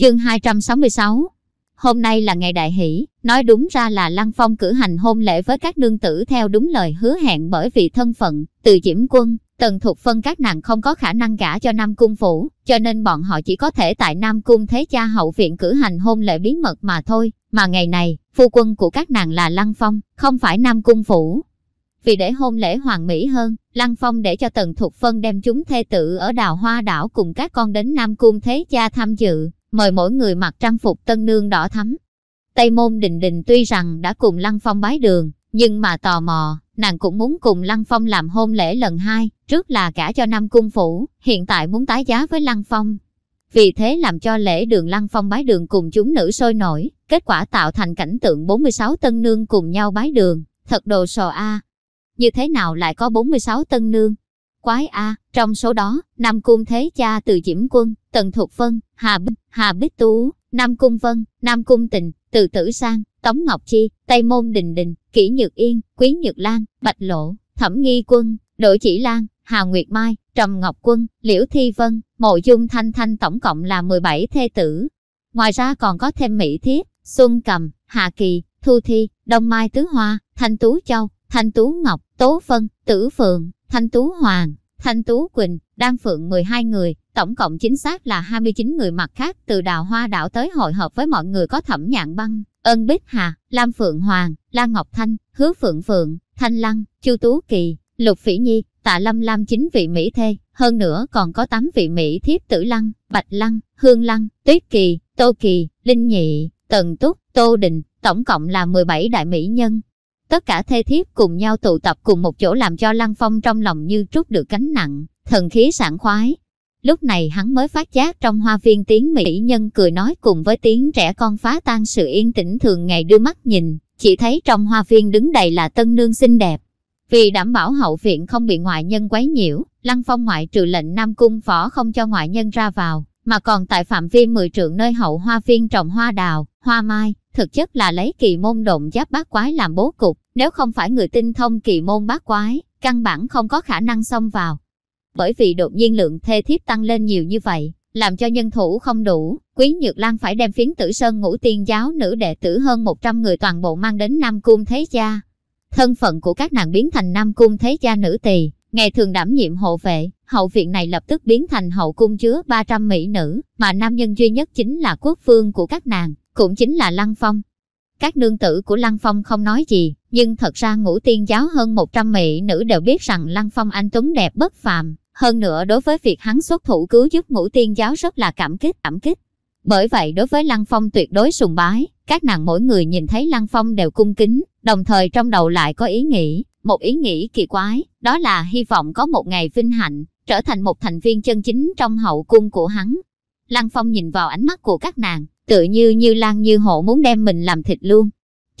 Chương 266 Hôm nay là ngày đại hỷ, nói đúng ra là Lăng Phong cử hành hôn lễ với các nương tử theo đúng lời hứa hẹn bởi vì thân phận, từ Diễm Quân, Tần thuộc Phân các nàng không có khả năng gả cho Nam Cung Phủ, cho nên bọn họ chỉ có thể tại Nam Cung Thế Cha hậu viện cử hành hôn lễ bí mật mà thôi, mà ngày này, phu quân của các nàng là Lăng Phong, không phải Nam Cung Phủ. Vì để hôn lễ hoàng mỹ hơn, Lăng Phong để cho Tần Thục Phân đem chúng thê tử ở đào hoa đảo cùng các con đến Nam Cung Thế Cha tham dự, mời mỗi người mặc trang phục tân nương đỏ thắm. Tây môn đình đình tuy rằng đã cùng Lăng Phong bái đường, nhưng mà tò mò, nàng cũng muốn cùng Lăng Phong làm hôn lễ lần hai, trước là cả cho Nam Cung Phủ, hiện tại muốn tái giá với Lăng Phong. Vì thế làm cho lễ đường Lăng Phong bái đường cùng chúng nữ sôi nổi, kết quả tạo thành cảnh tượng 46 tân nương cùng nhau bái đường, thật đồ sò a. Như thế nào lại có 46 tân nương? Quái a, trong số đó, Nam Cung Thế Cha từ Diễm Quân, Tần Thục Vân, Hà Bích, Hà Bích Tú, Nam Cung Vân, Nam Cung Tình, Từ Tử Sang, Tống Ngọc Chi, Tây Môn Đình Đình, Kỷ Nhược Yên, Quý Nhược Lan, Bạch Lộ, Thẩm Nghi Quân, Đỗ Chỉ Lan, Hà Nguyệt Mai, Trầm Ngọc Quân, Liễu Thi Vân, Mộ Dung Thanh Thanh tổng cộng là 17 thê tử. Ngoài ra còn có thêm Mỹ Thiết, Xuân Cầm, Hà Kỳ, Thu Thi, Đông Mai Tứ Hoa, Thanh Tú Châu, Thanh Tú Ngọc, Tố Vân, Tử Phượng, Thanh Tú Hoàng, Thanh Tú Quỳnh, Đan Phượng 12 người, tổng cộng chính xác là 29 người mặt khác từ đào hoa đảo tới hội hợp với mọi người có thẩm nhạn băng, ân bích hà, Lam Phượng Hoàng, Lan Ngọc Thanh, Hứa Phượng Phượng, Thanh Lăng, Chu Tú Kỳ, Lục Phỉ Nhi, Tạ Lâm Lam chín vị Mỹ thê, hơn nữa còn có 8 vị Mỹ thiếp tử Lăng, Bạch Lăng, Hương Lăng, Tuyết Kỳ, Tô Kỳ, Linh Nhị, Tần Túc, Tô Đình, tổng cộng là 17 đại mỹ nhân. Tất cả thê thiếp cùng nhau tụ tập cùng một chỗ làm cho Lăng Phong trong lòng như trút được cánh nặng, thần khí sảng khoái. Lúc này hắn mới phát giác trong hoa viên tiếng mỹ nhân cười nói cùng với tiếng trẻ con phá tan sự yên tĩnh thường ngày đưa mắt nhìn, chỉ thấy trong hoa viên đứng đầy là tân nương xinh đẹp. Vì đảm bảo hậu viện không bị ngoại nhân quấy nhiễu, Lăng Phong ngoại trừ lệnh Nam Cung phỏ không cho ngoại nhân ra vào, mà còn tại phạm vi 10 trượng nơi hậu hoa viên trồng hoa đào, hoa mai, thực chất là lấy kỳ môn động giáp bát quái làm bố cục, nếu không phải người tinh thông kỳ môn bát quái, căn bản không có khả năng xông vào. Bởi vì đột nhiên lượng thê thiếp tăng lên nhiều như vậy, làm cho nhân thủ không đủ, Quý Nhược Lan phải đem phiến tử sơn ngũ tiên giáo nữ đệ tử hơn 100 người toàn bộ mang đến Nam Cung Thế Gia. Thân phận của các nàng biến thành Nam Cung Thế Gia nữ tỳ, ngày thường đảm nhiệm hộ vệ, hậu viện này lập tức biến thành hậu cung chứa 300 mỹ nữ, mà nam nhân duy nhất chính là quốc vương của các nàng, cũng chính là Lăng Phong. Các nương tử của Lăng Phong không nói gì, nhưng thật ra ngũ tiên giáo hơn 100 mỹ nữ đều biết rằng Lăng Phong anh tuấn đẹp bất phàm, hơn nữa đối với việc hắn xuất thủ cứu giúp ngũ tiên giáo rất là cảm kích, cảm kích. Bởi vậy đối với Lăng Phong tuyệt đối sùng bái, các nàng mỗi người nhìn thấy Lăng Phong đều cung kính, đồng thời trong đầu lại có ý nghĩ, một ý nghĩ kỳ quái, đó là hy vọng có một ngày vinh hạnh, trở thành một thành viên chân chính trong hậu cung của hắn. Lăng Phong nhìn vào ánh mắt của các nàng, tự như như lan như hộ muốn đem mình làm thịt luôn.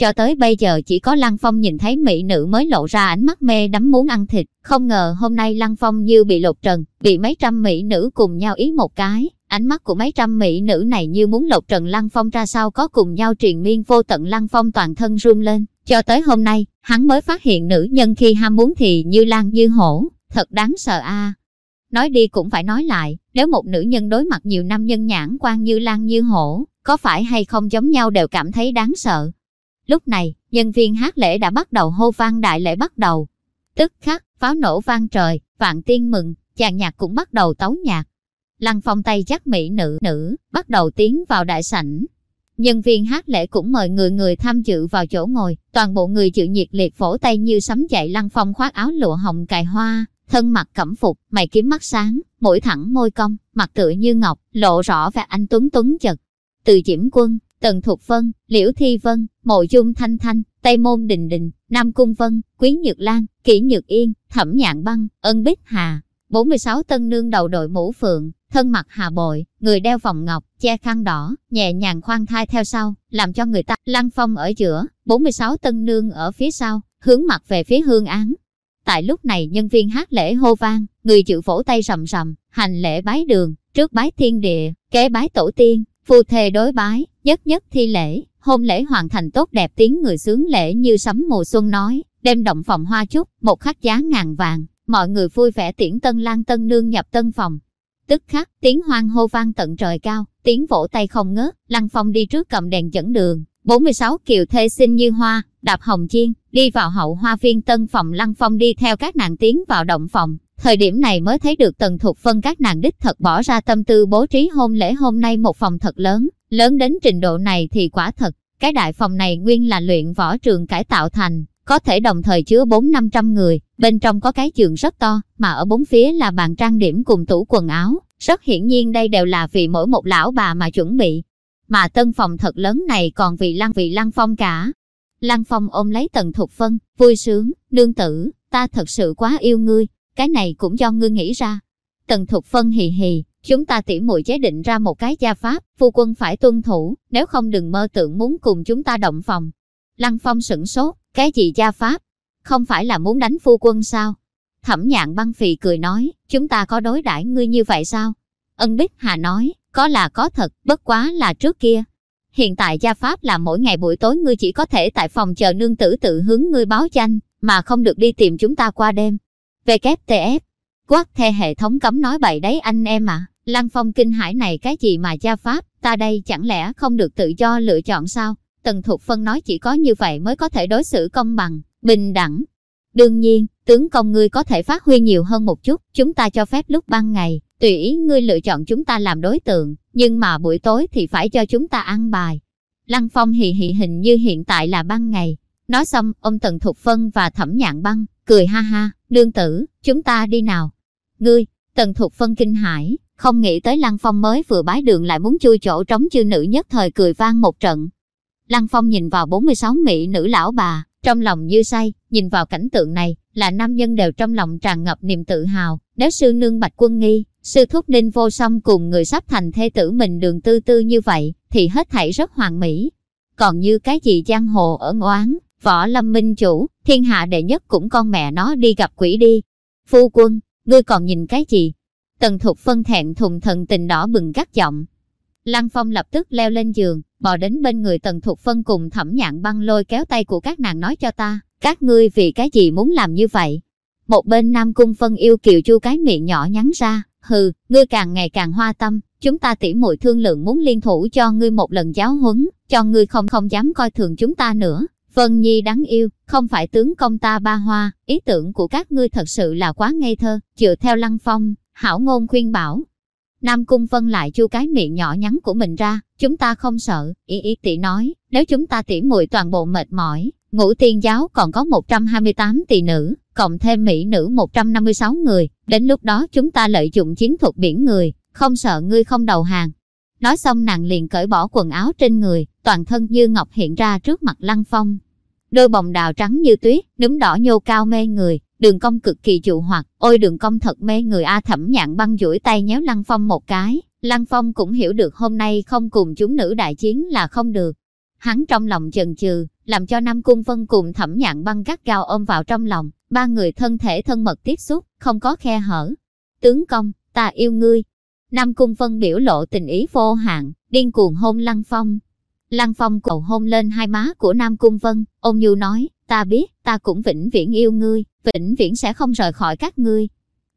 Cho tới bây giờ chỉ có Lăng Phong nhìn thấy mỹ nữ mới lộ ra ánh mắt mê đắm muốn ăn thịt. Không ngờ hôm nay Lăng Phong như bị lột trần, bị mấy trăm mỹ nữ cùng nhau ý một cái. Ánh mắt của mấy trăm mỹ nữ này như muốn lột trần Lăng Phong ra sao có cùng nhau triền miên vô tận Lăng Phong toàn thân run lên. Cho tới hôm nay, hắn mới phát hiện nữ nhân khi ham muốn thì như lan như hổ, thật đáng sợ a. Nói đi cũng phải nói lại, nếu một nữ nhân đối mặt nhiều nam nhân nhãn quan như lan như hổ, có phải hay không giống nhau đều cảm thấy đáng sợ. Lúc này, nhân viên hát lễ đã bắt đầu hô vang đại lễ bắt đầu. Tức khắc, pháo nổ vang trời, vạn tiên mừng, chàng nhạc cũng bắt đầu tấu nhạc. Lăng phong tay dắt mỹ nữ nữ, bắt đầu tiến vào đại sảnh. Nhân viên hát lễ cũng mời người người tham dự vào chỗ ngồi, toàn bộ người chịu nhiệt liệt vỗ tay như sấm dậy lăng phong khoác áo lụa hồng cài hoa, thân mặc cẩm phục, mày kiếm mắt sáng, mũi thẳng môi cong, mặt tựa như ngọc, lộ rõ vẻ anh tuấn tuấn chật. Từ Diễm Quân, Tần Thục Vân, Liễu Thi Vân, Mộ Dung Thanh Thanh, Tây Môn Đình Đình, Nam Cung Vân, Quý Nhược Lan, Kỷ Nhược Yên, Thẩm Nhạn Băng, Ân Bích Hà. 46 tân nương đầu đội mũ phượng, thân mặt hà bội, người đeo vòng ngọc, che khăn đỏ, nhẹ nhàng khoan thai theo sau, làm cho người ta lăng phong ở giữa, 46 tân nương ở phía sau, hướng mặt về phía hương án. Tại lúc này nhân viên hát lễ hô vang, người chịu vỗ tay rầm rầm, hành lễ bái đường, trước bái thiên địa, kế bái tổ tiên, phu thề đối bái, nhất nhất thi lễ, hôn lễ hoàn thành tốt đẹp tiếng người sướng lễ như sấm mùa xuân nói, đêm động phòng hoa chúc, một khắc giá ngàn vàng, mọi người vui vẻ tiễn tân lang tân nương nhập tân phòng. Tức khắc, tiếng hoang hô vang tận trời cao, tiếng vỗ tay không ngớt, lăng phong đi trước cầm đèn dẫn đường, 46 kiều thê xinh như hoa, đạp hồng chiên, đi vào hậu hoa viên tân phòng lăng phong đi theo các nàng tiến vào động phòng. Thời điểm này mới thấy được tần thuộc phân các nàng đích thật bỏ ra tâm tư bố trí hôn lễ hôm nay một phòng thật lớn, lớn đến trình độ này thì quả thật, cái đại phòng này nguyên là luyện võ trường cải tạo thành, có thể đồng thời chứa 4-500 người, bên trong có cái giường rất to, mà ở bốn phía là bàn trang điểm cùng tủ quần áo, rất hiển nhiên đây đều là vì mỗi một lão bà mà chuẩn bị. Mà tân phòng thật lớn này còn vì lăng vị lăng phong cả. Lăng phong ôm lấy tần thục phân, vui sướng, nương tử, ta thật sự quá yêu ngươi, cái này cũng do ngươi nghĩ ra. Tần thục phân hì hì, chúng ta tỉ muội chế định ra một cái gia pháp, phu quân phải tuân thủ, nếu không đừng mơ tưởng muốn cùng chúng ta động phòng. Lăng phong sửng sốt, cái gì gia pháp? Không phải là muốn đánh phu quân sao? Thẩm nhạn băng phì cười nói, chúng ta có đối đãi ngươi như vậy sao? Ân Bích Hà nói, có là có thật, bất quá là trước kia. Hiện tại gia pháp là mỗi ngày buổi tối ngươi chỉ có thể tại phòng chờ nương tử tự hướng ngươi báo danh, mà không được đi tìm chúng ta qua đêm. WTF Quát the hệ thống cấm nói bậy đấy anh em ạ. À. Lăng phong kinh hải này cái gì mà gia pháp, ta đây chẳng lẽ không được tự do lựa chọn sao? Tần Thục Phân nói chỉ có như vậy mới có thể đối xử công bằng, bình đẳng. Đương nhiên, tướng công ngươi có thể phát huy nhiều hơn một chút, chúng ta cho phép lúc ban ngày, tùy ý ngươi lựa chọn chúng ta làm đối tượng, nhưng mà buổi tối thì phải cho chúng ta ăn bài. Lăng Phong hì hì hình như hiện tại là ban ngày. Nói xong, ông Tần Thục Phân và Thẩm Nhạn Băng, cười ha ha, đương tử, chúng ta đi nào. Ngươi, Tần Thục Phân kinh hãi, không nghĩ tới Lăng Phong mới vừa bái đường lại muốn chui chỗ trống chư nữ nhất thời cười vang một trận. Lăng Phong nhìn vào 46 mỹ nữ lão bà, trong lòng như say, nhìn vào cảnh tượng này, là nam nhân đều trong lòng tràn ngập niềm tự hào. Nếu sư nương Bạch Quân Nghi, sư thúc ninh vô song cùng người sắp thành thê tử mình đường tư tư như vậy, thì hết thảy rất hoàn mỹ. Còn như cái gì giang hồ ở ngoán, võ lâm minh chủ, thiên hạ đệ nhất cũng con mẹ nó đi gặp quỷ đi. Phu quân, ngươi còn nhìn cái gì? Tần thục phân thẹn thùng thần tình đỏ bừng gắt giọng. Lăng Phong lập tức leo lên giường, bò đến bên người Tần Thục Phân cùng thẩm nhạn băng lôi kéo tay của các nàng nói cho ta, các ngươi vì cái gì muốn làm như vậy? Một bên Nam Cung Phân yêu kiều chu cái miệng nhỏ nhắn ra, hừ, ngươi càng ngày càng hoa tâm, chúng ta tỉ muội thương lượng muốn liên thủ cho ngươi một lần giáo huấn, cho ngươi không không dám coi thường chúng ta nữa. Vân Nhi đáng yêu, không phải tướng công ta ba hoa, ý tưởng của các ngươi thật sự là quá ngây thơ, dựa theo lăng phong, hảo ngôn khuyên bảo, Nam Cung Vân lại chu cái miệng nhỏ nhắn của mình ra, chúng ta không sợ, ý ý tỷ nói, nếu chúng ta tỉ muội toàn bộ mệt mỏi, ngũ tiên giáo còn có 128 tỷ nữ, cộng thêm mỹ nữ 156 người, đến lúc đó chúng ta lợi dụng chiến thuật biển người, không sợ ngươi không đầu hàng. Nói xong nàng liền cởi bỏ quần áo trên người, toàn thân như ngọc hiện ra trước mặt Lăng Phong. Đôi bồng đào trắng như tuyết, núm đỏ nhô cao mê người, đường cong cực kỳ dụ hoặc, ôi đường cong thật mê người A thẩm nhạn băng duỗi tay nhéo Lăng Phong một cái, Lăng Phong cũng hiểu được hôm nay không cùng chúng nữ đại chiến là không được. Hắn trong lòng chần chừ, làm cho Nam Cung Vân cùng thẩm nhạn băng gắt gao ôm vào trong lòng, ba người thân thể thân mật tiếp xúc, không có khe hở. Tướng công, ta yêu ngươi. Nam Cung Vân biểu lộ tình ý vô hạn, điên cuồng hôn Lăng Phong. Lăng Phong cầu hôn lên hai má của Nam Cung Vân, ông Nhu nói, ta biết, ta cũng vĩnh viễn yêu ngươi, vĩnh viễn sẽ không rời khỏi các ngươi.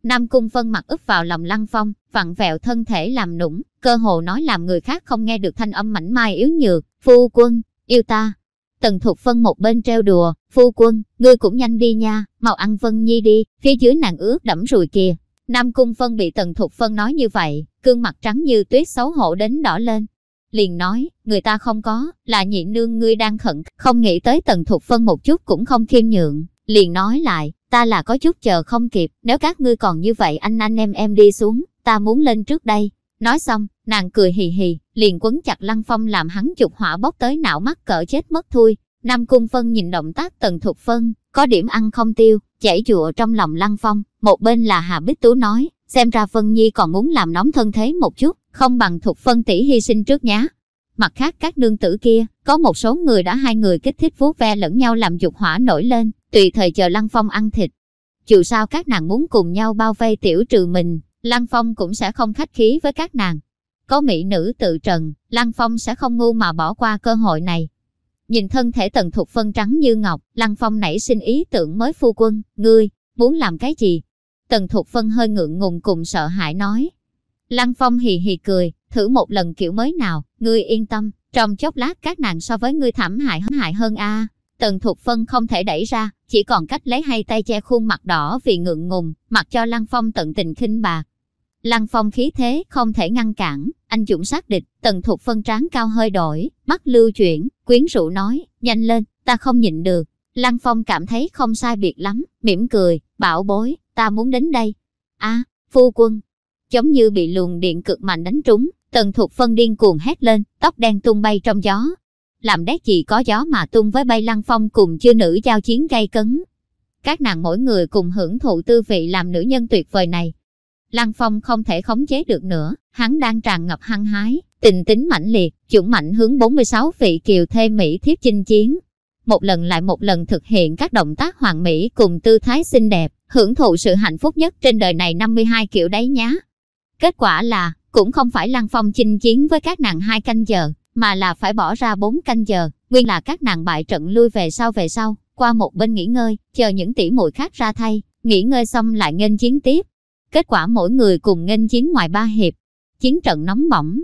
Nam Cung Vân mặt úp vào lòng Lăng Phong, vặn vẹo thân thể làm nũng, cơ hồ nói làm người khác không nghe được thanh âm mảnh mai yếu nhược, phu quân, yêu ta. Tần Thục Phân một bên treo đùa, phu quân, ngươi cũng nhanh đi nha, mau ăn Vân Nhi đi, phía dưới nàng ướt đẫm rồi kìa. Nam Cung Vân bị Tần Thục Phân nói như vậy, gương mặt trắng như tuyết xấu hổ đến đỏ lên, liền nói, người ta không có, là nhị nương ngươi đang khẩn, không nghĩ tới tần thục phân một chút cũng không khiêm nhượng, liền nói lại, ta là có chút chờ không kịp, nếu các ngươi còn như vậy anh anh em em đi xuống, ta muốn lên trước đây. Nói xong, nàng cười hì hì, liền quấn chặt lăng phong làm hắn chụp hỏa bốc tới não mắt cỡ chết mất thui. Nam Cung Phân nhìn động tác tần thục phân, có điểm ăn không tiêu, chảy chùa trong lòng lăng phong, một bên là Hà Bích Tú nói, xem ra phân Nhi còn muốn làm nóng thân thế một chút, không bằng Thục Phân tỷ hy sinh trước nhá. Mặt khác các nương tử kia, có một số người đã hai người kích thích vuốt ve lẫn nhau làm dục hỏa nổi lên, tùy thời chờ Lăng Phong ăn thịt. Dù sao các nàng muốn cùng nhau bao vây tiểu trừ mình, Lăng Phong cũng sẽ không khách khí với các nàng. Có mỹ nữ tự trần, Lăng Phong sẽ không ngu mà bỏ qua cơ hội này. Nhìn thân thể tần thục phân trắng như ngọc, Lăng Phong nảy sinh ý tưởng mới phu quân, ngươi, muốn làm cái gì? Tần thục phân hơi ngượng ngùng cùng sợ hãi nói. Lăng Phong hì hì cười, thử một lần kiểu mới nào, ngươi yên tâm, trong chốc lát các nàng so với ngươi thảm hại hại hơn a. Tần Thục Phân không thể đẩy ra, chỉ còn cách lấy hai tay che khuôn mặt đỏ vì ngượng ngùng, mặc cho Lăng Phong tận tình khinh bạc. Lăng Phong khí thế không thể ngăn cản, anh dũng sát địch, Tần Thục Phân tráng cao hơi đổi, mắt lưu chuyển, quyến rũ nói, nhanh lên, ta không nhịn được. Lăng Phong cảm thấy không sai biệt lắm, mỉm cười, bảo bối, ta muốn đến đây. a phu quân, giống như bị luồng điện cực mạnh đánh trúng, Tần Thục Phân điên cuồng hét lên, tóc đen tung bay trong gió. Làm đét gì có gió mà tung với bay lăng phong cùng chưa nữ giao chiến gay cấn. Các nàng mỗi người cùng hưởng thụ tư vị làm nữ nhân tuyệt vời này. Lăng phong không thể khống chế được nữa, hắn đang tràn ngập hăng hái, tình tính mãnh liệt, dũng mạnh hướng 46 vị kiều thê Mỹ thiếp chinh chiến. Một lần lại một lần thực hiện các động tác hoàn mỹ cùng tư thái xinh đẹp, hưởng thụ sự hạnh phúc nhất trên đời này 52 kiểu đấy nhá. Kết quả là, cũng không phải Lăng Phong chinh chiến với các nàng hai canh giờ, mà là phải bỏ ra bốn canh giờ, nguyên là các nàng bại trận lui về sau về sau, qua một bên nghỉ ngơi, chờ những tỷ muội khác ra thay, nghỉ ngơi xong lại nghênh chiến tiếp. Kết quả mỗi người cùng nghênh chiến ngoài ba hiệp, chiến trận nóng bỏng.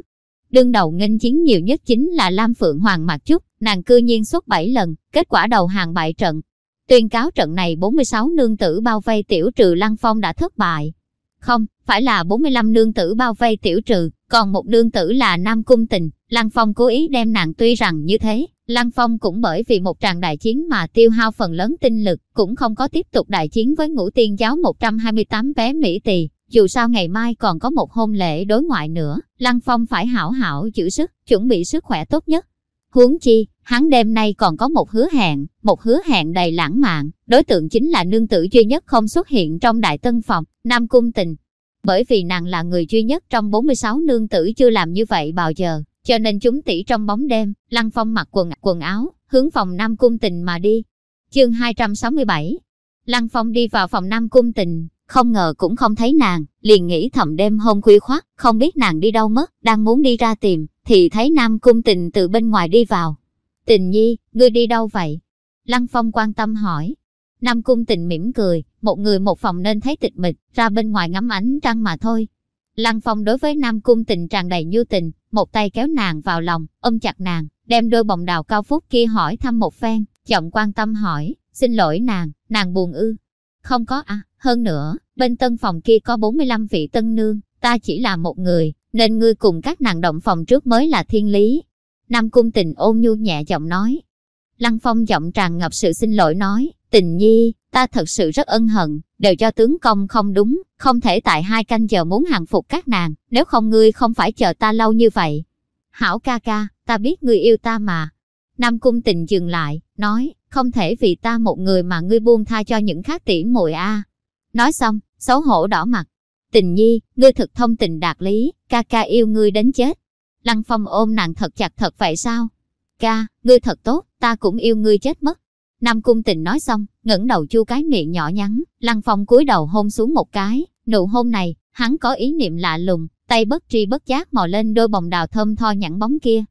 Đương đầu nghênh chiến nhiều nhất chính là Lam Phượng Hoàng Mạc Trúc, nàng cư nhiên xuất 7 lần, kết quả đầu hàng bại trận. Tuyên cáo trận này 46 nương tử bao vây tiểu trừ Lăng Phong đã thất bại. Không, phải là 45 nương tử bao vây tiểu trừ, còn một nương tử là Nam Cung Tình. Lăng Phong cố ý đem nàng tuy rằng như thế, Lăng Phong cũng bởi vì một tràng đại chiến mà tiêu hao phần lớn tinh lực, cũng không có tiếp tục đại chiến với ngũ tiên giáo 128 bé Mỹ Tỳ. Dù sao ngày mai còn có một hôn lễ đối ngoại nữa, Lăng Phong phải hảo hảo giữ sức, chuẩn bị sức khỏe tốt nhất. Huống chi, hắn đêm nay còn có một hứa hẹn, một hứa hẹn đầy lãng mạn, đối tượng chính là nương tử duy nhất không xuất hiện trong đại tân phòng, Nam Cung Tình. Bởi vì nàng là người duy nhất trong 46 nương tử chưa làm như vậy bao giờ, cho nên chúng tỉ trong bóng đêm, Lăng Phong mặc quần quần áo, hướng phòng Nam Cung Tình mà đi. Chương 267 Lăng Phong đi vào phòng Nam Cung Tình, không ngờ cũng không thấy nàng, liền nghĩ thầm đêm hôm khuya khoát, không biết nàng đi đâu mất, đang muốn đi ra tìm, thì thấy Nam Cung Tình từ bên ngoài đi vào. Tình nhi, ngươi đi đâu vậy? Lăng Phong quan tâm hỏi. Nam Cung Tình mỉm cười, một người một phòng nên thấy tịch mịch, ra bên ngoài ngắm ánh trăng mà thôi. Lăng Phong đối với Nam Cung Tình tràn đầy nhu tình, một tay kéo nàng vào lòng, ôm chặt nàng, đem đôi bồng đào cao phúc kia hỏi thăm một phen, giọng quan tâm hỏi, xin lỗi nàng, nàng buồn ư. Không có à, hơn nữa, bên tân phòng kia có 45 vị tân nương, ta chỉ là một người, nên ngươi cùng các nàng động phòng trước mới là thiên lý. Nam cung tình ôn nhu nhẹ giọng nói. Lăng phong giọng tràn ngập sự xin lỗi nói, tình nhi, ta thật sự rất ân hận, đều cho tướng công không đúng, không thể tại hai canh giờ muốn hàng phục các nàng, nếu không ngươi không phải chờ ta lâu như vậy. Hảo ca ca, ta biết ngươi yêu ta mà. Nam cung tình dừng lại, nói, không thể vì ta một người mà ngươi buông tha cho những khác tỉ muội a. Nói xong, xấu hổ đỏ mặt. Tình nhi, ngươi thực thông tình đạt lý, ca ca yêu ngươi đến chết. Lăng Phong ôm nàng thật chặt thật vậy sao? Ca, ngươi thật tốt, ta cũng yêu ngươi chết mất. Nam Cung Tình nói xong, ngẩng đầu chu cái miệng nhỏ nhắn, Lăng Phong cúi đầu hôn xuống một cái, nụ hôn này, hắn có ý niệm lạ lùng, tay bất tri bất giác mò lên đôi bồng đào thơm tho nhẵn bóng kia.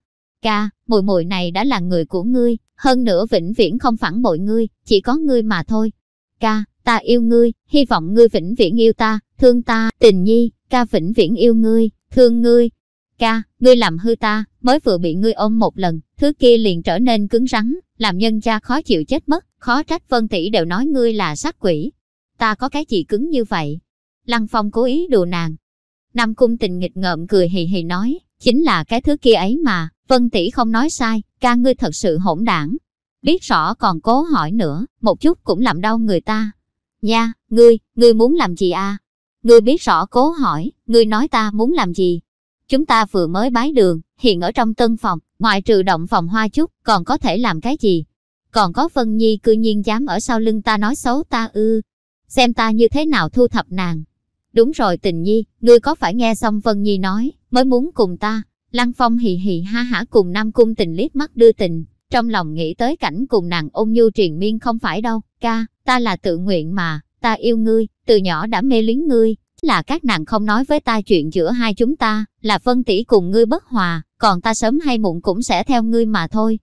Ca, mùi mùi này đã là người của ngươi, hơn nữa vĩnh viễn không phản bội ngươi, chỉ có ngươi mà thôi. Ca, ta yêu ngươi, hy vọng ngươi vĩnh viễn yêu ta, thương ta, tình nhi, ca vĩnh viễn yêu ngươi, thương ngươi. Ca, ngươi làm hư ta, mới vừa bị ngươi ôm một lần, thứ kia liền trở nên cứng rắn, làm nhân cha khó chịu chết mất, khó trách Vân tỷ đều nói ngươi là sát quỷ. Ta có cái gì cứng như vậy? Lăng Phong cố ý đùa nàng. Nam Cung tình nghịch ngợm cười hì hì nói, chính là cái thứ kia ấy mà, Vân tỷ không nói sai, ca ngươi thật sự hỗn đảng. Biết rõ còn cố hỏi nữa, một chút cũng làm đau người ta. Nha, ngươi, ngươi muốn làm gì à? Ngươi biết rõ cố hỏi, ngươi nói ta muốn làm gì? Chúng ta vừa mới bái đường, hiện ở trong tân phòng, ngoại trừ động phòng hoa chút, còn có thể làm cái gì? Còn có Vân Nhi cư nhiên dám ở sau lưng ta nói xấu ta ư. Xem ta như thế nào thu thập nàng. Đúng rồi tình nhi, ngươi có phải nghe xong Vân Nhi nói, mới muốn cùng ta. Lăng Phong hì hì ha hả cùng Nam Cung tình liếc mắt đưa tình, trong lòng nghĩ tới cảnh cùng nàng ôn nhu triền miên không phải đâu, ca, ta là tự nguyện mà, ta yêu ngươi, từ nhỏ đã mê luyến ngươi, là các nàng không nói với ta chuyện giữa hai chúng ta, là Vân tỷ cùng ngươi bất hòa, còn ta sớm hay muộn cũng sẽ theo ngươi mà thôi.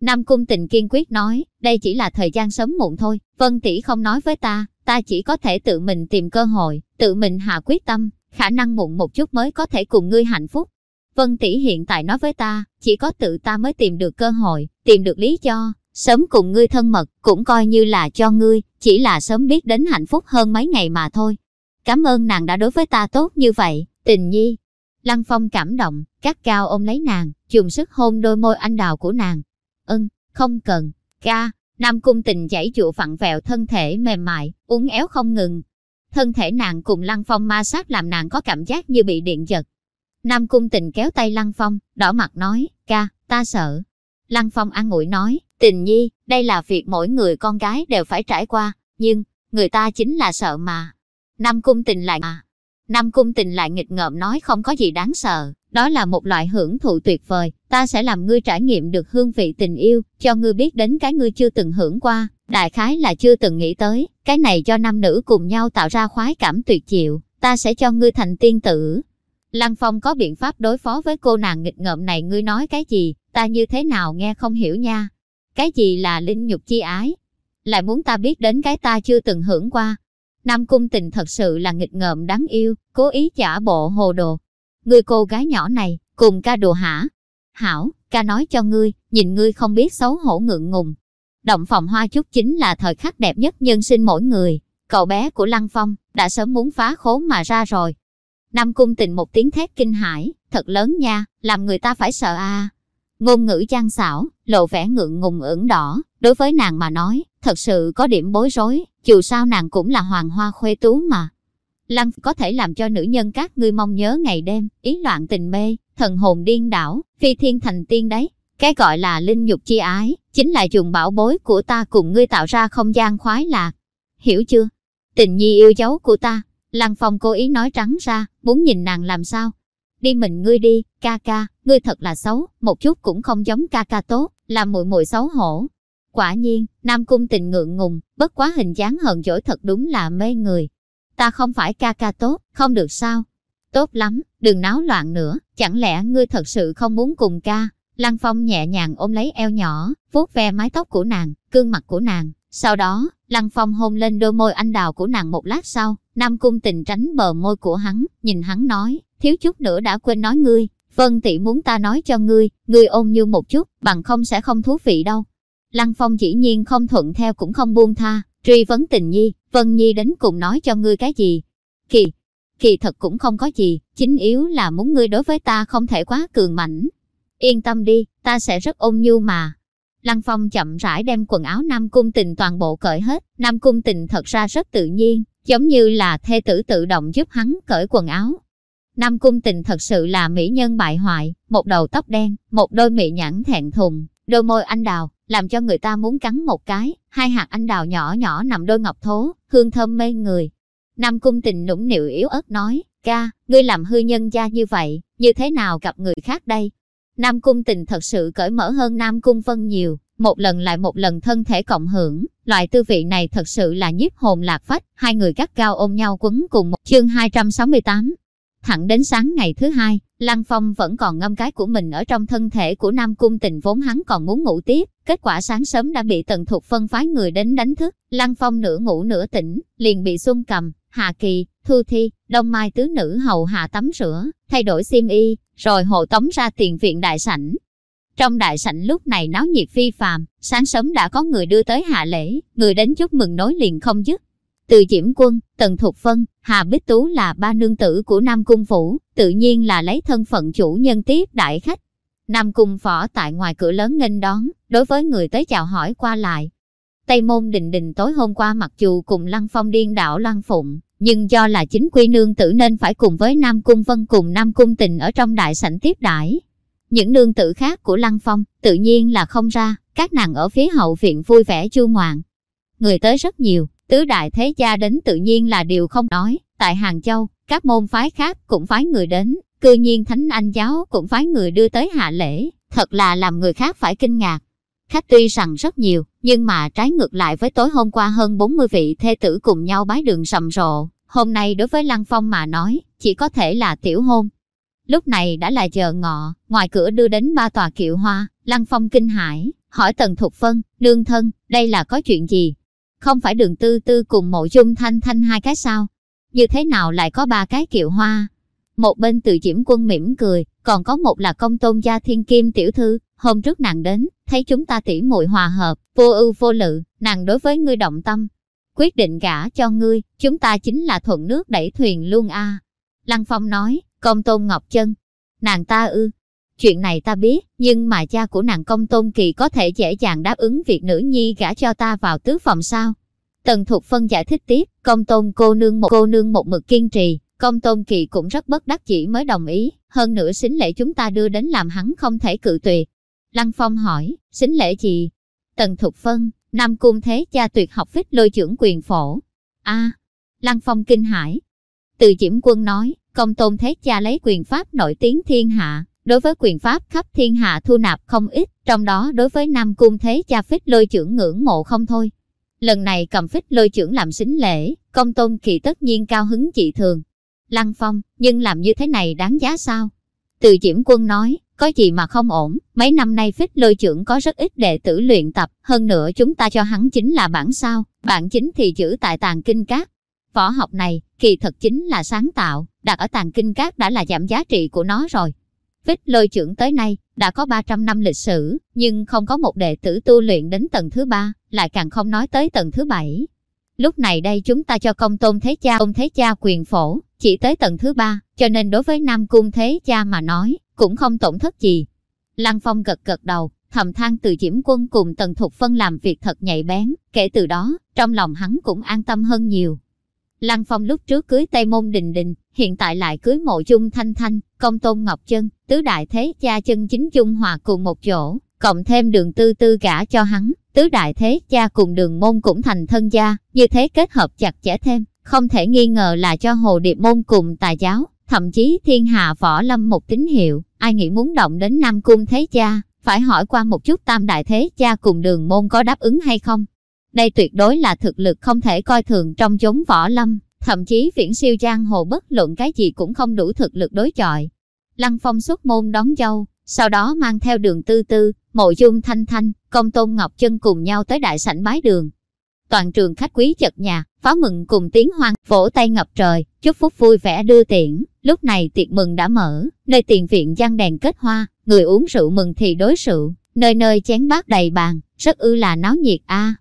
Nam Cung Tình kiên quyết nói, đây chỉ là thời gian sớm muộn thôi, Vân tỷ không nói với ta, ta chỉ có thể tự mình tìm cơ hội, tự mình hạ quyết tâm, khả năng muộn một chút mới có thể cùng ngươi hạnh phúc. Vân tỷ hiện tại nói với ta, chỉ có tự ta mới tìm được cơ hội, tìm được lý do, sớm cùng ngươi thân mật, cũng coi như là cho ngươi, chỉ là sớm biết đến hạnh phúc hơn mấy ngày mà thôi. Cảm ơn nàng đã đối với ta tốt như vậy, tình nhi. Lăng Phong cảm động, cắt cao ôm lấy nàng, dùng sức hôn đôi môi anh đào của nàng. Ưng, không cần, ca, Nam Cung tình chảy dụ phặn vẹo thân thể mềm mại, uốn éo không ngừng. Thân thể nàng cùng Lăng Phong ma sát làm nàng có cảm giác như bị điện giật. Nam Cung tình kéo tay Lăng Phong, đỏ mặt nói, ca, ta sợ. Lăng Phong an ủi nói, tình nhi, đây là việc mỗi người con gái đều phải trải qua, nhưng, người ta chính là sợ mà. Nam Cung tình lại à. Nam Cung tình lại nghịch ngợm nói không có gì đáng sợ, đó là một loại hưởng thụ tuyệt vời, ta sẽ làm ngươi trải nghiệm được hương vị tình yêu, cho ngươi biết đến cái ngươi chưa từng hưởng qua, đại khái là chưa từng nghĩ tới, cái này cho nam nữ cùng nhau tạo ra khoái cảm tuyệt diệu, ta sẽ cho ngươi thành tiên tử. Lăng Phong có biện pháp đối phó với cô nàng nghịch ngợm này ngươi nói cái gì, ta như thế nào nghe không hiểu nha. Cái gì là linh nhục chi ái? Lại muốn ta biết đến cái ta chưa từng hưởng qua. Nam Cung Tình thật sự là nghịch ngợm đáng yêu, cố ý giả bộ hồ đồ. người cô gái nhỏ này, cùng ca đùa hả? Hảo, ca nói cho ngươi, nhìn ngươi không biết xấu hổ ngượng ngùng. Động phòng hoa chúc chính là thời khắc đẹp nhất nhân sinh mỗi người. Cậu bé của Lăng Phong, đã sớm muốn phá khốn mà ra rồi. Nam Cung Tình một tiếng thét kinh hãi, thật lớn nha, làm người ta phải sợ à. Ngôn ngữ trang xảo, lộ vẻ ngượng ngùng ửng đỏ, đối với nàng mà nói, thật sự có điểm bối rối, dù sao nàng cũng là hoàng hoa khuê tú mà. Lăng có thể làm cho nữ nhân các ngươi mong nhớ ngày đêm, ý loạn tình mê, thần hồn điên đảo, phi thiên thành tiên đấy. Cái gọi là linh nhục chi ái, chính là dùng bảo bối của ta cùng ngươi tạo ra không gian khoái lạc. Hiểu chưa? Tình nhi yêu dấu của ta. Lăng Phong cố ý nói trắng ra, muốn nhìn nàng làm sao. Đi mình ngươi đi, ca ca, ngươi thật là xấu, một chút cũng không giống ca ca tốt, làm muội muội xấu hổ. Quả nhiên, Nam Cung tình ngượng ngùng, bất quá hình dáng hờn dỗi thật đúng là mê người. Ta không phải ca ca tốt, không được sao? Tốt lắm, đừng náo loạn nữa, chẳng lẽ ngươi thật sự không muốn cùng ca? Lăng Phong nhẹ nhàng ôm lấy eo nhỏ, vuốt ve mái tóc của nàng, gương mặt của nàng. Sau đó, Lăng Phong hôn lên đôi môi anh đào của nàng một lát sau, Nam Cung tình tránh bờ môi của hắn, nhìn hắn nói, thiếu chút nữa đã quên nói ngươi, Vân tỷ muốn ta nói cho ngươi, ngươi ôn như một chút, bằng không sẽ không thú vị đâu. Lăng Phong chỉ nhiên không thuận theo cũng không buông tha, truy vấn tình nhi, Vân Nhi đến cùng nói cho ngươi cái gì. Kỳ, kỳ thật cũng không có gì, chính yếu là muốn ngươi đối với ta không thể quá cường mảnh. Yên tâm đi, ta sẽ rất ôn nhu mà. Lăng Phong chậm rãi đem quần áo Nam Cung Tình toàn bộ cởi hết, Nam Cung Tình thật ra rất tự nhiên, giống như là thê tử tự động giúp hắn cởi quần áo. Nam Cung Tình thật sự là mỹ nhân bại hoại, một đầu tóc đen, một đôi mị nhãn thẹn thùng, đôi môi anh đào, làm cho người ta muốn cắn một cái, hai hạt anh đào nhỏ nhỏ nằm đôi ngọc thố, hương thơm mê người. Nam Cung Tình nũng nịu yếu ớt nói, ca, ngươi làm hư nhân gia như vậy, như thế nào gặp người khác đây? Nam Cung Tình thật sự cởi mở hơn Nam Cung Vân nhiều, một lần lại một lần thân thể cộng hưởng, loại tư vị này thật sự là nhiếp hồn lạc phách, hai người gắt cao ôm nhau quấn cùng một chương 268. Thẳng đến sáng ngày thứ hai, Lăng Phong vẫn còn ngâm cái của mình ở trong thân thể của Nam Cung Tình vốn hắn còn muốn ngủ tiếp, kết quả sáng sớm đã bị Tần Thục phân phái người đến đánh thức, Lăng Phong nửa ngủ nửa tỉnh, liền bị Xuân Cầm, Hà Kỳ, Thu Thi, Đông Mai tứ nữ hầu hạ tắm rửa, thay đổi xiêm y, rồi hộ tống ra tiền viện đại sảnh. Trong đại sảnh lúc này náo nhiệt phi phàm, sáng sớm đã có người đưa tới hạ lễ, người đến chúc mừng nối liền không dứt. Từ Diễm Quân, Tần Thục Phân, Hà Bích Tú là ba nương tử của Nam Cung Phủ, tự nhiên là lấy thân phận chủ nhân tiếp đại khách. Nam Cung Phỏ tại ngoài cửa lớn nghênh đón, đối với người tới chào hỏi qua lại. Tây Môn Đình Đình tối hôm qua mặc dù cùng Lăng Phong điên đảo Lăng Phụng, nhưng do là chính quy nương tử nên phải cùng với Nam Cung Vân cùng Nam Cung Tình ở trong đại sảnh tiếp đãi. Những nương tử khác của Lăng Phong tự nhiên là không ra, các nàng ở phía hậu viện vui vẻ chu ngoạn. Người tới rất nhiều, Tứ đại thế gia đến tự nhiên là điều không nói, tại Hàng Châu, các môn phái khác cũng phái người đến, cư nhiên Thánh Anh giáo cũng phái người đưa tới hạ lễ, thật là làm người khác phải kinh ngạc. Khách tuy rằng rất nhiều, nhưng mà trái ngược lại với tối hôm qua hơn 40 vị thê tử cùng nhau bái đường sầm rộ, hôm nay đối với Lăng Phong mà nói, chỉ có thể là tiểu hôn. Lúc này đã là giờ ngọ, ngoài cửa đưa đến ba tòa kiệu hoa, Lăng Phong kinh hãi, hỏi Tần Thục Phân, nương thân, đây là có chuyện gì? Không phải đường tư tư cùng mộ dung thanh thanh hai cái sao? Như thế nào lại có ba cái kiệu hoa? Một bên từ diễm quân mỉm cười, còn có một là công tôn gia thiên kim tiểu thư, hôm trước nàng đến, thấy chúng ta tỉ muội hòa hợp, vô ưu vô lự, nàng đối với ngươi động tâm. Quyết định gả cho ngươi, chúng ta chính là thuận nước đẩy thuyền luôn a. Lăng Phong nói, công tôn Ngọc Chân, nàng ta ư. Chuyện này ta biết, nhưng mà cha của nàng công tôn kỳ có thể dễ dàng đáp ứng việc nữ nhi gả cho ta vào tứ phòng sao. Tần Thục Phân giải thích tiếp, công tôn cô nương một cô nương một mực kiên trì, công tôn kỳ cũng rất bất đắc chỉ mới đồng ý, hơn nữa xính lễ chúng ta đưa đến làm hắn không thể cự tuyệt. Lăng Phong hỏi, xính lễ gì? Tần Thục Phân, Nam Cung Thế Cha tuyệt học phích lôi trưởng quyền phổ. a Lăng Phong kinh hãi. Từ Diễm Quân nói, công tôn Thế Cha lấy quyền pháp nổi tiếng thiên hạ, đối với quyền pháp khắp thiên hạ thu nạp không ít, trong đó đối với Nam Cung Thế Cha phích lôi trưởng ngưỡng mộ không thôi. Lần này cầm phích lôi trưởng làm xính lễ, công tôn kỳ tất nhiên cao hứng dị thường. Lăng Phong, nhưng làm như thế này đáng giá sao? Từ Diễm Quân nói, có gì mà không ổn, mấy năm nay phích lôi trưởng có rất ít đệ tử luyện tập, hơn nữa chúng ta cho hắn chính là bản sao, bản chính thì giữ tại tàng kinh cát. Võ học này, kỳ thật chính là sáng tạo, đặt ở tàng kinh cát đã là giảm giá trị của nó rồi. Vích lôi trưởng tới nay, đã có 300 năm lịch sử, nhưng không có một đệ tử tu luyện đến tầng thứ ba, lại càng không nói tới tầng thứ bảy. Lúc này đây chúng ta cho công tôn thế cha ông thế cha quyền phổ, chỉ tới tầng thứ ba, cho nên đối với Nam Cung thế cha mà nói, cũng không tổn thất gì. Lăng Phong gật gật đầu, thầm than từ Diễm Quân cùng Tần Thục Phân làm việc thật nhạy bén, kể từ đó, trong lòng hắn cũng an tâm hơn nhiều. Lăng Phong lúc trước cưới Tây Môn Đình Đình, hiện tại lại cưới Mộ Dung Thanh Thanh, Công Tôn Ngọc Chân, tứ đại thế cha chân chính chung hòa cùng một chỗ, cộng thêm đường tư tư gả cho hắn, tứ đại thế cha cùng đường môn cũng thành thân gia, như thế kết hợp chặt chẽ thêm, không thể nghi ngờ là cho hồ điệp môn cùng tà giáo, thậm chí thiên hạ võ lâm một tín hiệu, ai nghĩ muốn động đến Nam Cung Thế Cha, phải hỏi qua một chút tam đại thế cha cùng đường môn có đáp ứng hay không. Đây tuyệt đối là thực lực không thể coi thường trong chốn võ lâm, thậm chí viễn siêu giang hồ bất luận cái gì cũng không đủ thực lực đối chọi. Lăng Phong xuất môn đón dâu, sau đó mang theo đường tư tư, mộ dung thanh thanh, công tôn ngọc chân cùng nhau tới đại sảnh bái đường. Toàn trường khách quý chật nhà, pháo mừng cùng tiếng hoan, vỗ tay ngập trời, chúc phúc vui vẻ đưa tiễn. Lúc này tiệc mừng đã mở, nơi tiền viện giăng đèn kết hoa, người uống rượu mừng thì đối rượu, nơi nơi chén bát đầy bàn, rất ư là náo nhiệt a.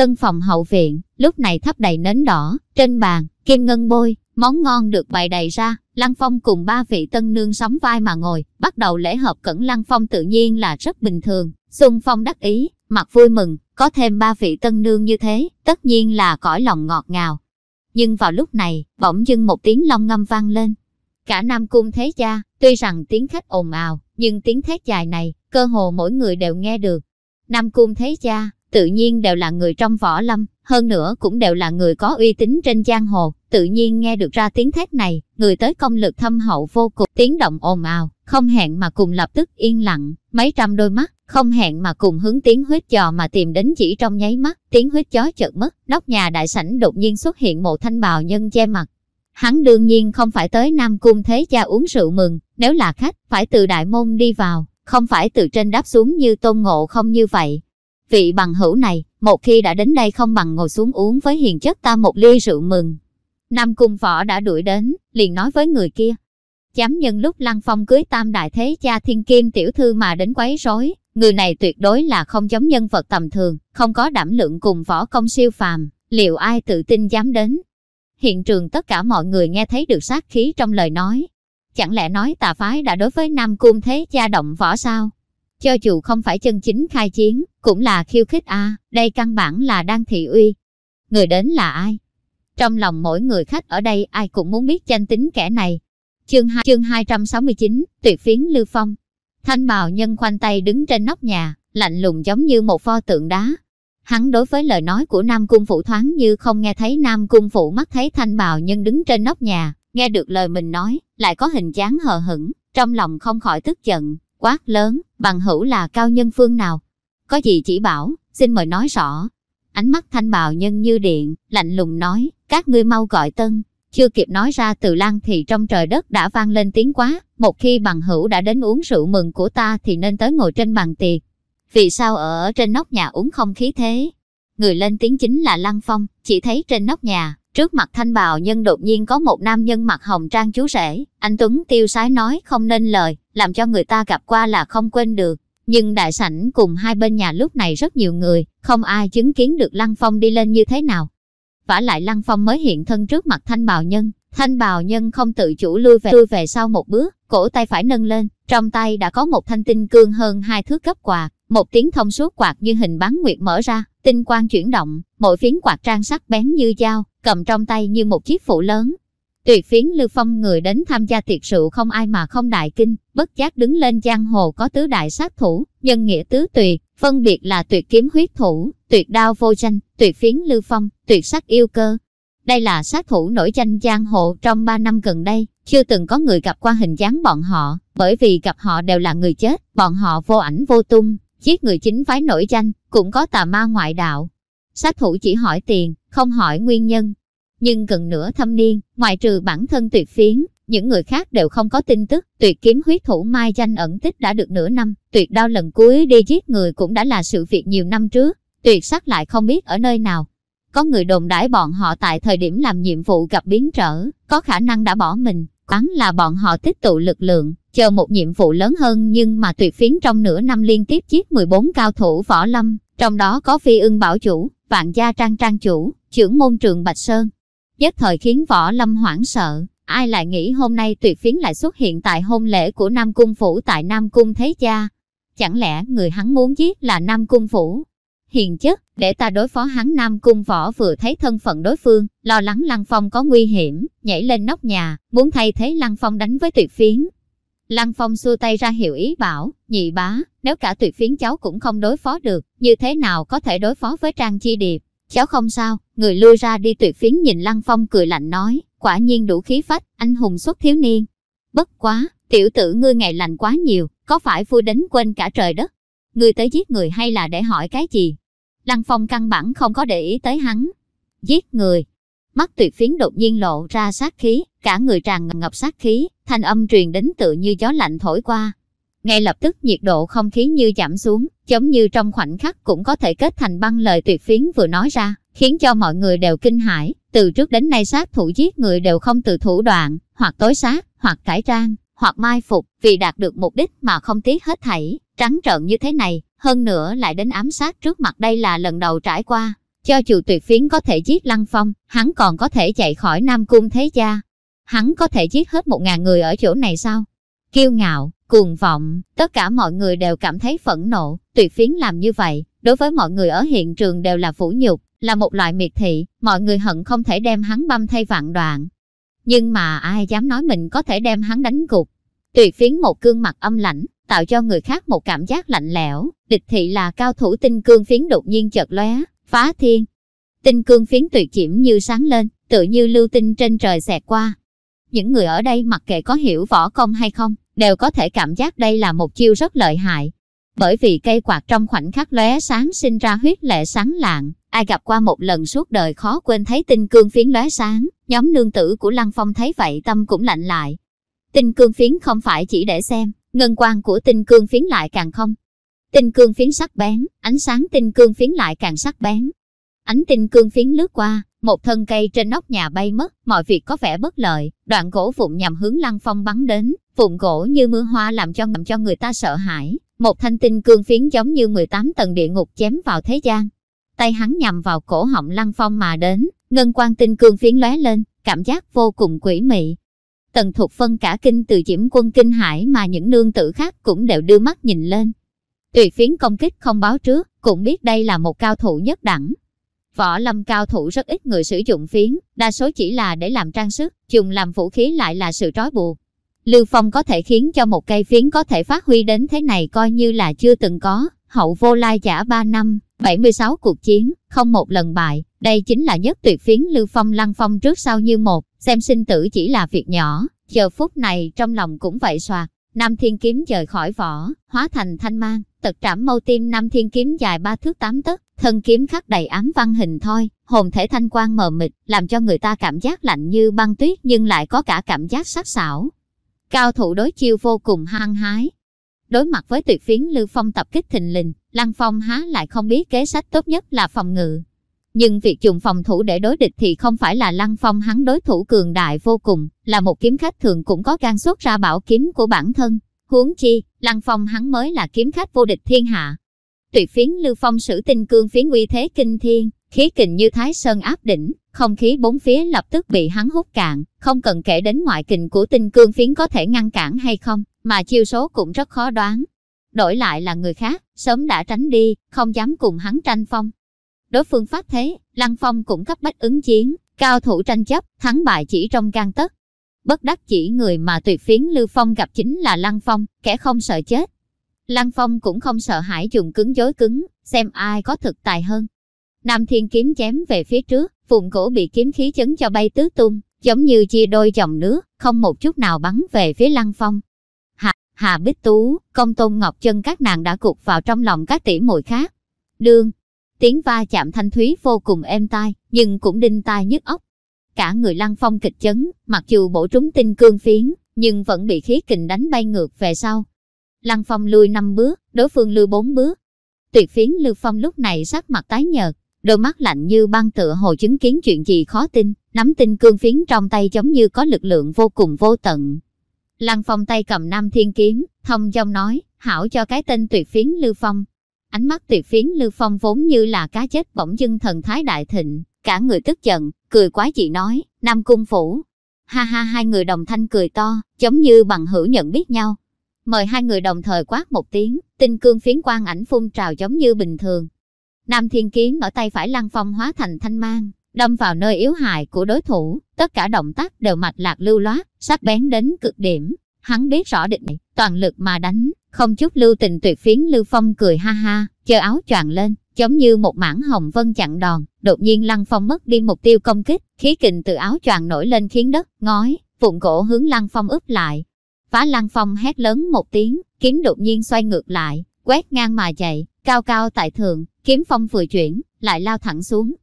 Tân phòng hậu viện, lúc này thắp đầy nến đỏ, trên bàn, kim ngân bôi, món ngon được bày đầy ra, Lăng Phong cùng ba vị tân nương sóng vai mà ngồi, bắt đầu lễ hợp cẩn Lăng Phong tự nhiên là rất bình thường, Xuân Phong đắc ý, mặt vui mừng, có thêm ba vị tân nương như thế, tất nhiên là cõi lòng ngọt ngào. Nhưng vào lúc này, bỗng dưng một tiếng long ngâm vang lên. Cả Nam Cung Thế Cha, tuy rằng tiếng khách ồn ào, nhưng tiếng thét dài này, cơ hồ mỗi người đều nghe được. Nam Cung Thế Cha, tự nhiên đều là người trong võ lâm, hơn nữa cũng đều là người có uy tín trên giang hồ, tự nhiên nghe được ra tiếng thét này, người tới công lực thâm hậu vô cùng, tiếng động ồn ào, không hẹn mà cùng lập tức yên lặng, mấy trăm đôi mắt, không hẹn mà cùng hướng tiếng huyết chò mà tìm đến chỉ trong nháy mắt, tiếng huyết chó chợt mất, nóc nhà đại sảnh đột nhiên xuất hiện một thanh bào nhân che mặt. Hắn đương nhiên không phải tới Nam Cung Thế Cha uống rượu mừng, nếu là khách, phải từ đại môn đi vào, không phải từ trên đáp xuống như tôn ngộ không như vậy. Vị bằng hữu này, một khi đã đến đây không bằng ngồi xuống uống với hiền chất ta một ly rượu mừng. Nam Cung Võ đã đuổi đến, liền nói với người kia. Chám nhân lúc Lăng Phong cưới tam đại thế cha thiên kim tiểu thư mà đến quấy rối, người này tuyệt đối là không giống nhân vật tầm thường, không có đảm lượng cùng võ công siêu phàm, liệu ai tự tin dám đến. Hiện trường tất cả mọi người nghe thấy được sát khí trong lời nói. Chẳng lẽ nói tà phái đã đối với Nam Cung thế cha động võ sao? Cho dù không phải chân chính khai chiến, cũng là khiêu khích a đây căn bản là đang thị uy. Người đến là ai? Trong lòng mỗi người khách ở đây ai cũng muốn biết danh tính kẻ này. Chương 2, chương 269, tuyệt phiến Lưu Phong. Thanh bào nhân khoanh tay đứng trên nóc nhà, lạnh lùng giống như một pho tượng đá. Hắn đối với lời nói của Nam Cung Phụ thoáng như không nghe thấy Nam Cung Phụ mắt thấy thanh bào nhân đứng trên nóc nhà, nghe được lời mình nói, lại có hình dáng hờ hững, trong lòng không khỏi tức giận, quát lớn, bằng hữu là cao nhân phương nào. Có gì chỉ bảo, xin mời nói rõ. Ánh mắt thanh bào nhân như điện, lạnh lùng nói, các ngươi mau gọi tân. Chưa kịp nói ra từ lan thì trong trời đất đã vang lên tiếng quá, một khi bằng hữu đã đến uống rượu mừng của ta thì nên tới ngồi trên bàn tiệc. Vì sao ở trên nóc nhà uống không khí thế? Người lên tiếng chính là Lăng Phong, chỉ thấy trên nóc nhà, trước mặt thanh bào nhân đột nhiên có một nam nhân mặc hồng trang chú rể. Anh Tuấn tiêu sái nói không nên lời, làm cho người ta gặp qua là không quên được. Nhưng đại sảnh cùng hai bên nhà lúc này rất nhiều người, không ai chứng kiến được Lăng Phong đi lên như thế nào. vả lại Lăng Phong mới hiện thân trước mặt thanh bào nhân, thanh bào nhân không tự chủ lui về lui về sau một bước, cổ tay phải nâng lên, trong tay đã có một thanh tinh cương hơn hai thước cấp quạt, một tiếng thông suốt quạt như hình bán nguyệt mở ra, tinh quang chuyển động, mỗi phiến quạt trang sắc bén như dao, cầm trong tay như một chiếc phụ lớn. Tuyệt phiến lưu phong người đến tham gia tiệc rượu không ai mà không đại kinh, bất giác đứng lên giang hồ có tứ đại sát thủ, nhân nghĩa tứ tuyệt, phân biệt là tuyệt kiếm huyết thủ, tuyệt đao vô danh tuyệt phiến lưu phong, tuyệt sắc yêu cơ. Đây là sát thủ nổi danh giang hồ trong 3 năm gần đây, chưa từng có người gặp qua hình dáng bọn họ, bởi vì gặp họ đều là người chết, bọn họ vô ảnh vô tung, giết người chính phái nổi danh, cũng có tà ma ngoại đạo. Sát thủ chỉ hỏi tiền, không hỏi nguyên nhân. Nhưng gần nửa thâm niên, ngoại trừ bản thân tuyệt phiến, những người khác đều không có tin tức. Tuyệt kiếm huyết thủ mai danh ẩn tích đã được nửa năm, tuyệt đao lần cuối đi giết người cũng đã là sự việc nhiều năm trước. Tuyệt sắc lại không biết ở nơi nào. Có người đồn đãi bọn họ tại thời điểm làm nhiệm vụ gặp biến trở, có khả năng đã bỏ mình, quán là bọn họ tích tụ lực lượng, chờ một nhiệm vụ lớn hơn nhưng mà tuyệt phiến trong nửa năm liên tiếp giết 14 cao thủ võ lâm, trong đó có phi ưng bảo chủ, vạn gia trang trang chủ, trưởng môn trường Bạch Sơn. Nhất thời khiến võ lâm hoảng sợ, ai lại nghĩ hôm nay tuyệt phiến lại xuất hiện tại hôn lễ của Nam Cung Phủ tại Nam Cung Thế Gia. Chẳng lẽ người hắn muốn giết là Nam Cung Phủ? Hiền chất, để ta đối phó hắn Nam Cung Võ vừa thấy thân phận đối phương, lo lắng Lăng Phong có nguy hiểm, nhảy lên nóc nhà, muốn thay thế Lăng Phong đánh với tuyệt phiến. Lăng Phong xua tay ra hiệu ý bảo, nhị bá, nếu cả tuyệt phiến cháu cũng không đối phó được, như thế nào có thể đối phó với Trang Chi Điệp? Cháu không sao, người lui ra đi tuyệt phiến nhìn Lăng Phong cười lạnh nói, quả nhiên đủ khí phách, anh hùng xuất thiếu niên. Bất quá, tiểu tử ngươi ngày lành quá nhiều, có phải vui đến quên cả trời đất? Ngươi tới giết người hay là để hỏi cái gì? Lăng Phong căn bản không có để ý tới hắn. Giết người. Mắt tuyệt phiến đột nhiên lộ ra sát khí, cả người tràn ngập sát khí, thanh âm truyền đến tự như gió lạnh thổi qua. Ngay lập tức nhiệt độ không khí như giảm xuống, giống như trong khoảnh khắc cũng có thể kết thành băng lời tuyệt phiến vừa nói ra, khiến cho mọi người đều kinh hãi. Từ trước đến nay sát thủ giết người đều không từ thủ đoạn, hoặc tối sát, hoặc cải trang, hoặc mai phục, vì đạt được mục đích mà không tiếc hết thảy, trắng trợn như thế này, hơn nữa lại đến ám sát trước mặt đây là lần đầu trải qua. Cho dù tuyệt phiến có thể giết Lăng Phong, hắn còn có thể chạy khỏi Nam Cung Thế Gia. Hắn có thể giết hết một ngàn người ở chỗ này sao? Kiêu ngạo, cuồng vọng, tất cả mọi người đều cảm thấy phẫn nộ, tuyệt phiến làm như vậy, đối với mọi người ở hiện trường đều là phủ nhục, là một loại miệt thị, mọi người hận không thể đem hắn băm thay vạn đoạn. Nhưng mà ai dám nói mình có thể đem hắn đánh gục. Tuyệt phiến một cương mặt âm lãnh, tạo cho người khác một cảm giác lạnh lẽo, địch thị là cao thủ tinh cương phiến đột nhiên chợt lóe, phá thiên. Tinh cương phiến tuyệt diễm như sáng lên, tự như lưu tinh trên trời xẹt qua. Những người ở đây mặc kệ có hiểu võ công hay không, đều có thể cảm giác đây là một chiêu rất lợi hại. Bởi vì cây quạt trong khoảnh khắc lóe sáng sinh ra huyết lệ sáng lạng, ai gặp qua một lần suốt đời khó quên thấy tinh cương phiến lóe sáng, nhóm nương tử của Lăng Phong thấy vậy tâm cũng lạnh lại. Tinh cương phiến không phải chỉ để xem, ngân quang của tinh cương phiến lại càng không. Tinh cương phiến sắc bén, ánh sáng tinh cương phiến lại càng sắc bén. Ánh tinh cương phiến lướt qua, một thân cây trên nóc nhà bay mất, mọi việc có vẻ bất lợi, đoạn gỗ vụn nhằm hướng Lăng Phong bắn đến, vụn gỗ như mưa hoa làm cho ngầm cho người ta sợ hãi. Một thanh tinh cương phiến giống như 18 tầng địa ngục chém vào thế gian. Tay hắn nhằm vào cổ họng Lăng Phong mà đến, ngân Quan tinh cương phiến lóe lên, cảm giác vô cùng quỷ mị. Tần Thục Phân cả kinh từ diễm quân kinh hải mà những nương tử khác cũng đều đưa mắt nhìn lên. Tùy phiến công kích không báo trước, cũng biết đây là một cao thủ nhất đẳng. Võ lâm cao thủ rất ít người sử dụng phiến, đa số chỉ là để làm trang sức, dùng làm vũ khí lại là sự trói buộc. Lưu Phong có thể khiến cho một cây phiến có thể phát huy đến thế này coi như là chưa từng có, hậu vô lai giả ba năm, 76 cuộc chiến, không một lần bại, đây chính là nhất tuyệt phiến Lưu Phong Lăng Phong trước sau như một, xem sinh tử chỉ là việc nhỏ, giờ phút này trong lòng cũng vậy soạt, Nam Thiên Kiếm rời khỏi vỏ, hóa thành thanh mang, tật trảm mâu tim. Nam Thiên Kiếm dài ba thước tám tấc, thân kiếm khắc đầy ám văn hình thôi, hồn thể thanh quang mờ mịt, làm cho người ta cảm giác lạnh như băng tuyết nhưng lại có cả cảm giác sắc sảo. Cao thủ đối chiêu vô cùng hăng hái. Đối mặt với tuyệt phiến Lưu Phong tập kích thình lình, Lăng Phong há lại không biết kế sách tốt nhất là phòng ngự. Nhưng việc dùng phòng thủ để đối địch thì không phải là Lăng Phong hắn đối thủ cường đại vô cùng, là một kiếm khách thường cũng có gan xuất ra bảo kiếm của bản thân. Huống chi, Lăng Phong hắn mới là kiếm khách vô địch thiên hạ. Tuyệt phiến Lưu Phong sử tinh cương phiến uy thế kinh thiên, khí kình như thái sơn áp đỉnh, không khí bốn phía lập tức bị hắn hút cạn, không cần kể đến ngoại kình của tinh cương phiến có thể ngăn cản hay không, mà chiêu số cũng rất khó đoán. Đổi lại là người khác, sớm đã tránh đi, không dám cùng hắn tranh phong. Đối phương phát thế, Lăng Phong cũng cấp bách ứng chiến, cao thủ tranh chấp, thắng bại chỉ trong gan tất. Bất đắc chỉ người mà tuyệt phiến Lưu Phong gặp chính là Lăng Phong, kẻ không sợ chết. Lăng Phong cũng không sợ hãi dùng cứng dối cứng, xem ai có thực tài hơn. Nam Thiên kiếm chém về phía trước, vùng cổ bị kiếm khí chấn cho bay tứ tung, giống như chia đôi dòng nước, không một chút nào bắn về phía Lăng Phong. Hà, Hà Bích Tú, công tôn ngọc chân các nàng đã cục vào trong lòng các tỷ muội khác. Đương, tiếng va chạm thanh thúy vô cùng êm tai, nhưng cũng đinh tai nhức óc. Cả người Lăng Phong kịch chấn, mặc dù bổ trúng tinh cương phiến, nhưng vẫn bị khí kình đánh bay ngược về sau. Lăng Phong lùi năm bước, đối phương lùi bốn bước. Tuyệt phiến Lưu Phong lúc này sắc mặt tái nhợt, đôi mắt lạnh như băng tựa hồ chứng kiến chuyện gì khó tin, nắm tinh cương phiến trong tay giống như có lực lượng vô cùng vô tận. Lăng Phong tay cầm Nam Thiên kiếm, thông dong nói, hảo cho cái tên tuyệt phiến Lưu Phong. Ánh mắt tuyệt phiến Lưu Phong vốn như là cá chết bỗng dưng thần thái đại thịnh, cả người tức giận, cười quái dị nói, Nam Cung Phủ. Ha ha hai người đồng thanh cười to, giống như bằng hữu nhận biết nhau. Mời hai người đồng thời quát một tiếng, tinh cương phiến quang ảnh phun trào giống như bình thường, Nam Thiên Kiếm ở tay phải Lăng Phong hóa thành thanh mang, đâm vào nơi yếu hại của đối thủ, tất cả động tác đều mạch lạc lưu loát, sắc bén đến cực điểm. Hắn biết rõ định toàn lực mà đánh, không chút lưu tình tuyệt phiến Lưu Phong cười ha ha, chờ áo choàng lên, giống như một mảng hồng vân chặn đòn, đột nhiên Lăng Phong mất đi mục tiêu công kích, khí kình từ áo choàng nổi lên khiến đất ngói, vụn gỗ hướng Lăng Phong úp lại. Phá Lăng Phong hét lớn một tiếng, kiếm đột nhiên xoay ngược lại, quét ngang mà chạy, cao cao tại thượng, kiếm phong vừa chuyển, lại lao thẳng xuống.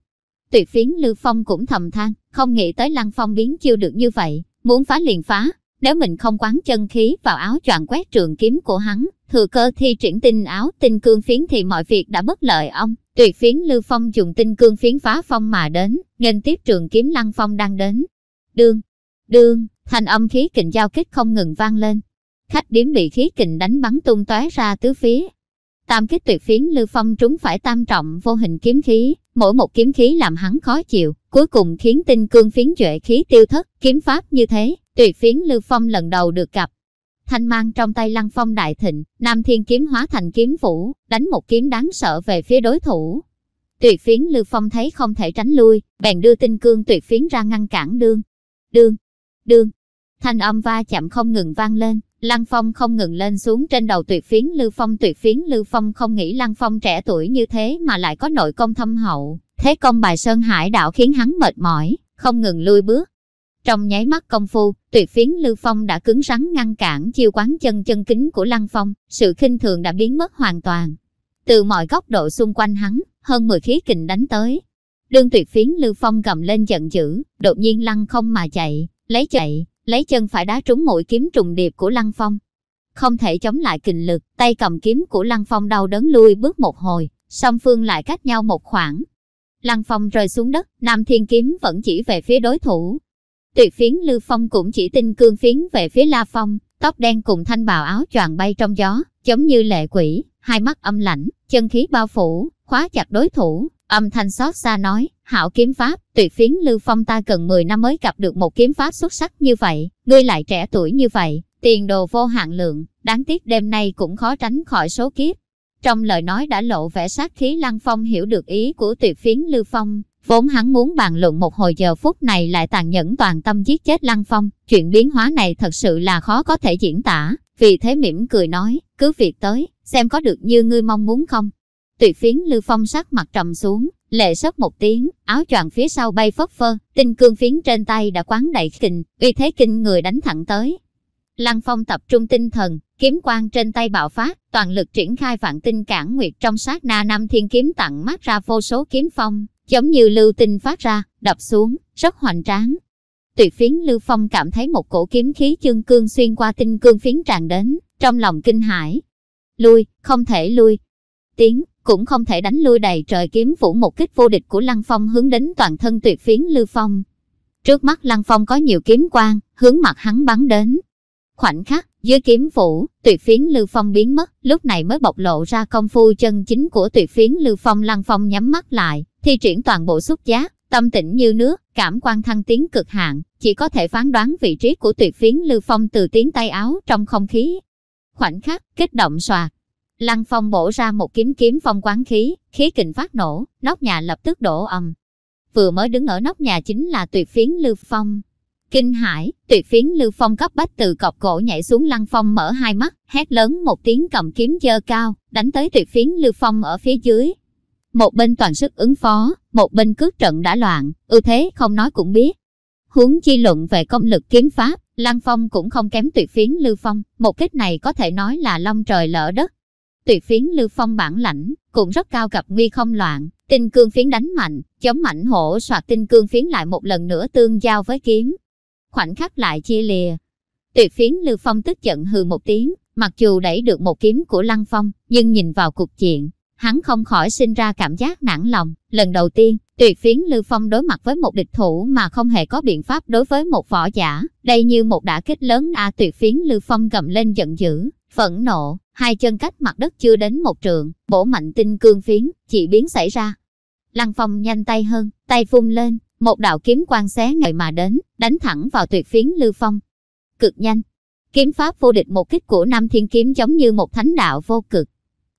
Tuyệt phiến Lưu Phong cũng thầm than, không nghĩ tới Lăng Phong biến chiêu được như vậy, muốn phá liền phá, nếu mình không quán chân khí vào áo choàng quét trường kiếm của hắn, thừa cơ thi triển tinh áo tinh cương phiến thì mọi việc đã bất lợi ông. Tuyệt phiến Lưu Phong dùng tinh cương phiến phá phong mà đến, nên tiếp trường kiếm Lăng Phong đang đến. Đương, đương, thành âm khí kình giao kích không ngừng vang lên. Khách điếm bị khí kình đánh bắn tung tóe ra tứ phía, Tam kích tuyệt phiến Lưu Phong trúng phải tam trọng vô hình kiếm khí, mỗi một kiếm khí làm hắn khó chịu, cuối cùng khiến tinh cương phiến duệ khí tiêu thất, kiếm pháp như thế, tuyệt phiến Lưu Phong lần đầu được gặp. Thanh mang trong tay Lăng Phong đại thịnh, Nam Thiên kiếm hóa thành kiếm phủ, đánh một kiếm đáng sợ về phía đối thủ. Tuyệt phiến Lưu Phong thấy không thể tránh lui, bèn đưa tinh cương tuyệt phiến ra ngăn cản đương. Đương, đương, thanh âm va chạm không ngừng vang lên, Lăng Phong không ngừng lên xuống trên đầu tuyệt phiến Lưu Phong tuyệt phiến Lưu Phong không nghĩ Lăng Phong trẻ tuổi như thế mà lại có nội công thâm hậu. Thế công bài Sơn Hải đạo khiến hắn mệt mỏi, không ngừng lui bước. Trong nháy mắt công phu, tuyệt phiến Lưu Phong đã cứng rắn ngăn cản chiêu quán chân chân kính của Lăng Phong, sự khinh thường đã biến mất hoàn toàn. Từ mọi góc độ xung quanh hắn, hơn 10 khí kình đánh tới. Đương tuyệt phiến Lưu Phong gầm lên giận dữ, đột nhiên lăng không mà chạy, lấy chạy, lấy chân phải đá trúng mũi kiếm trùng điệp của Lăng Phong. Không thể chống lại kình lực, tay cầm kiếm của Lăng Phong đau đớn lui bước một hồi, song phương lại cách nhau một khoảng. Lăng Phong rơi xuống đất, Nam Thiên Kiếm vẫn chỉ về phía đối thủ. Tuyệt phiến Lưu Phong cũng chỉ tinh cương phiến về phía La Phong, tóc đen cùng thanh bào áo choàng bay trong gió, giống như lệ quỷ, hai mắt âm lãnh, chân khí bao phủ, khóa chặt đối thủ, âm thanh xót xa nói, hảo kiếm pháp, tuyệt phiến Lưu Phong ta cần 10 năm mới gặp được một kiếm pháp xuất sắc như vậy, ngươi lại trẻ tuổi như vậy, tiền đồ vô hạn lượng, đáng tiếc đêm nay cũng khó tránh khỏi số kiếp. Trong lời nói đã lộ vẻ sát khí Lăng Phong hiểu được ý của tuyệt phiến Lưu Phong, vốn hắn muốn bàn luận một hồi giờ phút này lại tàn nhẫn toàn tâm giết chết Lăng Phong, chuyện biến hóa này thật sự là khó có thể diễn tả, vì thế mỉm cười nói, cứ việc tới, xem có được như ngươi mong muốn không. Tùy phiến Lưu Phong sắc mặt trầm xuống, lệ sất một tiếng, áo choàng phía sau bay phất phơ, tinh cương phiến trên tay đã quán đầy kình, uy thế kinh người đánh thẳng tới. Lăng Phong tập trung tinh thần, kiếm quang trên tay bạo phát, toàn lực triển khai vạn tinh cản nguyệt trong sát na năm thiên kiếm tặng mắt ra vô số kiếm phong, giống như lưu tinh phát ra, đập xuống, rất hoành tráng. Tuyệt phiến Lưu Phong cảm thấy một cổ kiếm khí chương cương xuyên qua tinh cương phiến tràn đến, trong lòng kinh hãi. Lui, không thể lui. Tiếng, cũng không thể đánh lui đầy trời kiếm phủ một kích vô địch của Lăng Phong hướng đến toàn thân tuyệt phiến Lưu Phong. Trước mắt Lăng Phong có nhiều kiếm quang, hướng mặt hắn bắn đến. Khoảnh khắc, dưới kiếm phủ, tuyệt phiến Lưu Phong biến mất, lúc này mới bộc lộ ra công phu chân chính của tuyệt phiến Lưu Phong Lăng Phong nhắm mắt lại, thi triển toàn bộ xúc giác, tâm tĩnh như nước, cảm quan thăng tiến cực hạn, chỉ có thể phán đoán vị trí của tuyệt phiến Lưu Phong từ tiếng tay áo trong không khí. Khoảnh khắc, kích động soạt, Lăng Phong bổ ra một kiếm kiếm phong quán khí, khí kình phát nổ, nóc nhà lập tức đổ ầm. Vừa mới đứng ở nóc nhà chính là tuyệt phiến Lưu Phong. Kinh hải, tuyệt phiến Lưu Phong cấp bách từ cọc cổ nhảy xuống Lăng Phong mở hai mắt, hét lớn một tiếng cầm kiếm dơ cao, đánh tới tuyệt phiến Lưu Phong ở phía dưới. Một bên toàn sức ứng phó, một bên cướp trận đã loạn, ưu thế không nói cũng biết. Huống chi luận về công lực kiếm pháp, Lăng Phong cũng không kém tuyệt phiến Lưu Phong, một kích này có thể nói là long trời lỡ đất, tuyệt phiến lưu phong bản lãnh, cũng rất cao gặp nguy không loạn, tinh cương phiến đánh mạnh, chống mạnh hổ soạt tinh cương phiến lại một lần nữa tương giao với kiếm. Khoảnh khắc lại chia lìa. Tuyệt phiến lưu phong tức giận hừ một tiếng, mặc dù đẩy được một kiếm của lăng phong, nhưng nhìn vào cục diện, hắn không khỏi sinh ra cảm giác nản lòng. Lần đầu tiên, tuyệt phiến lưu phong đối mặt với một địch thủ mà không hề có biện pháp đối với một võ giả, đây như một đả kích lớn a tuyệt phiến lưu phong gầm lên giận dữ, phẫn nộ, hai chân cách mặt đất chưa đến một trượng, bổ mạnh tinh cương phiến, chỉ biến xảy ra. Lăng Phong nhanh tay hơn, tay phun lên, một đạo kiếm quang xé ngời mà đến, đánh thẳng vào tuyệt phiến Lưu Phong. Cực nhanh, kiếm pháp vô địch một kích của Nam Thiên Kiếm giống như một thánh đạo vô cực.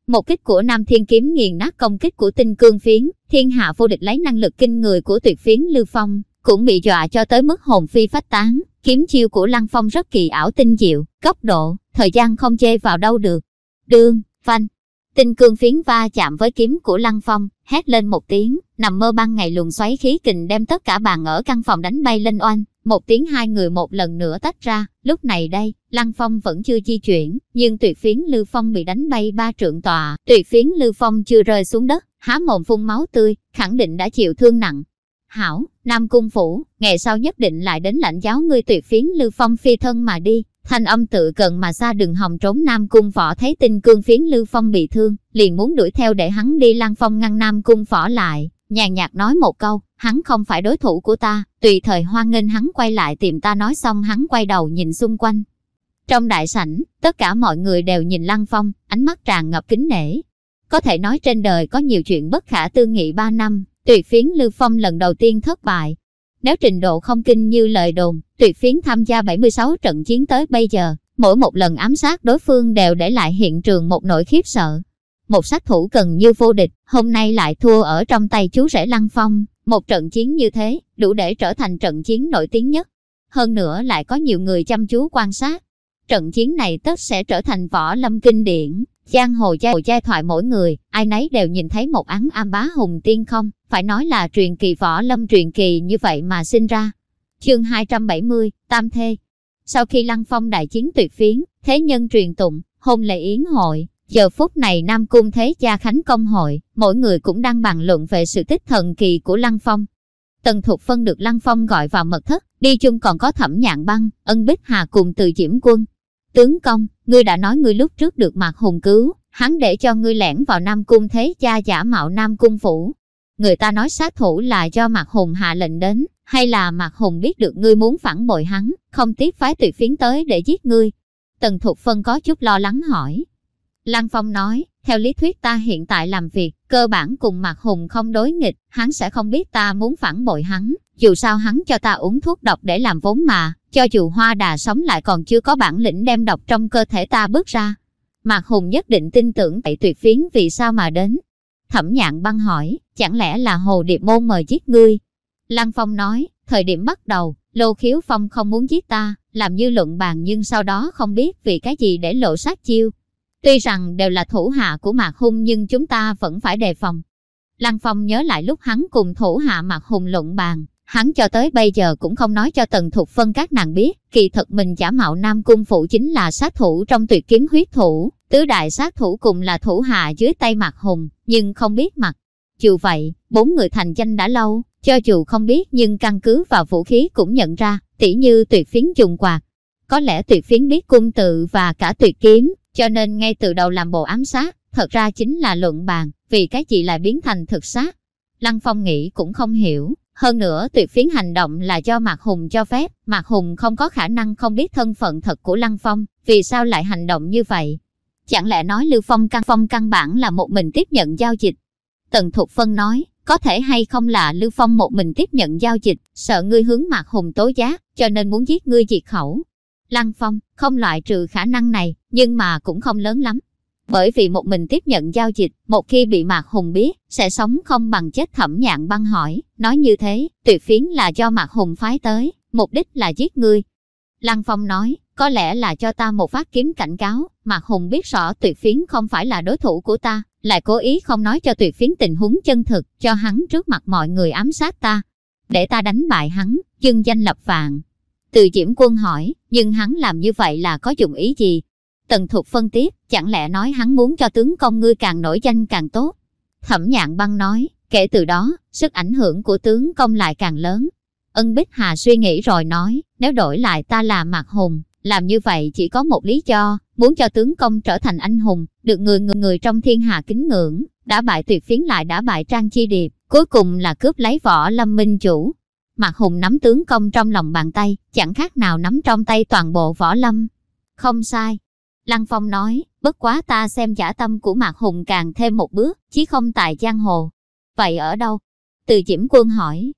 Một kích của Nam Thiên Kiếm nghiền nát công kích của tinh cương phiến, thiên hạ vô địch lấy năng lực kinh người của tuyệt phiến Lưu Phong, cũng bị dọa cho tới mức hồn phi phách tán. Kiếm chiêu của Lăng Phong rất kỳ ảo tinh diệu, cấp độ, thời gian không chê vào đâu được. Đương, phanh. Tinh cương phiến va chạm với kiếm của Lăng Phong, hét lên một tiếng, nằm mơ ban ngày luồng xoáy khí kình đem tất cả bàn ở căn phòng đánh bay lên oanh. Một tiếng hai người một lần nữa tách ra, lúc này đây, Lăng Phong vẫn chưa di chuyển, nhưng tuyệt phiến Lưu Phong bị đánh bay ba trượng tòa, tuyệt phiến Lưu Phong chưa rơi xuống đất, há mồm phun máu tươi, khẳng định đã chịu thương nặng. Hảo, Nam Cung Phủ, ngày sau nhất định lại đến lãnh giáo ngươi tuyệt phiến Lưu Phong phi thân mà đi, Thanh âm tự gần mà xa đừng hòng trốn Nam Cung Phỏ thấy tinh cương phiến Lưu Phong bị thương, liền muốn đuổi theo để hắn đi lăng phong ngăn Nam Cung Phỏ lại, nhàn nhạt nói một câu, hắn không phải đối thủ của ta, tùy thời hoan nghênh hắn quay lại tìm ta nói xong hắn quay đầu nhìn xung quanh. Trong đại sảnh, tất cả mọi người đều nhìn lăng phong, ánh mắt tràn ngập kính nể. Có thể nói trên đời có nhiều chuyện bất khả tư nghị ba năm, tuyệt phiến Lưu Phong lần đầu tiên thất bại, nếu trình độ không kinh như lời đồn, tuyệt phiến tham gia 76 trận chiến tới bây giờ, mỗi một lần ám sát đối phương đều để lại hiện trường một nỗi khiếp sợ. Một sát thủ cần như vô địch, hôm nay lại thua ở trong tay chú rể Lăng Phong. Một trận chiến như thế, đủ để trở thành trận chiến nổi tiếng nhất. Hơn nữa lại có nhiều người chăm chú quan sát. Trận chiến này tất sẽ trở thành võ lâm kinh điển, Giang hồ giai, hồ giai thoại mỗi người, ai nấy đều nhìn thấy một án am bá hùng tiên không, phải nói là truyền kỳ võ lâm truyền kỳ như vậy mà sinh ra. Chương 270, Tam Thê Sau khi Lăng Phong đại chiến tuyệt phiến, thế nhân truyền tụng, hôn lễ yến hội, giờ phút này Nam Cung Thế Gia Khánh Công hội, mỗi người cũng đang bàn luận về sự tích thần kỳ của Lăng Phong. Tần Thục Phân được Lăng Phong gọi vào mật thất, đi chung còn có Thẩm Nhạn Băng, Ân Bích Hà cùng Từ Diễm Quân, Tướng công, ngươi đã nói ngươi lúc trước được Mạc Hùng cứu, hắn để cho ngươi lẻn vào Nam Cung thế cha giả mạo Nam Cung phủ. Người ta nói sát thủ là do Mạc Hùng hạ lệnh đến, hay là Mạc Hùng biết được ngươi muốn phản bội hắn, không tiếc phái tuyệt phiến tới để giết ngươi. Tần Thục Phân có chút lo lắng hỏi. Lăng Phong nói, theo lý thuyết ta hiện tại làm việc, cơ bản cùng Mạc Hùng không đối nghịch, hắn sẽ không biết ta muốn phản bội hắn, dù sao hắn cho ta uống thuốc độc để làm vốn mà, cho dù hoa đà sống lại còn chưa có bản lĩnh đem độc trong cơ thể ta bước ra. Mạc Hùng nhất định tin tưởng tại tuyệt phiến vì sao mà đến. Thẩm nhạn băng hỏi, chẳng lẽ là hồ điệp môn mời giết ngươi? Lăng Phong nói, thời điểm bắt đầu, Lô Khiếu Phong không muốn giết ta, làm như luận bàn nhưng sau đó không biết vì cái gì để lộ sát chiêu. Tuy rằng đều là thủ hạ của Mạc Hùng, nhưng chúng ta vẫn phải đề phòng. Lăng Phong nhớ lại lúc hắn cùng thủ hạ Mạc Hùng luận bàn, hắn cho tới bây giờ cũng không nói cho Tần Thục Phân các nàng biết, kỳ thật mình giả mạo Nam Cung Phụ chính là sát thủ trong tuyệt kiếm huyết thủ, tứ đại sát thủ cùng là thủ hạ dưới tay Mạc Hùng, nhưng không biết mặt. Dù vậy, bốn người thành danh đã lâu, cho dù không biết nhưng căn cứ vào vũ khí cũng nhận ra, tỉ như tuyệt phiến dùng quạt. Có lẽ tuyệt phiến biết cung tự và cả tuyệt kiếm, cho nên ngay từ đầu làm bộ ám sát, thật ra chính là luận bàn, vì cái gì lại biến thành thực sát. Lăng Phong nghĩ cũng không hiểu, hơn nữa tuyệt phiến hành động là do Mạc Hùng cho phép, Mạc Hùng không có khả năng không biết thân phận thật của Lăng Phong, vì sao lại hành động như vậy? Chẳng lẽ nói Lưu Phong căn phong căn bản là một mình tiếp nhận giao dịch? Tần Thục Phân nói, có thể hay không là Lưu Phong một mình tiếp nhận giao dịch, sợ ngươi hướng Mạc Hùng tố giác, cho nên muốn giết ngươi diệt khẩu. Lăng Phong, không loại trừ khả năng này, nhưng mà cũng không lớn lắm. Bởi vì một mình tiếp nhận giao dịch, một khi bị Mạc Hùng biết, sẽ sống không bằng chết thẩm nhạn băng hỏi. Nói như thế, tuyệt phiến là do Mạc Hùng phái tới, mục đích là giết ngươi. Lăng Phong nói, có lẽ là cho ta một phát kiếm cảnh cáo, Mạc Hùng biết rõ tuyệt phiến không phải là đối thủ của ta, lại cố ý không nói cho tuyệt phiến tình huống chân thực, cho hắn trước mặt mọi người ám sát ta. Để ta đánh bại hắn, dưng danh lập vạn. Từ Diễm Quân hỏi, nhưng hắn làm như vậy là có dụng ý gì? Tần Thục phân tiếp, chẳng lẽ nói hắn muốn cho tướng công ngươi càng nổi danh càng tốt? Thẩm nhạn băng nói, kể từ đó, sức ảnh hưởng của tướng công lại càng lớn. Ân Bích Hà suy nghĩ rồi nói, nếu đổi lại ta là Mạc Hùng, làm như vậy chỉ có một lý do, muốn cho tướng công trở thành anh hùng, được người người người trong thiên hạ kính ngưỡng, đã bại tuyệt phiến lại đã bại trang chi điệp, cuối cùng là cướp lấy võ lâm minh chủ. Mạc Hùng nắm tướng công trong lòng bàn tay, chẳng khác nào nắm trong tay toàn bộ võ lâm. Không sai, Lăng Phong nói, bất quá ta xem giả tâm của Mạc Hùng càng thêm một bước, chứ không tại giang hồ. Vậy ở đâu? Từ Diễm Quân hỏi.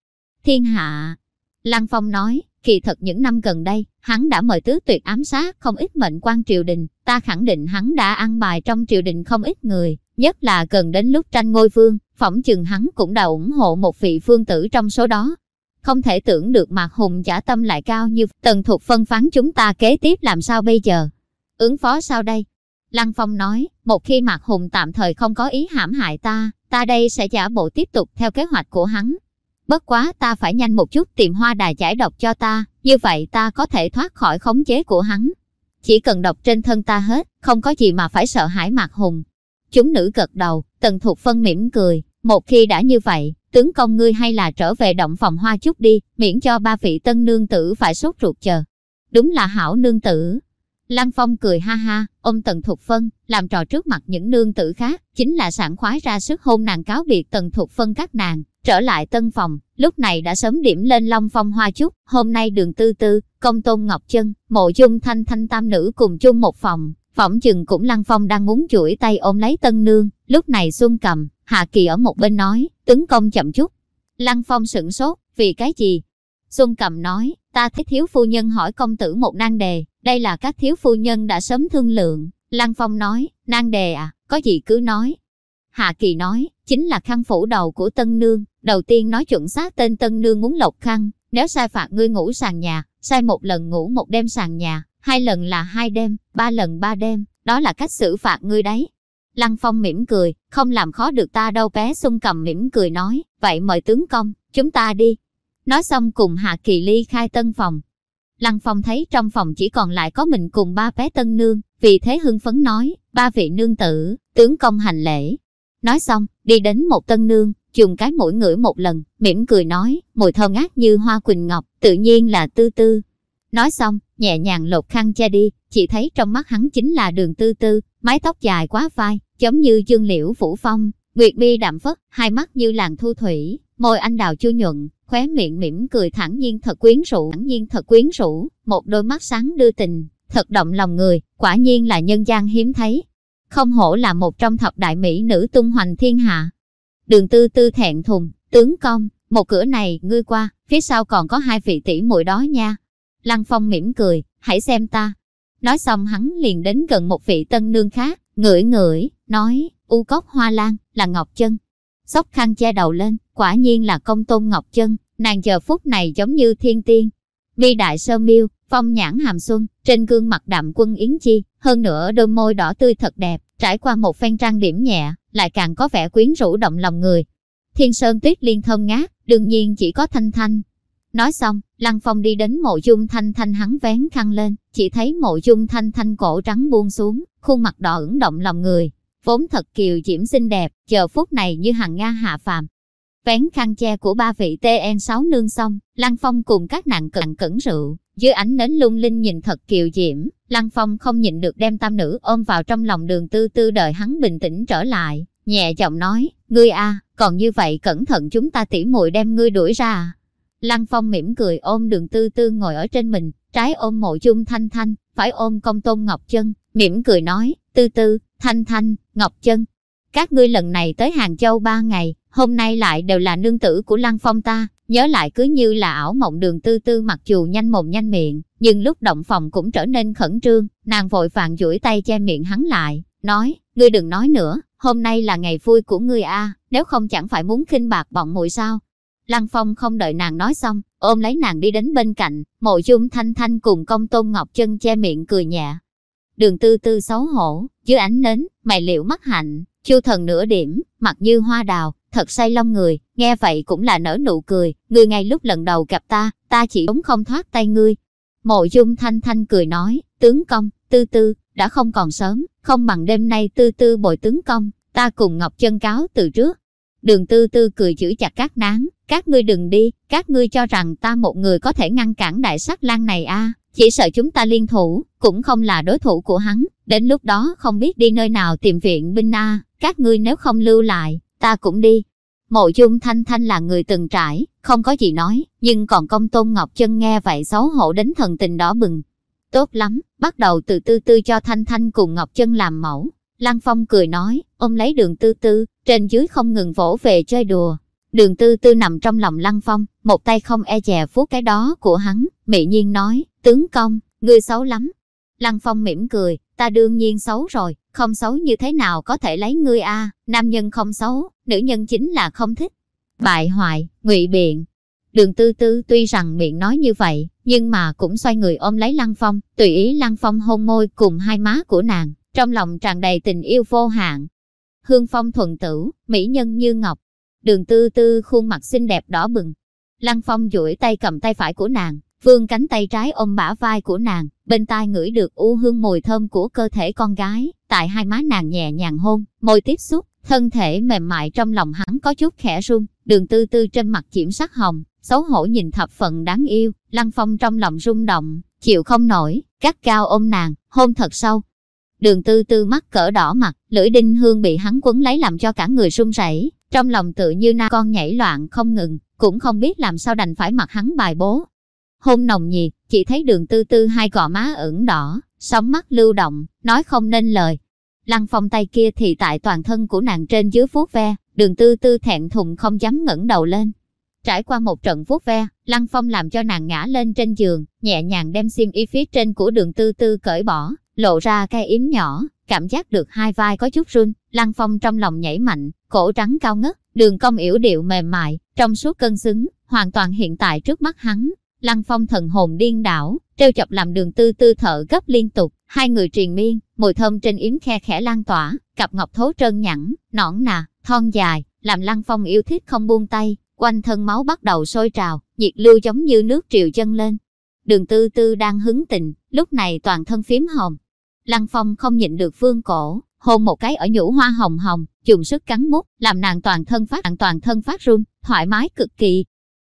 Thiên hạ. Lăng Phong nói, kỳ thật những năm gần đây, hắn đã mời tứ tuyệt ám sát không ít mệnh quan triều đình, ta khẳng định hắn đã ăn bài trong triều đình không ít người, nhất là gần đến lúc tranh ngôi vương, phỏng chừng hắn cũng đã ủng hộ một vị phương tử trong số đó. Không thể tưởng được Mạc Hùng giả tâm lại cao như tần thuộc phân phán chúng ta kế tiếp làm sao bây giờ. Ứng phó sao đây? Lăng Phong nói, một khi Mạc Hùng tạm thời không có ý hãm hại ta, ta đây sẽ giả bộ tiếp tục theo kế hoạch của hắn. Bất quá ta phải nhanh một chút tìm hoa đài giải độc cho ta, như vậy ta có thể thoát khỏi khống chế của hắn. Chỉ cần độc trên thân ta hết, không có gì mà phải sợ hãi Mạc Hùng. Chúng nữ gật đầu, tần thuộc phân mỉm cười, một khi đã như vậy, tướng công ngươi hay là trở về động phòng hoa chút đi, miễn cho ba vị tân nương tử phải sốt ruột chờ. Đúng là hảo nương tử, Lăng Phong cười ha ha, ôm Tần Thục Phân, làm trò trước mặt những nương tử khác, chính là sảng khoái ra sức hôn nàng cáo biệt Tần Thục Phân các nàng, trở lại tân phòng, lúc này đã sớm điểm lên Long Phong hoa chút, hôm nay đường tư tư, công tôn Ngọc Chân, mộ dung thanh thanh tam nữ cùng chung một phòng, phỏng chừng cũng Lăng Phong đang muốn chuỗi tay ôm lấy tân nương, lúc này Xuân cầm, Hạ Kỳ ở một bên nói, tướng công chậm chút. Lăng Phong sửng sốt, vì cái gì? Xuân cầm nói, ta thấy thiếu phu nhân hỏi công tử một nan đề, đây là các thiếu phu nhân đã sớm thương lượng. Lăng Phong nói, nan đề à, có gì cứ nói. Hạ Kỳ nói, chính là khăn phủ đầu của Tân Nương. Đầu tiên nói chuẩn xác tên Tân Nương muốn lộc khăn, nếu sai phạt ngươi ngủ sàn nhà, sai một lần ngủ một đêm sàn nhà, hai lần là hai đêm, ba lần ba đêm, đó là cách xử phạt ngươi đấy. Lăng Phong mỉm cười, không làm khó được ta đâu bé xung cầm mỉm cười nói, vậy mời tướng công, chúng ta đi. Nói xong cùng Hạ Kỳ ly khai tân phòng, Lăng Phong thấy trong phòng chỉ còn lại có mình cùng ba bé tân nương, vì thế hưng phấn nói, ba vị nương tử, tướng công hành lễ. Nói xong, đi đến một tân nương, dùng cái mũi ngửi một lần, mỉm cười nói, mùi thơm ngát như hoa quỳnh ngọc, tự nhiên là tư tư. Nói xong, nhẹ nhàng lột khăn che đi, chỉ thấy trong mắt hắn chính là đường tư tư, mái tóc dài quá vai, giống như dương liễu phủ phong, nguyệt mi đạm phất, hai mắt như làng thu thủy, môi anh đào chua nhuận, khóe miệng mỉm cười thẳng nhiên thật quyến rũ, thẳng nhiên thật quyến rũ, một đôi mắt sáng đưa tình, thật động lòng người, quả nhiên là nhân gian hiếm thấy. Không hổ là một trong thập đại mỹ nữ tung hoành thiên hạ. Đường tư tư thẹn thùng, tướng công, một cửa này ngươi qua, phía sau còn có hai vị tỷ muội đó nha. Lăng Phong mỉm cười, hãy xem ta. Nói xong hắn liền đến gần một vị tân nương khác, ngửi ngửi, nói, u cốc hoa lan, là Ngọc Chân. Xốc khăn che đầu lên, quả nhiên là công tôn Ngọc Chân, nàng giờ phút này giống như thiên tiên. Mi đại sơ miêu, phong nhãn hàm xuân, trên gương mặt đạm quân yến chi, hơn nữa đôi môi đỏ tươi thật đẹp, trải qua một phen trang điểm nhẹ, lại càng có vẻ quyến rũ động lòng người. Thiên Sơn Tuyết Liên thơm ngát, đương nhiên chỉ có Thanh Thanh. Nói xong, Lăng Phong đi đến mộ dung Thanh Thanh hắn vén khăn lên, chỉ thấy mộ dung Thanh Thanh cổ trắng buông xuống, khuôn mặt đỏ ửng động lòng người. Vốn thật kiều diễm xinh đẹp, chờ phút này như hàng Nga hạ phàm. Vén khăn che của ba vị TN6 nương xong, Lăng Phong cùng các nạn cận cẩn rượu, dưới ánh nến lung linh nhìn thật kiều diễm, Lăng Phong không nhịn được đem tam nữ ôm vào trong lòng đường tư tư đợi hắn bình tĩnh trở lại, nhẹ giọng nói, ngươi a, còn như vậy cẩn thận chúng ta tỉ muội đem ngươi đuổi ra. Lăng Phong mỉm cười ôm đường tư tư ngồi ở trên mình, trái ôm mộ chung thanh thanh, phải ôm công tôn ngọc chân, mỉm cười nói, tư tư, thanh thanh, ngọc chân. Các ngươi lần này tới Hàng Châu ba ngày, hôm nay lại đều là nương tử của Lăng Phong ta, nhớ lại cứ như là ảo mộng đường tư tư mặc dù nhanh mồm nhanh miệng, nhưng lúc động phòng cũng trở nên khẩn trương, nàng vội vàng duỗi tay che miệng hắn lại, nói, ngươi đừng nói nữa, hôm nay là ngày vui của ngươi a, nếu không chẳng phải muốn khinh bạc bọn muội sao? Lăng Phong không đợi nàng nói xong, ôm lấy nàng đi đến bên cạnh, mộ dung thanh thanh cùng công tôn ngọc chân che miệng cười nhẹ. Đường tư tư xấu hổ, dưới ánh nến, mày liệu mắt hạnh, chu thần nửa điểm, mặt như hoa đào, thật say lông người, nghe vậy cũng là nở nụ cười, ngươi ngay lúc lần đầu gặp ta, ta chỉ ống không thoát tay ngươi. Mộ dung thanh thanh cười nói, tướng công, tư tư, đã không còn sớm, không bằng đêm nay tư tư bồi tướng công, ta cùng Ngọc chân cáo từ trước. Đường tư tư cười chửi chặt các nán, các ngươi đừng đi, các ngươi cho rằng ta một người có thể ngăn cản đại sắc lang này a à? chỉ sợ chúng ta liên thủ, cũng không là đối thủ của hắn, đến lúc đó không biết đi nơi nào tìm viện binh a các ngươi nếu không lưu lại, ta cũng đi. Mộ dung thanh thanh là người từng trải, không có gì nói, nhưng còn công tôn ngọc chân nghe vậy xấu hổ đến thần tình đỏ bừng. Tốt lắm, bắt đầu từ tư tư cho thanh thanh cùng ngọc chân làm mẫu. Lăng Phong cười nói, ôm lấy đường tư tư, trên dưới không ngừng vỗ về chơi đùa. Đường tư tư nằm trong lòng Lăng Phong, một tay không e dè phút cái đó của hắn, mị nhiên nói, tướng công, ngươi xấu lắm. Lăng Phong mỉm cười, ta đương nhiên xấu rồi, không xấu như thế nào có thể lấy ngươi a nam nhân không xấu, nữ nhân chính là không thích. Bại hoại, ngụy biện. Đường tư tư tuy rằng miệng nói như vậy, nhưng mà cũng xoay người ôm lấy Lăng Phong, tùy ý Lăng Phong hôn môi cùng hai má của nàng, trong lòng tràn đầy tình yêu vô hạn. Hương phong thuần tử, mỹ nhân như ngọc. Đường tư tư khuôn mặt xinh đẹp đỏ bừng. Lăng phong duỗi tay cầm tay phải của nàng, vươn cánh tay trái ôm bả vai của nàng, bên tai ngửi được u hương mùi thơm của cơ thể con gái, tại hai má nàng nhẹ nhàng hôn, môi tiếp xúc, thân thể mềm mại trong lòng hắn có chút khẽ run, đường tư tư trên mặt chiếm sắc hồng, xấu hổ nhìn thập phận đáng yêu, lăng phong trong lòng rung động, chịu không nổi, cắt cao ôm nàng, hôn thật sâu. Đường tư tư mắt cỡ đỏ mặt, lưỡi đinh hương bị hắn quấn lấy làm cho cả người run rẩy, trong lòng tự như na con nhảy loạn không ngừng, cũng không biết làm sao đành phải mặc hắn bài bố, hôn nồng nhiệt, chỉ thấy đường tư tư hai gò má ửng đỏ, sóng mắt lưu động, nói không nên lời. Lăng phong tay kia thì tại toàn thân của nàng trên dưới vuốt ve, đường tư tư thẹn thùng không dám ngẩng đầu lên. Trải qua một trận vuốt ve, Lăng Phong làm cho nàng ngã lên trên giường, nhẹ nhàng đem xiêm y phía trên của đường tư tư cởi bỏ, lộ ra cái yếm nhỏ, cảm giác được hai vai có chút run, Lăng Phong trong lòng nhảy mạnh, cổ trắng cao ngất, đường cong yểu điệu mềm mại, trong suốt cân xứng, hoàn toàn hiện tại trước mắt hắn, Lăng Phong thần hồn điên đảo, treo chọc làm đường tư tư thở gấp liên tục, hai người triền miên, mùi thơm trên yếm khe khẽ lan tỏa, cặp ngọc thố trơn nhẵn, nõn nà, thon dài, làm Lăng Phong yêu thích không buông tay, quanh thân máu bắt đầu sôi trào, nhiệt lưu giống như nước triều chân lên. Đường tư tư đang hứng tình, lúc này toàn thân phím hồng. Lăng Phong không nhịn được vương cổ, hôn một cái ở nhũ hoa hồng hồng, dùng sức cắn mút, làm nàng toàn thân phát toàn thân phát run, thoải mái cực kỳ,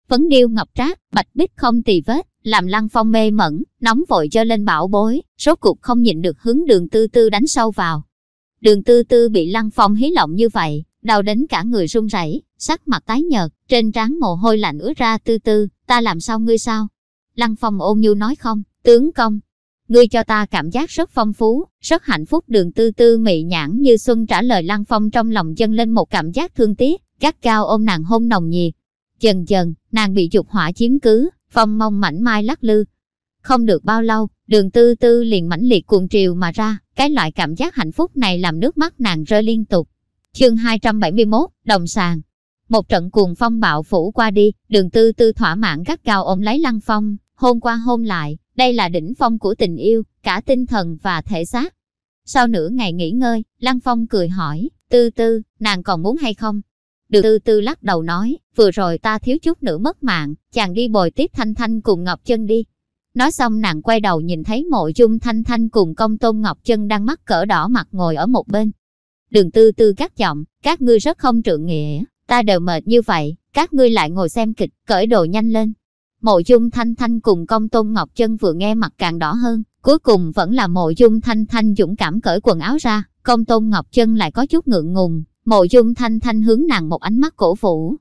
Phấn điêu ngọc trác, bạch bích không tì vết, làm lăng phong mê mẩn, nóng vội cho lên bảo bối, rốt cuộc không nhịn được hướng đường tư tư đánh sâu vào. Đường tư tư bị lăng phong hí lộng như vậy, đau đến cả người run rẩy, sắc mặt tái nhợt, trên trán mồ hôi lạnh ứa ra tư tư, ta làm sao ngươi sao? Lăng phong ôn nhu nói không, tướng công, ngươi cho ta cảm giác rất phong phú, rất hạnh phúc đường tư tư mị nhãn như xuân trả lời lăng phong trong lòng dâng lên một cảm giác thương tiếc, gắt cao ôm nàng hôn nồng nhiệt, Dần dần, nàng bị dục hỏa chiếm cứ, phong mông mảnh mai lắc lư. Không được bao lâu, đường tư tư liền mãnh liệt cuồng triều mà ra, cái loại cảm giác hạnh phúc này làm nước mắt nàng rơi liên tục. Chương 271, Đồng sàng. Một trận cuồng phong bạo phủ qua đi, đường tư tư thỏa mãn gắt cao ôm lấy lăng phong, hôn qua hôn lại, Đây là đỉnh phong của tình yêu, cả tinh thần và thể xác. Sau nửa ngày nghỉ ngơi, Lăng Phong cười hỏi, tư tư, nàng còn muốn hay không? Được tư tư lắc đầu nói, vừa rồi ta thiếu chút nữa mất mạng, chàng đi bồi tiếp Thanh Thanh cùng Ngọc Chân đi. Nói xong nàng quay đầu nhìn thấy mộ dung Thanh Thanh cùng công tôn Ngọc Chân đang mắt cỡ đỏ mặt ngồi ở một bên. Đường tư tư gắt giọng, các ngươi rất không trượng nghĩa, ta đều mệt như vậy, các ngươi lại ngồi xem kịch, cởi đồ nhanh lên. Mộ dung Thanh Thanh cùng công tôn Ngọc Chân vừa nghe mặt càng đỏ hơn, cuối cùng vẫn là mộ dung Thanh Thanh dũng cảm cởi quần áo ra, công tôn Ngọc Chân lại có chút ngượng ngùng, Mộ dung thanh thanh hướng nàng một ánh mắt cổ vũ.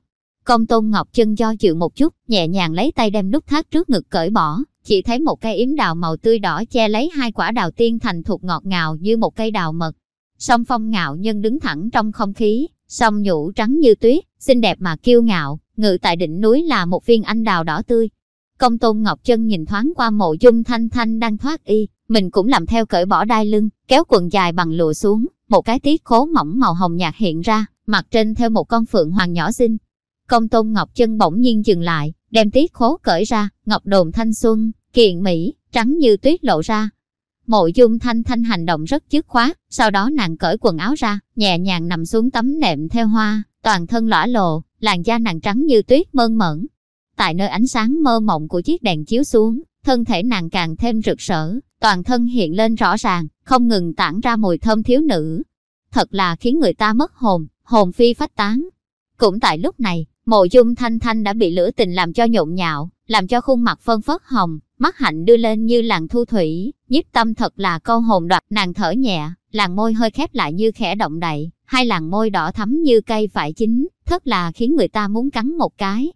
Công tôn ngọc chân do dự một chút, nhẹ nhàng lấy tay đem nút thắt trước ngực cởi bỏ, chỉ thấy một cây yếm đào màu tươi đỏ che lấy hai quả đào tiên thành thuộc ngọt ngào như một cây đào mật. Song phong ngạo nhân đứng thẳng trong không khí, song nhũ trắng như tuyết, xinh đẹp mà kiêu ngạo, ngự tại đỉnh núi là một viên anh đào đỏ tươi. Công tôn ngọc chân nhìn thoáng qua mộ dung thanh thanh đang thoát y, mình cũng làm theo cởi bỏ đai lưng, kéo quần dài bằng lụa xuống, một cái tiết khố mỏng màu hồng nhạt hiện ra, mặt trên theo một con phượng hoàng nhỏ xinh. Công tôn ngọc chân bỗng nhiên dừng lại, đem tiết khố cởi ra, ngọc đồn thanh xuân, kiện mỹ, trắng như tuyết lộ ra. Mộ dung thanh thanh hành động rất dứt khoát, sau đó nàng cởi quần áo ra, nhẹ nhàng nằm xuống tấm nệm theo hoa, toàn thân lõa lộ, làn da nàng trắng như tuyết mơn mởn. Tại nơi ánh sáng mơ mộng của chiếc đèn chiếu xuống, thân thể nàng càng thêm rực rỡ, toàn thân hiện lên rõ ràng, không ngừng tản ra mùi thơm thiếu nữ. Thật là khiến người ta mất hồn, hồn phi phách tán. Cũng tại lúc này, mộ dung thanh thanh đã bị lửa tình làm cho nhộn nhạo, làm cho khuôn mặt phân phớt hồng, mắt hạnh đưa lên như làn thu thủy, nhiếp tâm thật là câu hồn đoạt, nàng thở nhẹ, làng môi hơi khép lại như khẽ động đậy, hai làng môi đỏ thắm như cây vải chín, thật là khiến người ta muốn cắn một cái,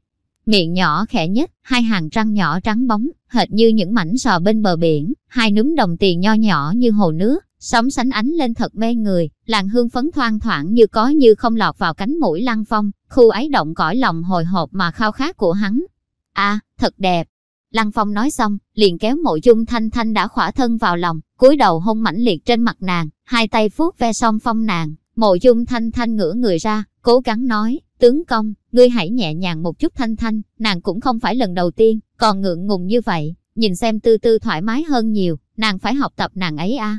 miệng nhỏ khẽ nhất, hai hàng răng nhỏ trắng bóng, hệt như những mảnh sò bên bờ biển, hai núm đồng tiền nho nhỏ như hồ nước, sóng sánh ánh lên thật mê người, làn hương phấn thoang thoảng như có như không lọt vào cánh mũi lăng phong, khu ấy động cõi lòng hồi hộp mà khao khát của hắn. À, thật đẹp. Lăng Phong nói xong, liền kéo mộ dung thanh thanh đã khỏa thân vào lòng, cúi đầu hôn mãnh liệt trên mặt nàng, hai tay vuốt ve song phong nàng, mộ dung thanh thanh ngửa người ra, cố gắng nói, tướng công, ngươi hãy nhẹ nhàng một chút thanh thanh, nàng cũng không phải lần đầu tiên, còn ngượng ngùng như vậy, nhìn xem tư tư thoải mái hơn nhiều, nàng phải học tập nàng ấy a.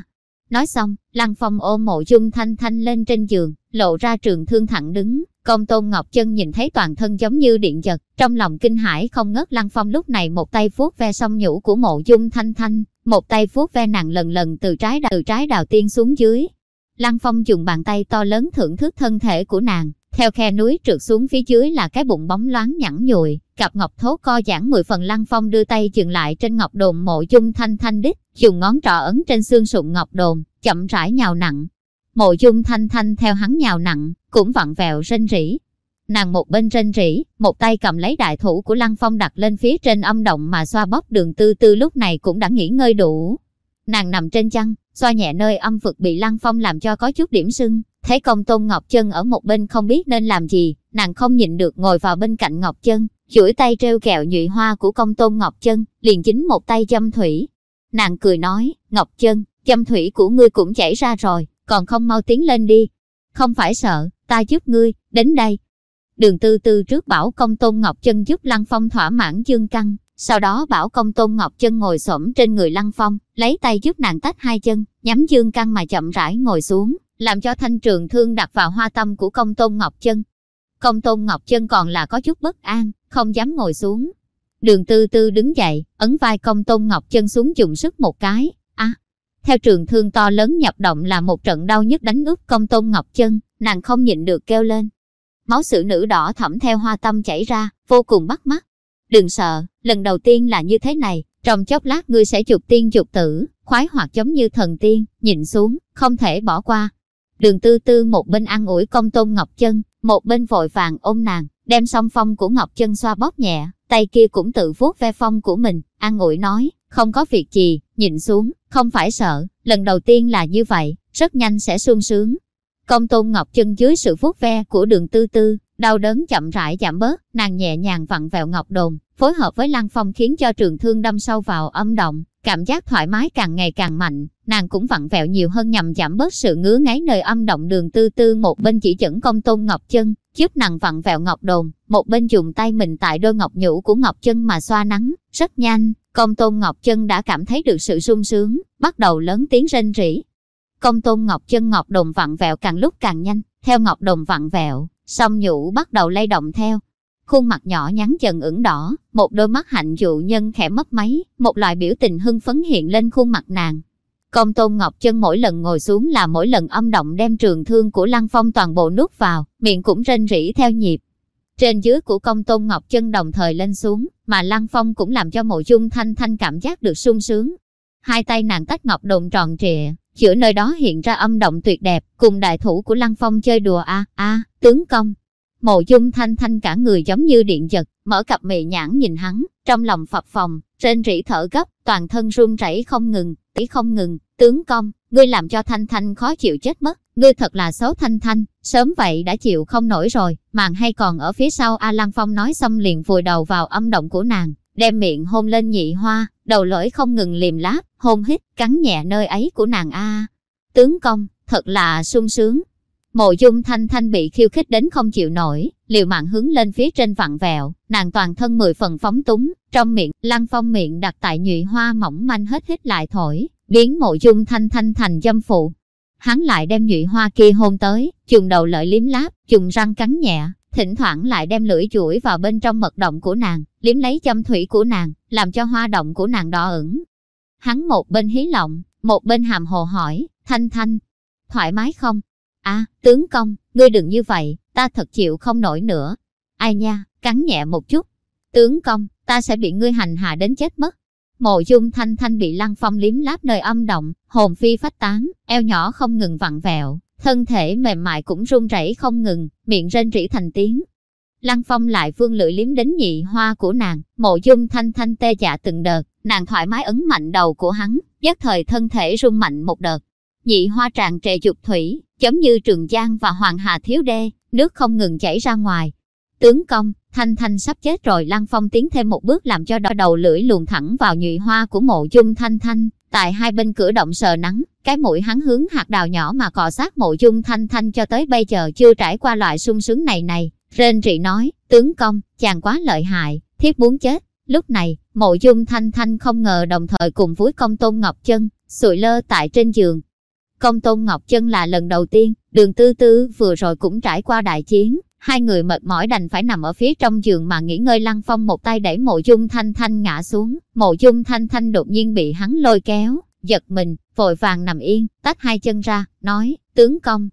Nói xong, Lăng Phong ôm mộ dung thanh thanh lên trên giường, lộ ra trường thương thẳng đứng, công tôn ngọc chân nhìn thấy toàn thân giống như điện giật, trong lòng kinh hãi không ngớt Lăng Phong lúc này một tay vuốt ve song nhũ của mộ dung thanh thanh, một tay vuốt ve nàng lần lần từ trái đào, từ trái đào tiên xuống dưới. Lăng Phong dùng bàn tay to lớn thưởng thức thân thể của nàng, theo khe núi trượt xuống phía dưới là cái bụng bóng loáng nhẵn nhụi, cặp ngọc thố co giãn mười phần lăng phong đưa tay dừng lại trên ngọc đồn mộ dung thanh thanh đích, dùng ngón trỏ ấn trên xương sụn ngọc đồn, chậm rãi nhào nặng. Mộ dung thanh thanh theo hắn nhào nặng, cũng vặn vẹo rên rỉ. Nàng một bên rên rỉ, một tay cầm lấy đại thủ của lăng phong đặt lên phía trên âm động mà xoa bóp đường tư tư lúc này cũng đã nghỉ ngơi đủ. Nàng nằm trên chăn, xoa nhẹ nơi âm vực bị lăng phong làm cho có chút điểm sưng, Thấy công tôn Ngọc Chân ở một bên không biết nên làm gì, nàng không nhịn được ngồi vào bên cạnh Ngọc Chân, chuỗi tay treo kẹo nhụy hoa của công tôn Ngọc Chân, liền chính một tay châm thủy. Nàng cười nói, Ngọc Chân, châm thủy của ngươi cũng chảy ra rồi, còn không mau tiến lên đi. Không phải sợ, ta giúp ngươi, đến đây. Đường tư tư trước bảo công tôn Ngọc Chân giúp Lăng Phong thỏa mãn dương căng, sau đó bảo công tôn Ngọc Chân ngồi xổm trên người Lăng Phong, lấy tay giúp nàng tách hai chân, nhắm dương căng mà chậm rãi ngồi xuống, làm cho thanh trường thương đặt vào hoa tâm của công tôn Ngọc Chân. Công tôn Ngọc Chân còn là có chút bất an, không dám ngồi xuống. Đường tư tư đứng dậy, ấn vai công tôn Ngọc Chân xuống dùng sức một cái. À, theo trường thương to lớn nhập động là một trận đau nhức đánh úp công tôn Ngọc Chân, nàng không nhịn được kêu lên. Máu sử nữ đỏ thẫm theo hoa tâm chảy ra, vô cùng bắt mắt. Đừng sợ, lần đầu tiên là như thế này, trong chốc lát ngươi sẽ chụp tiên chụp tử, khoái hoạt giống như thần tiên, nhìn xuống, không thể bỏ qua, Đường tư tư một bên ăn ủi công tôn Ngọc Chân, một bên vội vàng ôm nàng, đem song phong của Ngọc Chân xoa bóp nhẹ, tay kia cũng tự vuốt ve phong của mình, ăn ủi nói, không có việc gì, nhìn xuống, không phải sợ, lần đầu tiên là như vậy, rất nhanh sẽ sung sướng. Công tôn Ngọc Chân dưới sự vuốt ve của đường tư tư, đau đớn chậm rãi giảm bớt, nàng nhẹ nhàng vặn vẹo ngọc đồn, phối hợp với lăng phong khiến cho trường thương đâm sâu vào âm động, cảm giác thoải mái càng ngày càng mạnh, nàng cũng vặn vẹo nhiều hơn nhằm giảm bớt sự ngứa ngáy nơi âm động đường tư tư một bên chỉ dẫn công tôn ngọc chân, giúp nàng vặn vẹo ngọc đồn, một bên dùng tay mình tại đôi ngọc nhũ của ngọc chân mà xoa nắng, rất nhanh, Công Tôn Ngọc Chân đã cảm thấy được sự sung sướng, bắt đầu lớn tiếng rên rỉ. Công Tôn Ngọc Chân ngọc đồng vặn vẹo càng lúc càng nhanh, theo ngọc đồng vặn vẹo, song nhũ bắt đầu lay động theo. Khuôn mặt nhỏ nhắn dần ửng đỏ, một đôi mắt hạnh dụ nhân khẽ mất máy, một loại biểu tình hưng phấn hiện lên khuôn mặt nàng. Công Tôn Ngọc Chân mỗi lần ngồi xuống là mỗi lần âm động đem trường thương của Lăng Phong toàn bộ nuốt vào, miệng cũng rên rỉ theo nhịp. Trên dưới của công tôn Ngọc Chân đồng thời lên xuống, mà Lăng Phong cũng làm cho mộ dung thanh thanh cảm giác được sung sướng. Hai tay nàng tách ngọc đồn tròn trịa, giữa nơi đó hiện ra âm động tuyệt đẹp, cùng đại thủ của Lăng Phong chơi đùa a a tướng công. Mộ dung thanh thanh cả người giống như điện giật, mở cặp mị nhãn nhìn hắn, trong lòng phập phòng, trên rỉ thở gấp, toàn thân run rẩy không ngừng, tỷ không ngừng, tướng công, ngươi làm cho thanh thanh khó chịu chết mất, ngươi thật là xấu thanh thanh, sớm vậy đã chịu không nổi rồi, màn hay còn ở phía sau A Lăng Phong nói xong liền vùi đầu vào âm động của nàng, đem miệng hôn lên nhị hoa, đầu lưỡi không ngừng liềm láp, hôn hít, cắn nhẹ nơi ấy của nàng A. Tướng công, thật là sung sướng. Mộ dung thanh thanh bị khiêu khích đến không chịu nổi, liều mạng hướng lên phía trên vặn vẹo, nàng toàn thân mười phần phóng túng, trong miệng, lăng phong miệng đặt tại nhụy hoa mỏng manh hết hít lại thổi, biến mộ dung thanh thanh thành dâm phụ, hắn lại đem nhụy hoa kia hôn tới, dùng đầu lợi liếm láp, dùng răng cắn nhẹ, thỉnh thoảng lại đem lưỡi chuỗi vào bên trong mật động của nàng, liếm lấy châm thủy của nàng, làm cho hoa động của nàng đỏ ửng. Hắn một bên hí lộng, một bên hàm hồ hỏi, thanh thanh, thoải mái không? À, tướng công, ngươi đừng như vậy, ta thật chịu không nổi nữa. Ai nha, cắn nhẹ một chút. Tướng công, ta sẽ bị ngươi hành hạ đến chết mất. Mộ dung thanh thanh bị lăng phong liếm láp nơi âm động, hồn phi phách tán, eo nhỏ không ngừng vặn vẹo, thân thể mềm mại cũng run rẩy không ngừng, miệng rên rỉ thành tiếng. Lăng phong lại vương lưỡi liếm đến nhị hoa của nàng, mộ dung thanh thanh tê dạ từng đợt, nàng thoải mái ấn mạnh đầu của hắn, nhất thời thân thể rung mạnh một đợt. Nhị hoa tràn trề dục thủy, giống như trường giang và hoàng hà thiếu đê, nước không ngừng chảy ra ngoài. Tướng công, Thanh Thanh sắp chết rồi Lăng Phong tiến thêm một bước làm cho đo đầu lưỡi luồn thẳng vào nhụy hoa của mộ dung Thanh Thanh. Tại hai bên cửa động sờ nắng, cái mũi hắn hướng hạt đào nhỏ mà cọ sát mộ dung Thanh Thanh cho tới bây giờ chưa trải qua loại sung sướng này này. Rên rỉ nói, tướng công, chàng quá lợi hại, thiết muốn chết. Lúc này, mộ dung Thanh Thanh không ngờ đồng thời cùng với công tôn Ngọc Chân, sụi lơ tại trên giường. Công tôn Ngọc Chân là lần đầu tiên, đường tư tư vừa rồi cũng trải qua đại chiến, Hai người mệt mỏi đành phải nằm ở phía trong giường mà nghỉ ngơi lăng phong một tay đẩy mộ dung thanh thanh ngã xuống. Mộ dung thanh thanh đột nhiên bị hắn lôi kéo, giật mình, vội vàng nằm yên, tách hai chân ra, nói, tướng công.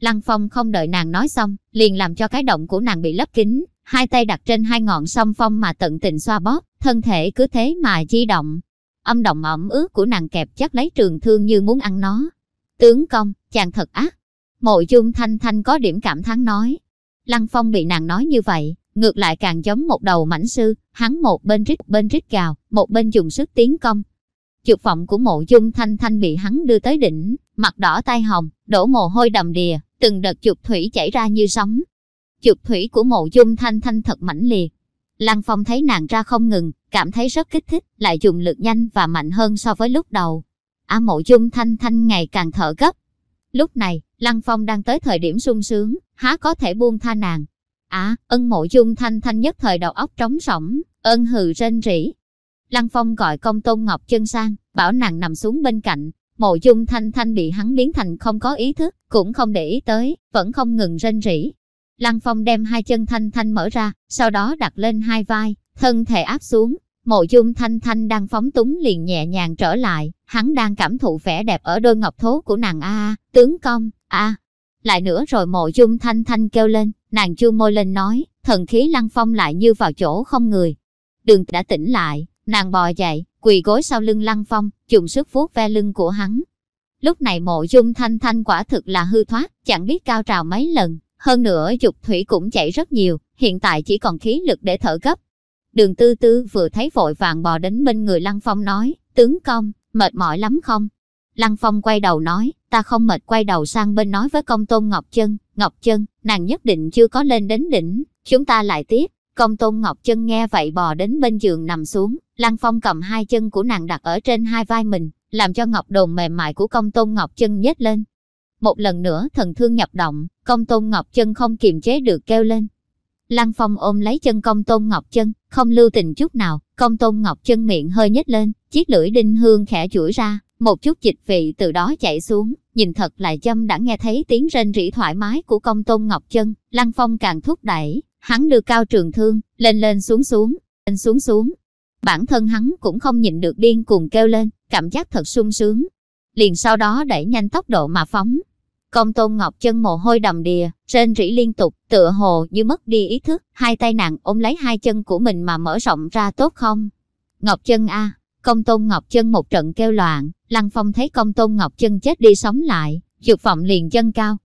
Lăng phong không đợi nàng nói xong, liền làm cho cái động của nàng bị lấp kín, hai tay đặt trên hai ngọn song phong mà tận tình xoa bóp, thân thể cứ thế mà di động. Âm động ẩm ướt của nàng kẹp chắc lấy trường thương như muốn ăn nó. Tướng công, chàng thật ác. Mộ dung thanh thanh có điểm cảm thán nói, Lăng Phong bị nàng nói như vậy, ngược lại càng giống một đầu mảnh sư, hắn một bên rít bên rít gào, một bên dùng sức tiến công. Chụp vọng của mộ dung thanh thanh bị hắn đưa tới đỉnh, mặt đỏ tay hồng, đổ mồ hôi đầm đìa, từng đợt chụp thủy chảy ra như sóng. Chụp thủy của mộ dung thanh thanh thật mãnh liệt. Lăng Phong thấy nàng ra không ngừng, cảm thấy rất kích thích, lại dùng lực nhanh và mạnh hơn so với lúc đầu. A mộ dung thanh thanh ngày càng thở gấp. Lúc này, Lăng Phong đang tới thời điểm sung sướng, há có thể buông tha nàng. À, ân mộ dung thanh thanh nhất thời đầu óc trống rỗng, ân hừ rên rỉ. Lăng Phong gọi công tôn ngọc chân sang, bảo nàng nằm xuống bên cạnh. Mộ dung thanh thanh bị hắn biến thành không có ý thức, cũng không để ý tới, vẫn không ngừng rên rỉ. Lăng Phong đem hai chân thanh thanh mở ra, sau đó đặt lên hai vai, thân thể áp xuống. Mộ dung thanh thanh đang phóng túng liền nhẹ nhàng trở lại, hắn đang cảm thụ vẻ đẹp ở đôi ngọc thố của nàng a tướng công, a lại nữa rồi mộ dung thanh thanh kêu lên, nàng chu môi lên nói, thần khí lăng phong lại như vào chỗ không người. Đường đã tỉnh lại, nàng bò dậy, quỳ gối sau lưng lăng phong, dùng sức vuốt ve lưng của hắn. Lúc này mộ dung thanh thanh quả thực là hư thoát, chẳng biết cao trào mấy lần, hơn nữa dục thủy cũng chảy rất nhiều, hiện tại chỉ còn khí lực để thở gấp. Đường tư tư vừa thấy vội vàng bò đến bên người lăng phong nói, tướng công, mệt mỏi lắm không? Lăng Phong quay đầu nói, ta không mệt quay đầu sang bên nói với công tôn Ngọc Chân, Ngọc Chân, nàng nhất định chưa có lên đến đỉnh, chúng ta lại tiếp. Công tôn Ngọc Chân nghe vậy bò đến bên giường nằm xuống, Lăng Phong cầm hai chân của nàng đặt ở trên hai vai mình, làm cho ngọc đồn mềm mại của công tôn Ngọc Chân nhếch lên. Một lần nữa thần thương nhập động, công tôn Ngọc Chân không kiềm chế được kêu lên. Lăng Phong ôm lấy chân công tôn Ngọc Chân, không lưu tình chút nào, công tôn Ngọc Chân miệng hơi nhếch lên, chiếc lưỡi đinh hương khẽ chuỗi ra, một chút dịch vị từ đó chảy xuống, nhìn thật là châm đã nghe thấy tiếng rên rỉ thoải mái của công tôn Ngọc Chân, Lăng Phong càng thúc đẩy, hắn đưa cao trường thương, lên lên xuống xuống, lên xuống xuống. Bản thân hắn cũng không nhịn được điên cuồng kêu lên, cảm giác thật sung sướng. Liền sau đó đẩy nhanh tốc độ mà phóng, Công tôn ngọc chân mồ hôi đầm đìa, rên rỉ liên tục, tựa hồ như mất đi ý thức, hai tay nàng ôm lấy hai chân của mình mà mở rộng ra tốt không? Ngọc chân a, công tôn ngọc chân một trận kêu loạn, lăng phong thấy công tôn ngọc chân chết đi sống lại, dục vọng liền chân cao.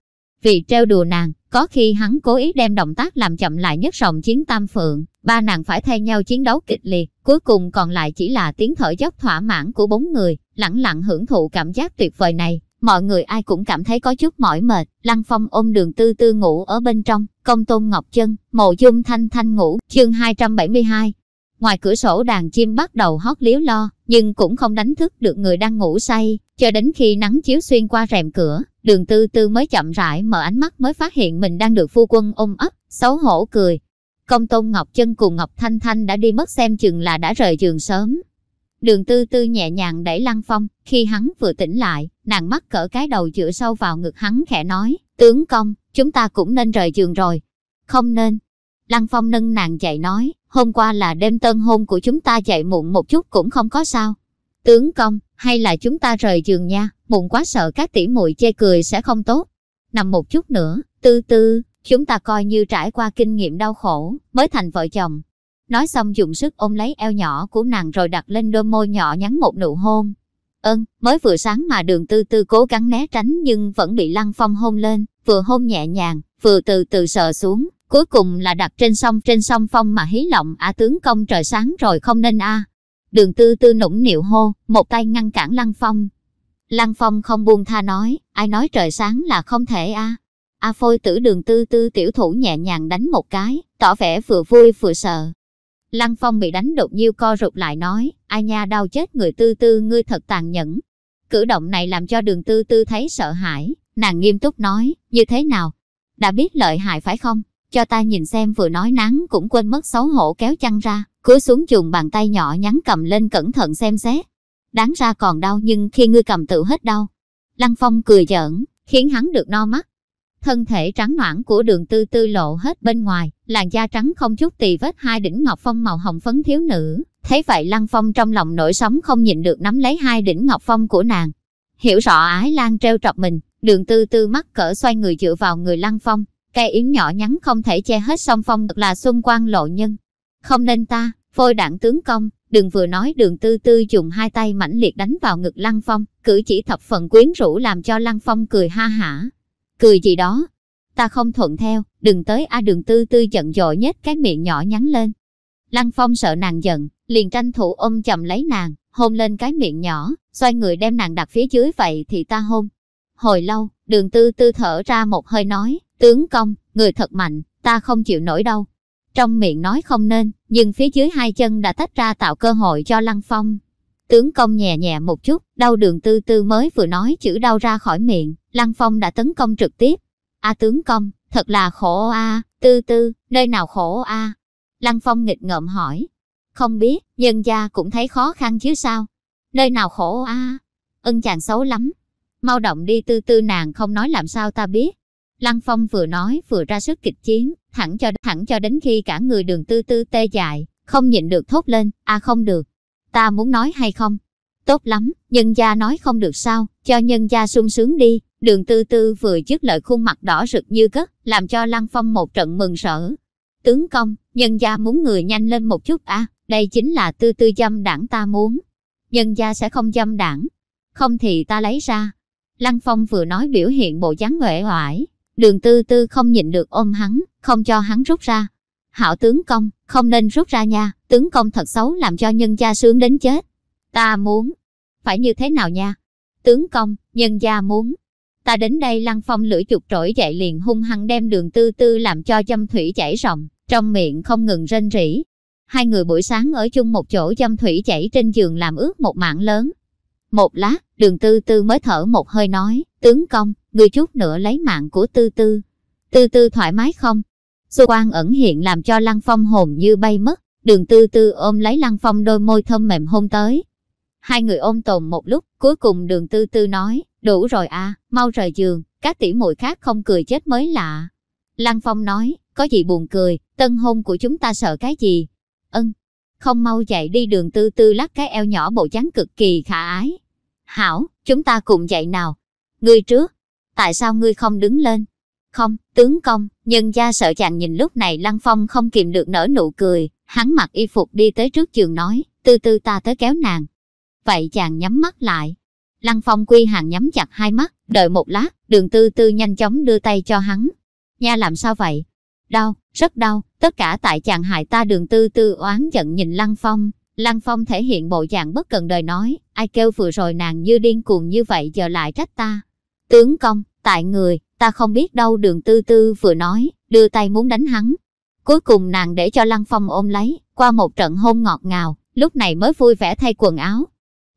Vì treo đùa nàng, có khi hắn cố ý đem động tác làm chậm lại nhất rộng chiến tam phượng, ba nàng phải thay nhau chiến đấu kịch liệt, cuối cùng còn lại chỉ là tiếng thở dốc thỏa mãn của bốn người, lặng lặng hưởng thụ cảm giác tuyệt vời này. Mọi người ai cũng cảm thấy có chút mỏi mệt, Lăng Phong ôm đường tư tư ngủ ở bên trong, công tôn ngọc chân, mộ dung thanh thanh ngủ, chương 272. Ngoài cửa sổ đàn chim bắt đầu hót liếu lo, nhưng cũng không đánh thức được người đang ngủ say, cho đến khi nắng chiếu xuyên qua rèm cửa, đường tư tư mới chậm rãi mở ánh mắt mới phát hiện mình đang được phu quân ôm ấp, xấu hổ cười. Công tôn Ngọc Chân cùng Ngọc Thanh Thanh đã đi mất xem chừng là đã rời giường sớm, Đường tư tư nhẹ nhàng đẩy Lăng Phong, khi hắn vừa tỉnh lại, nàng mắt cỡ cái đầu dựa sâu vào ngực hắn khẽ nói, tướng công, chúng ta cũng nên rời giường rồi. Không nên. Lăng Phong nâng nàng dậy nói, hôm qua là đêm tân hôn của chúng ta dậy muộn một chút cũng không có sao. Tướng công, hay là chúng ta rời giường nha, muộn quá sợ các tỷ muội chê cười sẽ không tốt. Nằm một chút nữa, tư tư, chúng ta coi như trải qua kinh nghiệm đau khổ, mới thành vợ chồng, Nói xong dùng sức ôm lấy eo nhỏ của nàng rồi đặt lên đôi môi nhỏ nhắn một nụ hôn ân mới vừa sáng mà đường tư tư cố gắng né tránh nhưng vẫn bị lăng phong hôn lên, vừa hôn nhẹ nhàng, vừa từ từ sờ xuống, cuối cùng là đặt trên sông trên sông phong mà hí lộng a à, tướng công trời sáng rồi không nên a Đường tư tư nũng nịu hô, một tay ngăn cản lăng phong. Lăng phong không buông tha nói, ai nói trời sáng là không thể a A phôi tử đường tư tư tiểu thủ nhẹ nhàng đánh một cái, tỏ vẻ vừa vui vừa sợ. Lăng Phong bị đánh đột nhiêu co rụt lại nói, ai nha đau chết người tư tư ngươi thật tàn nhẫn. Cử động này làm cho đường tư tư thấy sợ hãi, nàng nghiêm túc nói, như thế nào? Đã biết lợi hại phải không? Cho ta nhìn xem vừa nói nắng cũng quên mất xấu hổ kéo chăn ra, cúi xuống dùng bàn tay nhỏ nhắn cầm lên cẩn thận xem xét. Đáng ra còn đau nhưng khi ngươi cầm tự hết đau. Lăng Phong cười giỡn, khiến hắn được no mắt. Thân thể trắng noãn của đường tư tư lộ hết bên ngoài, làn da trắng không chút tì vết hai đỉnh ngọc phong màu hồng phấn thiếu nữ. Thấy vậy Lăng Phong trong lòng nổi sóng không nhịn được nắm lấy hai đỉnh ngọc phong của nàng. Hiểu rõ ái lan treo trọc mình, đường tư tư mắt cỡ xoay người dựa vào người Lăng Phong. Cây yến nhỏ nhắn không thể che hết song phong thật là xuân quan lộ nhân. Không nên ta, phôi đảng tướng công, đừng vừa nói đường tư tư dùng hai tay mãnh liệt đánh vào ngực Lăng Phong, cử chỉ thập phần quyến rũ làm cho Lăng Phong cười ha hả. Cười gì đó? Ta không thuận theo, đừng tới a đường tư tư giận dội nhếch cái miệng nhỏ nhắn lên. Lăng Phong sợ nàng giận, liền tranh thủ ôm chầm lấy nàng, hôn lên cái miệng nhỏ, xoay người đem nàng đặt phía dưới vậy thì ta hôn. Hồi lâu, đường tư tư thở ra một hơi nói, tướng công, người thật mạnh, ta không chịu nổi đâu. Trong miệng nói không nên, nhưng phía dưới hai chân đã tách ra tạo cơ hội cho Lăng Phong. Tướng công nhẹ nhẹ một chút, đau đường tư tư mới vừa nói chữ đau ra khỏi miệng, Lăng Phong đã tấn công trực tiếp. A tướng công, thật là khổ a, tư tư, nơi nào khổ a? Lăng Phong nghịch ngợm hỏi. Không biết, nhân gia cũng thấy khó khăn chứ sao? Nơi nào khổ a? Ân chàng xấu lắm. Mau động đi tư tư nàng không nói làm sao ta biết. Lăng Phong vừa nói vừa ra sức kịch chiến, thẳng cho thẳng cho đến khi cả người đường tư tư tê dại, không nhịn được thốt lên, a không được. Ta muốn nói hay không? Tốt lắm, nhân gia nói không được sao, cho nhân gia sung sướng đi. Đường tư tư vừa dứt lời khuôn mặt đỏ rực như cất, làm cho Lăng Phong một trận mừng rỡ. Tướng công, nhân gia muốn người nhanh lên một chút à, đây chính là tư tư dâm đảng ta muốn. Nhân gia sẽ không dâm đảng, không thì ta lấy ra. Lăng Phong vừa nói biểu hiện bộ dáng uể oải, đường tư tư không nhịn được ôm hắn, không cho hắn rút ra. Hảo tướng công, không nên rút ra nha, tướng công thật xấu làm cho nhân gia sướng đến chết. Ta muốn, phải như thế nào nha? Tướng công, nhân gia muốn, Ta đến đây lăng phong lưỡi chục trỗi dậy liền hung hăng đem đường tư tư làm cho châm thủy chảy ròng, trong miệng không ngừng rên rỉ. Hai người buổi sáng ở chung một chỗ châm thủy chảy trên giường làm ướt một mạng lớn. Một lát, đường tư tư mới thở một hơi nói, tướng công, người chút nữa lấy mạng của tư tư. Tư tư thoải mái không? Xu quan ẩn hiện làm cho Lăng Phong hồn như bay mất, đường tư tư ôm lấy Lăng Phong đôi môi thơm mềm hôn tới. Hai người ôm tồn một lúc, cuối cùng đường tư tư nói, đủ rồi à, mau rời giường, các tỷ muội khác không cười chết mới lạ. Lăng Phong nói, có gì buồn cười, tân hôn của chúng ta sợ cái gì? Ân, không mau chạy đi đường tư tư lắc cái eo nhỏ bộ dáng cực kỳ khả ái. Hảo, chúng ta cùng chạy nào. Ngươi trước, tại sao ngươi không đứng lên? Không, tướng công, nhân gia sợ chàng nhìn lúc này Lăng Phong không kìm được nở nụ cười, hắn mặc y phục đi tới trước giường nói, tư tư ta tới kéo nàng. Vậy chàng nhắm mắt lại. Lăng Phong quy hàng nhắm chặt hai mắt, đợi một lát, đường tư tư nhanh chóng đưa tay cho hắn. Nha làm sao vậy? Đau, rất đau, tất cả tại chàng hại ta đường tư tư oán giận nhìn Lăng Phong. Lăng Phong thể hiện bộ dạng bất cần đời nói, ai kêu vừa rồi nàng như điên cuồng như vậy giờ lại trách ta. Tướng công, tại người, ta không biết đâu đường tư tư vừa nói, đưa tay muốn đánh hắn. Cuối cùng nàng để cho Lăng Phong ôm lấy, qua một trận hôn ngọt ngào, lúc này mới vui vẻ thay quần áo.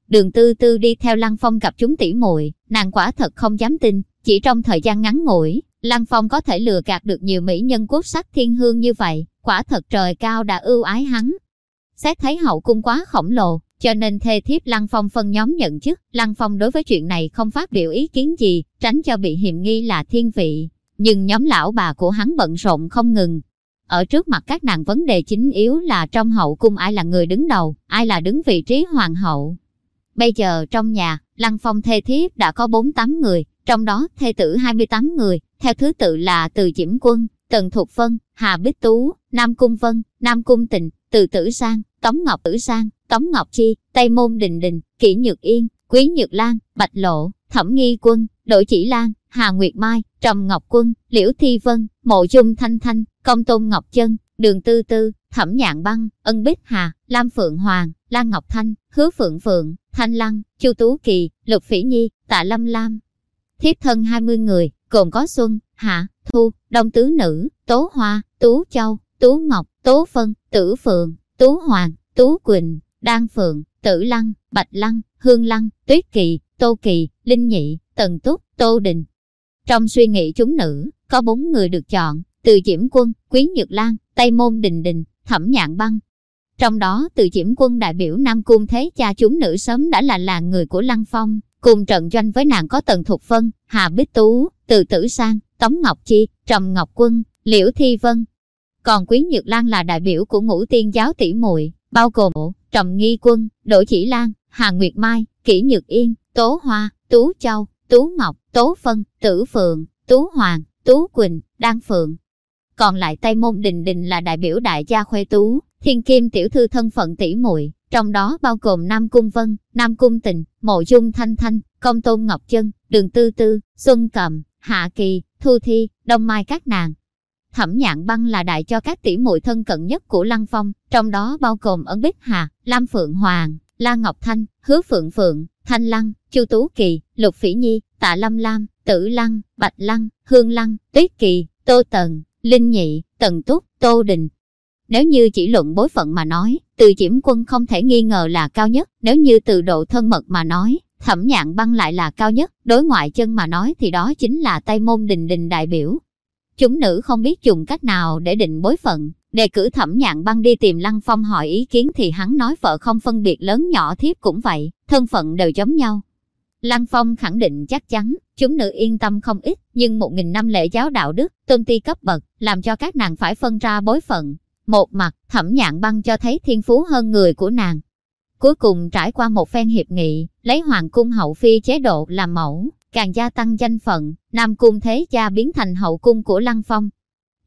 Đường tư tư đi theo Lăng Phong gặp chúng tỉ muội nàng quả thật không dám tin, chỉ trong thời gian ngắn ngủi, Lăng Phong có thể lừa gạt được nhiều mỹ nhân quốc sắc thiên hương như vậy, quả thật trời cao đã ưu ái hắn. Xét thấy hậu cung quá khổng lồ, cho nên thê thiếp Lăng Phong phân nhóm nhận chức. Lăng Phong đối với chuyện này không phát biểu ý kiến gì, tránh cho bị hiềm nghi là thiên vị. Nhưng nhóm lão bà của hắn bận rộn không ngừng. Ở trước mặt các nàng vấn đề chính yếu là trong hậu cung ai là người đứng đầu, ai là đứng vị trí hoàng hậu. Bây giờ trong nhà, Lăng Phong thê thiếp đã có 48 người, trong đó thê tử 28 người, theo thứ tự là Từ Diễm Quân, Tần Thục Vân, Hà Bích Tú, Nam Cung Vân, Nam Cung Tịnh, Từ Tử Sang, Tống Ngọc Tử Sang, Tống Ngọc Chi, Tây Môn Đình Đình, Kỷ Nhược Yên, Quý Nhược Lan, Bạch Lộ, Thẩm Nghi Quân, Đỗ Chỉ Lan, Hà Nguyệt Mai, Trầm Ngọc Quân, Liễu Thi Vân, Mộ Dung Thanh Thanh, Công Tôn Ngọc Chân, Đường Tư Tư, Thẩm Nhạn Băng, Ân Bích Hà, Lam Phượng Hoàng, Lan Ngọc Thanh, Hứa Phượng Phượng, Thanh Lăng, Chu Tú Kỳ, Lục Phỉ Nhi, Tạ Lâm Lam. Thiếp thân 20 người, gồm có Xuân, Hạ, Thu, Đông Tứ Nữ, Tố Hoa, Tú Châu, Tú Ngọc, Tố Phân, Tử Phượng, Tú Hoàng, Tú Quỳnh, Đan Phượng, Tử Lăng, Bạch Lăng, Hương Lăng, Tuyết Kỳ, Tô Kỳ, Linh Nhị, Tần Túc, Tô Đình. Trong suy nghĩ chúng nữ, có bốn người được chọn, từ Diễm Quân, Quý Nhược Lan, Tây Môn Đình Đình, Thẩm Nhạn Băng. Trong đó từ Diễm Quân đại biểu Nam Cung Thế cha chúng nữ sớm đã là là người của Lăng Phong, cùng trận doanh với nàng có Tần Thục Phân, Hà Bích Tú, Từ Tử Sang, Tống Ngọc Chi, Trầm Ngọc Quân, Liễu Thi Vân. Còn Quý Nhược Lan là đại biểu của ngũ tiên giáo tỷ muội bao gồm Trầm Nghi Quân, Đỗ Chỉ Lan, Hà Nguyệt Mai, Kỷ Nhược Yên, Tố Hoa, Tú Châu, Tú Ngọc, Tố Phân, Tử Phượng, Tú Hoàng, Tú Quỳnh, Đan Phượng. Còn lại Tây Môn Đình Đình là đại biểu đại gia Khuê Tú, Thiên Kim tiểu thư thân phận tỷ muội, trong đó bao gồm Nam Cung Vân, Nam Cung Tình, Mộ Dung Thanh Thanh, Công Tôn Ngọc Chân, Đường Tư Tư, Xuân Cầm, Hạ Kỳ, Thu Thi, Đông Mai các nàng. Thẩm Nhạn Băng là đại cho các tỷ muội thân cận nhất của Lăng Phong, trong đó bao gồm Ấn Bích Hà, Lam Phượng Hoàng, La Ngọc Thanh, Hứa Phượng Phượng, Thanh Lăng, Chu Tú Kỳ, Lục Phỉ Nhi, Tạ Lâm Lam, Tử Lăng, Bạch Lăng, Hương Lăng, Tuyết Kỳ, Tô Tần, Linh Nhị, Tần Túc, Tô Đình. Nếu như chỉ luận bối phận mà nói, từ Diễm Quân không thể nghi ngờ là cao nhất, nếu như từ độ thân mật mà nói, Thẩm Nhạn Băng lại là cao nhất, đối ngoại chân mà nói thì đó chính là Tây Môn Đình Đình đại biểu. Chúng nữ không biết dùng cách nào để định bối phận, đề cử Thẩm Nhạn Băng đi tìm Lăng Phong hỏi ý kiến thì hắn nói vợ không phân biệt lớn nhỏ thiếp cũng vậy, thân phận đều giống nhau. Lăng Phong khẳng định chắc chắn, chúng nữ yên tâm không ít, nhưng một nghìn năm lễ giáo đạo đức, tôn ti cấp bậc, làm cho các nàng phải phân ra bối phận. Một mặt, thẩm nhạn băng cho thấy thiên phú hơn người của nàng. Cuối cùng trải qua một phen hiệp nghị, lấy hoàng cung hậu phi chế độ làm mẫu, càng gia tăng danh phận, Nam cung thế gia biến thành hậu cung của Lăng Phong.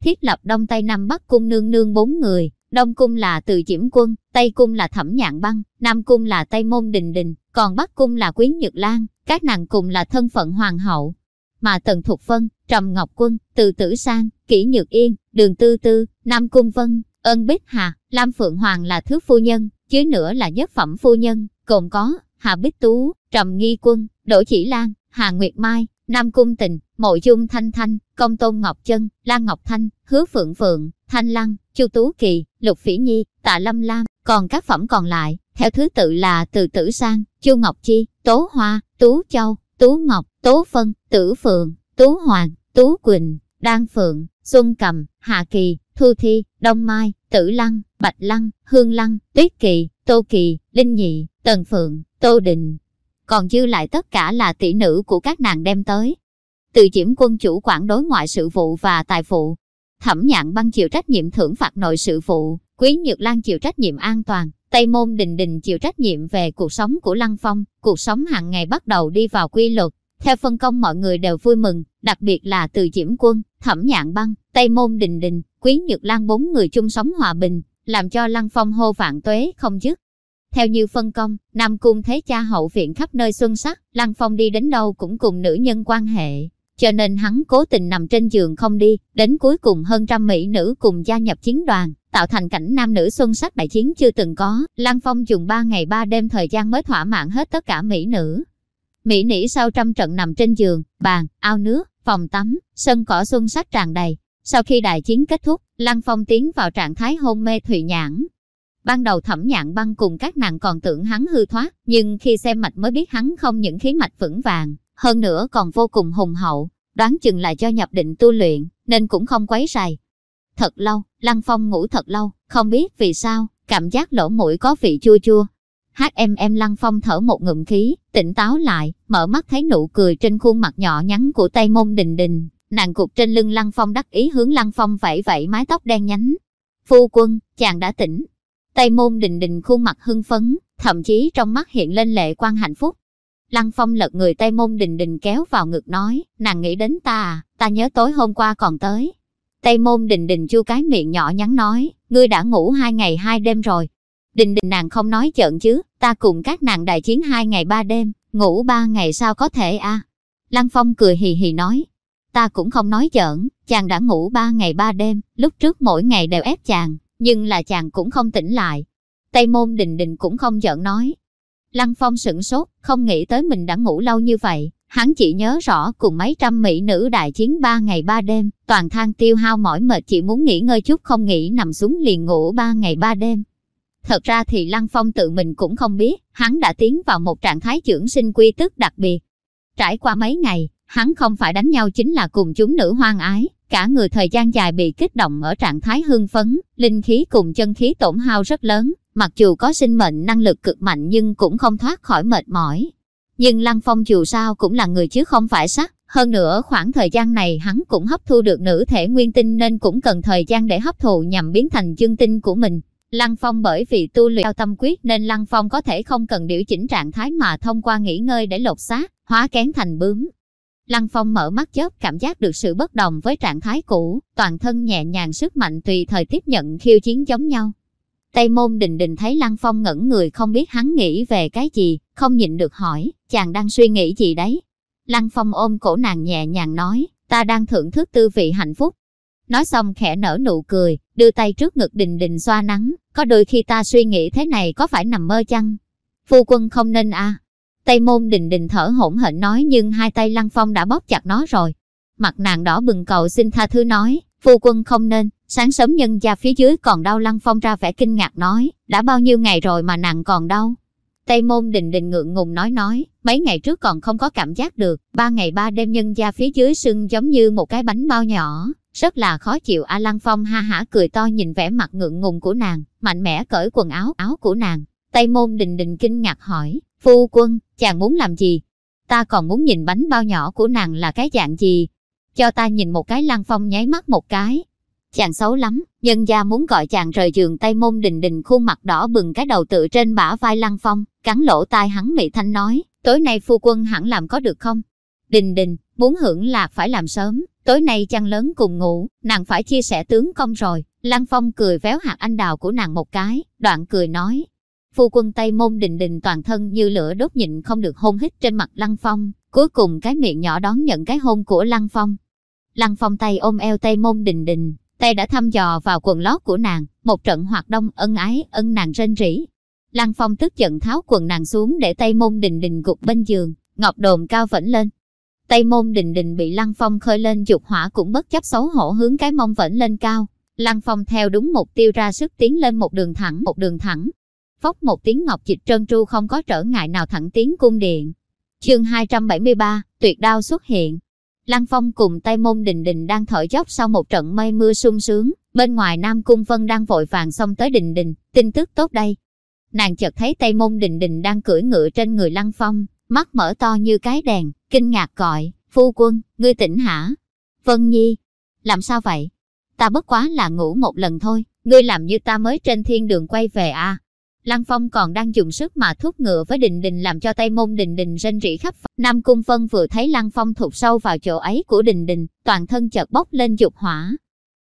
Thiết lập Đông Tây Nam Bắc cung nương nương bốn người, Đông cung là Từ Diễm Quân, Tây cung là Thẩm Nhạn Băng, Nam cung là Tây Môn Đình Đình, còn Bắc cung là Quý Nhược Lan, các nàng cùng là thân phận hoàng hậu. Mà Tần Thục Vân, Trầm Ngọc Quân, Từ Tử Sang, Kỷ Nhược Yên, Đường Tư Tư, Nam Cung Vân, Ân Bích Hà, Lam Phượng Hoàng là thứ phu nhân, dưới nữa là nhất phẩm phu nhân, gồm có Hà Bích Tú, Trầm Nghi Quân, Đỗ Chỉ Lan, Hà Nguyệt Mai, Nam Cung Tình, Mộ Dung Thanh Thanh, Công Tôn Ngọc Chân, Lan Ngọc Thanh, Hứa Phượng Phượng, Thanh Lăng, Chu Tú Kỳ, Lục Phỉ Nhi, Tạ Lâm Lam, còn các phẩm còn lại, theo thứ tự là Từ Tử Sang, Chu Ngọc Chi, Tố Hoa, Tú Châu, Tú Ngọc, Tố Phân, Tử Phượng, Tú Hoàng, Tú Quỳnh, Đan Phượng, Xuân Cầm, Hạ Kỳ, Thu Thi, Đông Mai, Tử Lăng, Bạch Lăng, Hương Lăng, Tuyết Kỳ, Tô Kỳ, Linh Nhị, Tần Phượng, Tô Đình. Còn dư lại tất cả là tỷ nữ của các nàng đem tới. Từ Diễm quân chủ quản đối ngoại sự vụ và tài vụ. Thẩm nhạn băng chịu trách nhiệm thưởng phạt nội sự vụ, Quý Nhược Lan chịu trách nhiệm an toàn, Tây Môn Đình Đình chịu trách nhiệm về cuộc sống của Lăng Phong, cuộc sống hàng ngày bắt đầu đi vào quy luật. Theo phân công mọi người đều vui mừng, đặc biệt là từ Diễm Quân, Thẩm Nhạn Băng, Tây Môn Đình Đình, Quý Nhược Lan bốn người chung sống hòa bình, làm cho Lăng Phong hô vạn tuế không dứt. Theo như phân công, Nam Cung Thế Cha hậu viện khắp nơi xuân sắc, Lăng Phong đi đến đâu cũng cùng nữ nhân quan hệ. Cho nên hắn cố tình nằm trên giường không đi, đến cuối cùng hơn trăm mỹ nữ cùng gia nhập chiến đoàn, tạo thành cảnh nam nữ xuân sắc đại chiến chưa từng có. Lăng Phong dùng 3 ngày 3 đêm thời gian mới thỏa mãn hết tất cả mỹ nữ. Mỹ nỉ sau trăm trận nằm trên giường, bàn, ao nước, phòng tắm, sân cỏ xuân sắc tràn đầy. Sau khi đại chiến kết thúc, Lăng Phong tiến vào trạng thái hôn mê thụy nhãn. Ban đầu thẩm nhạn băng cùng các nàng còn tưởng hắn hư thoát, nhưng khi xem mạch mới biết hắn không những khí mạch vững vàng, hơn nữa còn vô cùng hùng hậu, đoán chừng là do nhập định tu luyện, nên cũng không quấy rầy. Thật lâu, Lăng Phong ngủ thật lâu, không biết vì sao, cảm giác lỗ mũi có vị chua chua. HMM Lăng Phong thở một ngụm khí, tỉnh táo lại, mở mắt thấy nụ cười trên khuôn mặt nhỏ nhắn của Tây Môn Đình Đình. Nàng cục trên lưng Lăng Phong đắc ý hướng Lăng Phong vẫy vẫy mái tóc đen nhánh. Phu quân, chàng đã tỉnh. Tây Môn Đình Đình khuôn mặt hưng phấn, thậm chí trong mắt hiện lên lệ quan hạnh phúc. Lăng Phong lật người Tây Môn Đình Đình kéo vào ngực nói, nàng nghĩ đến ta à, ta nhớ tối hôm qua còn tới. Tây Môn Đình Đình chu cái miệng nhỏ nhắn nói, ngươi đã ngủ hai ngày hai đêm rồi. Đình Đình nàng không nói chợn chứ, ta cùng các nàng đại chiến hai ngày ba đêm, ngủ ba ngày sao có thể a? À? Lăng Phong cười hì hì nói, ta cũng không nói chợn, chàng đã ngủ ba ngày ba đêm, lúc trước mỗi ngày đều ép chàng, nhưng là chàng cũng không tỉnh lại. Tây Môn Đình Đình cũng không giận nói, Lăng Phong sửng sốt, không nghĩ tới mình đã ngủ lâu như vậy. Hắn chỉ nhớ rõ cùng mấy trăm mỹ nữ đại chiến ba ngày ba đêm, toàn thang tiêu hao mỏi mệt chỉ muốn nghỉ ngơi chút không nghĩ nằm xuống liền ngủ ba ngày ba đêm. Thật ra thì Lăng Phong tự mình cũng không biết, hắn đã tiến vào một trạng thái dưỡng sinh quy tức đặc biệt. Trải qua mấy ngày, hắn không phải đánh nhau chính là cùng chúng nữ hoang ái, cả người thời gian dài bị kích động ở trạng thái hưng phấn, linh khí cùng chân khí tổn hao rất lớn, Mặc dù có sinh mệnh năng lực cực mạnh nhưng cũng không thoát khỏi mệt mỏi. Nhưng Lăng Phong dù sao cũng là người chứ không phải sắc. Hơn nữa khoảng thời gian này hắn cũng hấp thu được nữ thể nguyên tinh nên cũng cần thời gian để hấp thụ nhằm biến thành dương tinh của mình. Lăng Phong bởi vì tu luyện cao tâm quyết nên Lăng Phong có thể không cần điều chỉnh trạng thái mà thông qua nghỉ ngơi để lột xác, hóa kén thành bướm. Lăng Phong mở mắt chớp cảm giác được sự bất đồng với trạng thái cũ, toàn thân nhẹ nhàng sức mạnh tùy thời tiếp nhận khiêu chiến giống nhau. Tây môn đình đình thấy Lăng Phong ngẩn người không biết hắn nghĩ về cái gì, không nhịn được hỏi, chàng đang suy nghĩ gì đấy? Lăng Phong ôm cổ nàng nhẹ nhàng nói, ta đang thưởng thức tư vị hạnh phúc. Nói xong khẽ nở nụ cười, đưa tay trước ngực đình đình xoa nắng, có đôi khi ta suy nghĩ thế này có phải nằm mơ chăng? Phu quân không nên à? Tây môn đình đình thở hổn hển nói nhưng hai tay Lăng Phong đã bóp chặt nó rồi. Mặt nàng đỏ bừng cầu xin tha thứ nói, phu quân không nên, Sáng sớm nhân gia phía dưới còn đau lăng phong ra vẻ kinh ngạc nói, đã bao nhiêu ngày rồi mà nàng còn đau. Tây môn đình đình ngượng ngùng nói nói, mấy ngày trước còn không có cảm giác được, ba ngày ba đêm nhân gia phía dưới sưng giống như một cái bánh bao nhỏ, rất là khó chịu A Lăng Phong ha hả cười to nhìn vẻ mặt ngượng ngùng của nàng, mạnh mẽ cởi quần áo áo của nàng. Tây môn đình đình kinh ngạc hỏi, phu quân, chàng muốn làm gì? Ta còn muốn nhìn bánh bao nhỏ của nàng là cái dạng gì? Cho ta nhìn một cái Lăng Phong nháy mắt một cái, chàng xấu lắm, nhân gia muốn gọi chàng rời giường tay môn đình đình khuôn mặt đỏ bừng cái đầu tự trên bả vai lăng phong, cắn lỗ tai hắn mị thanh nói, tối nay phu quân hẳn làm có được không? Đình đình, muốn hưởng lạc phải làm sớm, tối nay chăn lớn cùng ngủ, nàng phải chia sẻ tướng công rồi. Lăng Phong cười véo hạt anh đào của nàng một cái, đoạn cười nói. Phu quân Tây Môn Đình Đình toàn thân như lửa đốt nhịn không được hôn hít trên mặt Lăng Phong, cuối cùng cái miệng nhỏ đón nhận cái hôn của Lăng Phong. Lăng Phong tay ôm eo Tây Môn Đình Đình, tay đã thăm dò vào quần lót của nàng, một trận hoạt động ân ái ân nàng rên rỉ. Lăng Phong tức giận tháo quần nàng xuống để Tây môn đình đình gục bên giường, ngọc đồn cao vẫn lên. Tây môn đình đình bị Lăng Phong khơi lên dục hỏa cũng bất chấp xấu hổ hướng cái mông vẫn lên cao. Lăng Phong theo đúng mục tiêu ra sức tiến lên một đường thẳng, một đường thẳng. Phốc một tiếng ngọc dịch trơn tru không có trở ngại nào thẳng tiến cung điện. Chương 273, tuyệt đao xuất hiện. Lăng Phong cùng Tây Môn Đình Đình đang thở dốc sau một trận mây mưa sung sướng, bên ngoài Nam Cung Vân đang vội vàng xông tới Đình Đình, tin tức tốt đây. Nàng chợt thấy Tây Môn Đình Đình đang cưỡi ngựa trên người Lăng Phong, mắt mở to như cái đèn, kinh ngạc gọi, phu quân, ngươi tỉnh hả? Vân Nhi, làm sao vậy? Ta bất quá là ngủ một lần thôi, ngươi làm như ta mới trên thiên đường quay về à? Lăng Phong còn đang dùng sức mà thúc ngựa với Đình Đình làm cho tay môn Đình Đình rên rỉ khắp phòng. Nam Cung Vân vừa thấy Lăng Phong thụt sâu vào chỗ ấy của Đình Đình, toàn thân chợt bốc lên dục hỏa.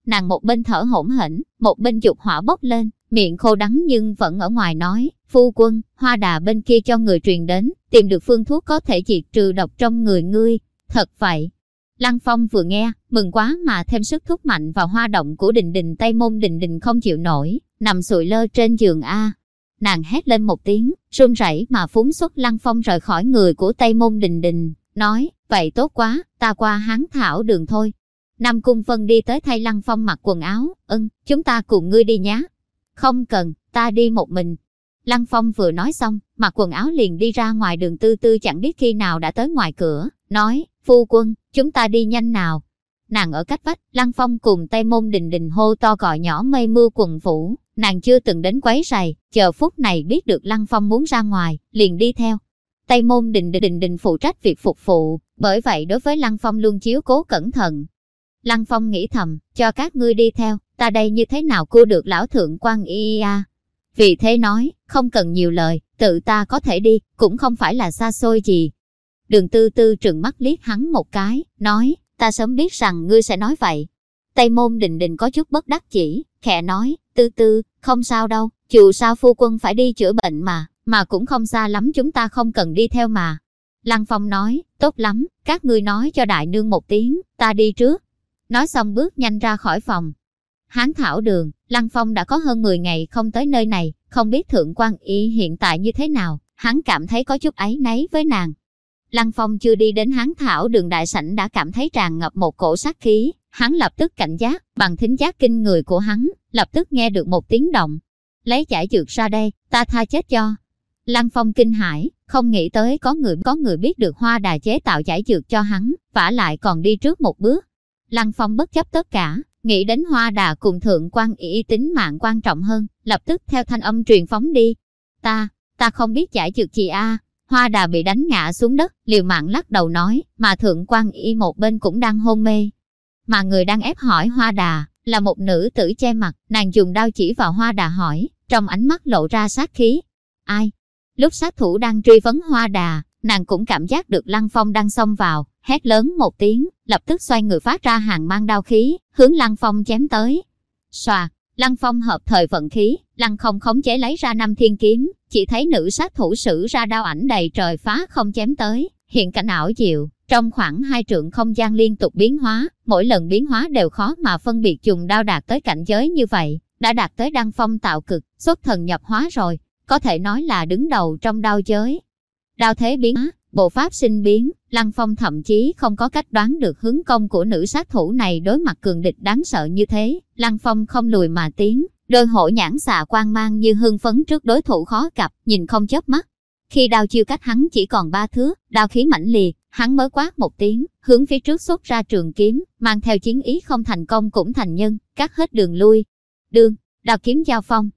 Nàng một bên thở hổn hển, một bên dục hỏa bốc lên, miệng khô đắng nhưng vẫn ở ngoài nói, phu quân, hoa đà bên kia cho người truyền đến, tìm được phương thuốc có thể diệt trừ độc trong người ngươi. Thật vậy. Lăng Phong vừa nghe, mừng quá mà thêm sức thúc mạnh vào hoa động của Đình Đình tay môn Đình Đình không chịu nổi, nằm sụi lơ trên giường A. Nàng hét lên một tiếng, run rẩy mà phúng xuất Lăng Phong rời khỏi người của Tây Môn Đình Đình, nói, vậy tốt quá, ta qua hán thảo đường thôi. Nam Cung Vân đi tới thay Lăng Phong mặc quần áo, ưng, chúng ta cùng ngươi đi nhá. Không cần, ta đi một mình. Lăng Phong vừa nói xong, mặc quần áo liền đi ra ngoài đường tư tư chẳng biết khi nào đã tới ngoài cửa, nói, phu quân, chúng ta đi nhanh nào. Nàng ở cách vách, Lăng Phong cùng Tây Môn Đình Đình hô to gọi nhỏ mây mưa quần vũ, nàng chưa từng đến quấy rầy, chờ phút này biết được Lăng Phong muốn ra ngoài, liền đi theo. Tây Môn Đình Đình Đình phụ trách việc phục vụ, bởi vậy đối với Lăng Phong luôn chiếu cố cẩn thận. Lăng Phong nghĩ thầm, cho các ngươi đi theo, ta đây như thế nào cua được lão thượng quan y a. Vì thế nói, không cần nhiều lời, tự ta có thể đi, cũng không phải là xa xôi gì. Đường tư tư trừng mắt liếc hắn một cái, nói, ta sớm biết rằng ngươi sẽ nói vậy. Tây môn đình đình có chút bất đắc chỉ, khẽ nói, tư tư, không sao đâu, dù sao phu quân phải đi chữa bệnh mà, mà cũng không xa lắm chúng ta không cần đi theo mà. Lăng Phong nói, tốt lắm, các ngươi nói cho đại nương một tiếng, ta đi trước. Nói xong bước nhanh ra khỏi phòng. Hán thảo đường, Lăng Phong đã có hơn 10 ngày không tới nơi này, không biết thượng quan y hiện tại như thế nào, hắn cảm thấy có chút ấy nấy với nàng. Lăng Phong chưa đi đến hán thảo đường đại sảnh đã cảm thấy tràn ngập một cổ sát khí, hắn lập tức cảnh giác, bằng thính giác kinh người của hắn, lập tức nghe được một tiếng động. Lấy giải dược ra đây, ta tha chết cho. Lăng Phong kinh hãi, không nghĩ tới có người có người biết được hoa đà chế tạo giải dược cho hắn, vả lại còn đi trước một bước. Lăng Phong bất chấp tất cả, nghĩ đến hoa đà cùng thượng quan ý tính mạng quan trọng hơn, lập tức theo thanh âm truyền phóng đi. Ta, ta không biết giải dược gì a. Hoa đà bị đánh ngã xuống đất, liều mạng lắc đầu nói, mà thượng quan y một bên cũng đang hôn mê. Mà người đang ép hỏi hoa đà, là một nữ tử che mặt, nàng dùng đao chỉ vào hoa đà hỏi, trong ánh mắt lộ ra sát khí. Ai? Lúc sát thủ đang truy vấn hoa đà, nàng cũng cảm giác được Lăng Phong đang xông vào, hét lớn một tiếng, lập tức xoay người phát ra hàng mang đao khí, hướng Lăng Phong chém tới. Xoà, Lăng Phong hợp thời vận khí, Lăng không khống chế lấy ra năm thiên kiếm, chỉ thấy nữ sát thủ sử ra đao ảnh đầy trời phá không chém tới, hiện cảnh ảo diệu, trong khoảng hai trượng không gian liên tục biến hóa, mỗi lần biến hóa đều khó mà phân biệt dùng đao đạt tới cảnh giới như vậy, đã đạt tới đăng phong tạo cực, xuất thần nhập hóa rồi, có thể nói là đứng đầu trong đao giới. Đao thế biến hóa, bộ pháp sinh biến, Lăng Phong thậm chí không có cách đoán được hướng công của nữ sát thủ này đối mặt cường địch đáng sợ như thế. Lăng Phong không lùi mà tiến, đôi hổ nhãn xạ quang mang như hưng phấn trước đối thủ khó gặp, nhìn không chớp mắt. Khi đao chiêu cách hắn chỉ còn ba thước, đao khí mãnh liệt, hắn mới quát một tiếng, hướng phía trước xuất ra trường kiếm, mang theo chiến ý không thành công cũng thành nhân, cắt hết đường lui. Đường, đào kiếm giao phong,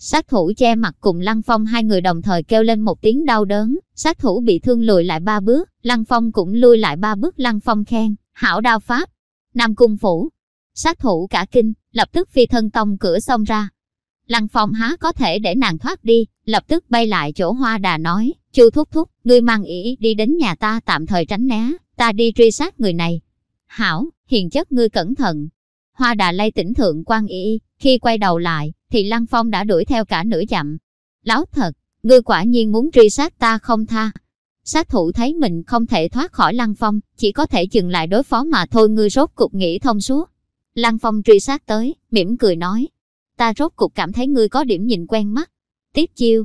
Sát thủ che mặt cùng Lăng Phong hai người đồng thời kêu lên một tiếng đau đớn, sát thủ bị thương lùi lại ba bước, Lăng Phong cũng lui lại ba bước Lăng Phong khen, hảo đao pháp. Nam Cung Phủ, sát thủ cả kinh, lập tức phi thân tông cửa xông ra. Lăng Phong há có thể để nàng thoát đi, lập tức bay lại chỗ hoa đà nói, chu thúc thúc, ngươi mang ý đi đến nhà ta tạm thời tránh né, ta đi truy sát người này. Hảo, hiền chất ngươi cẩn thận. Hoa đà lay tỉnh thượng quan ý, khi quay đầu lại, thì Lăng Phong đã đuổi theo cả nửa chậm. Láo thật, ngươi quả nhiên muốn truy sát ta không tha. Sát thủ thấy mình không thể thoát khỏi Lăng Phong, chỉ có thể dừng lại đối phó mà thôi ngươi rốt cục nghĩ thông suốt. Lăng Phong truy sát tới, mỉm cười nói. Ta rốt cục cảm thấy ngươi có điểm nhìn quen mắt. Tiếp chiêu.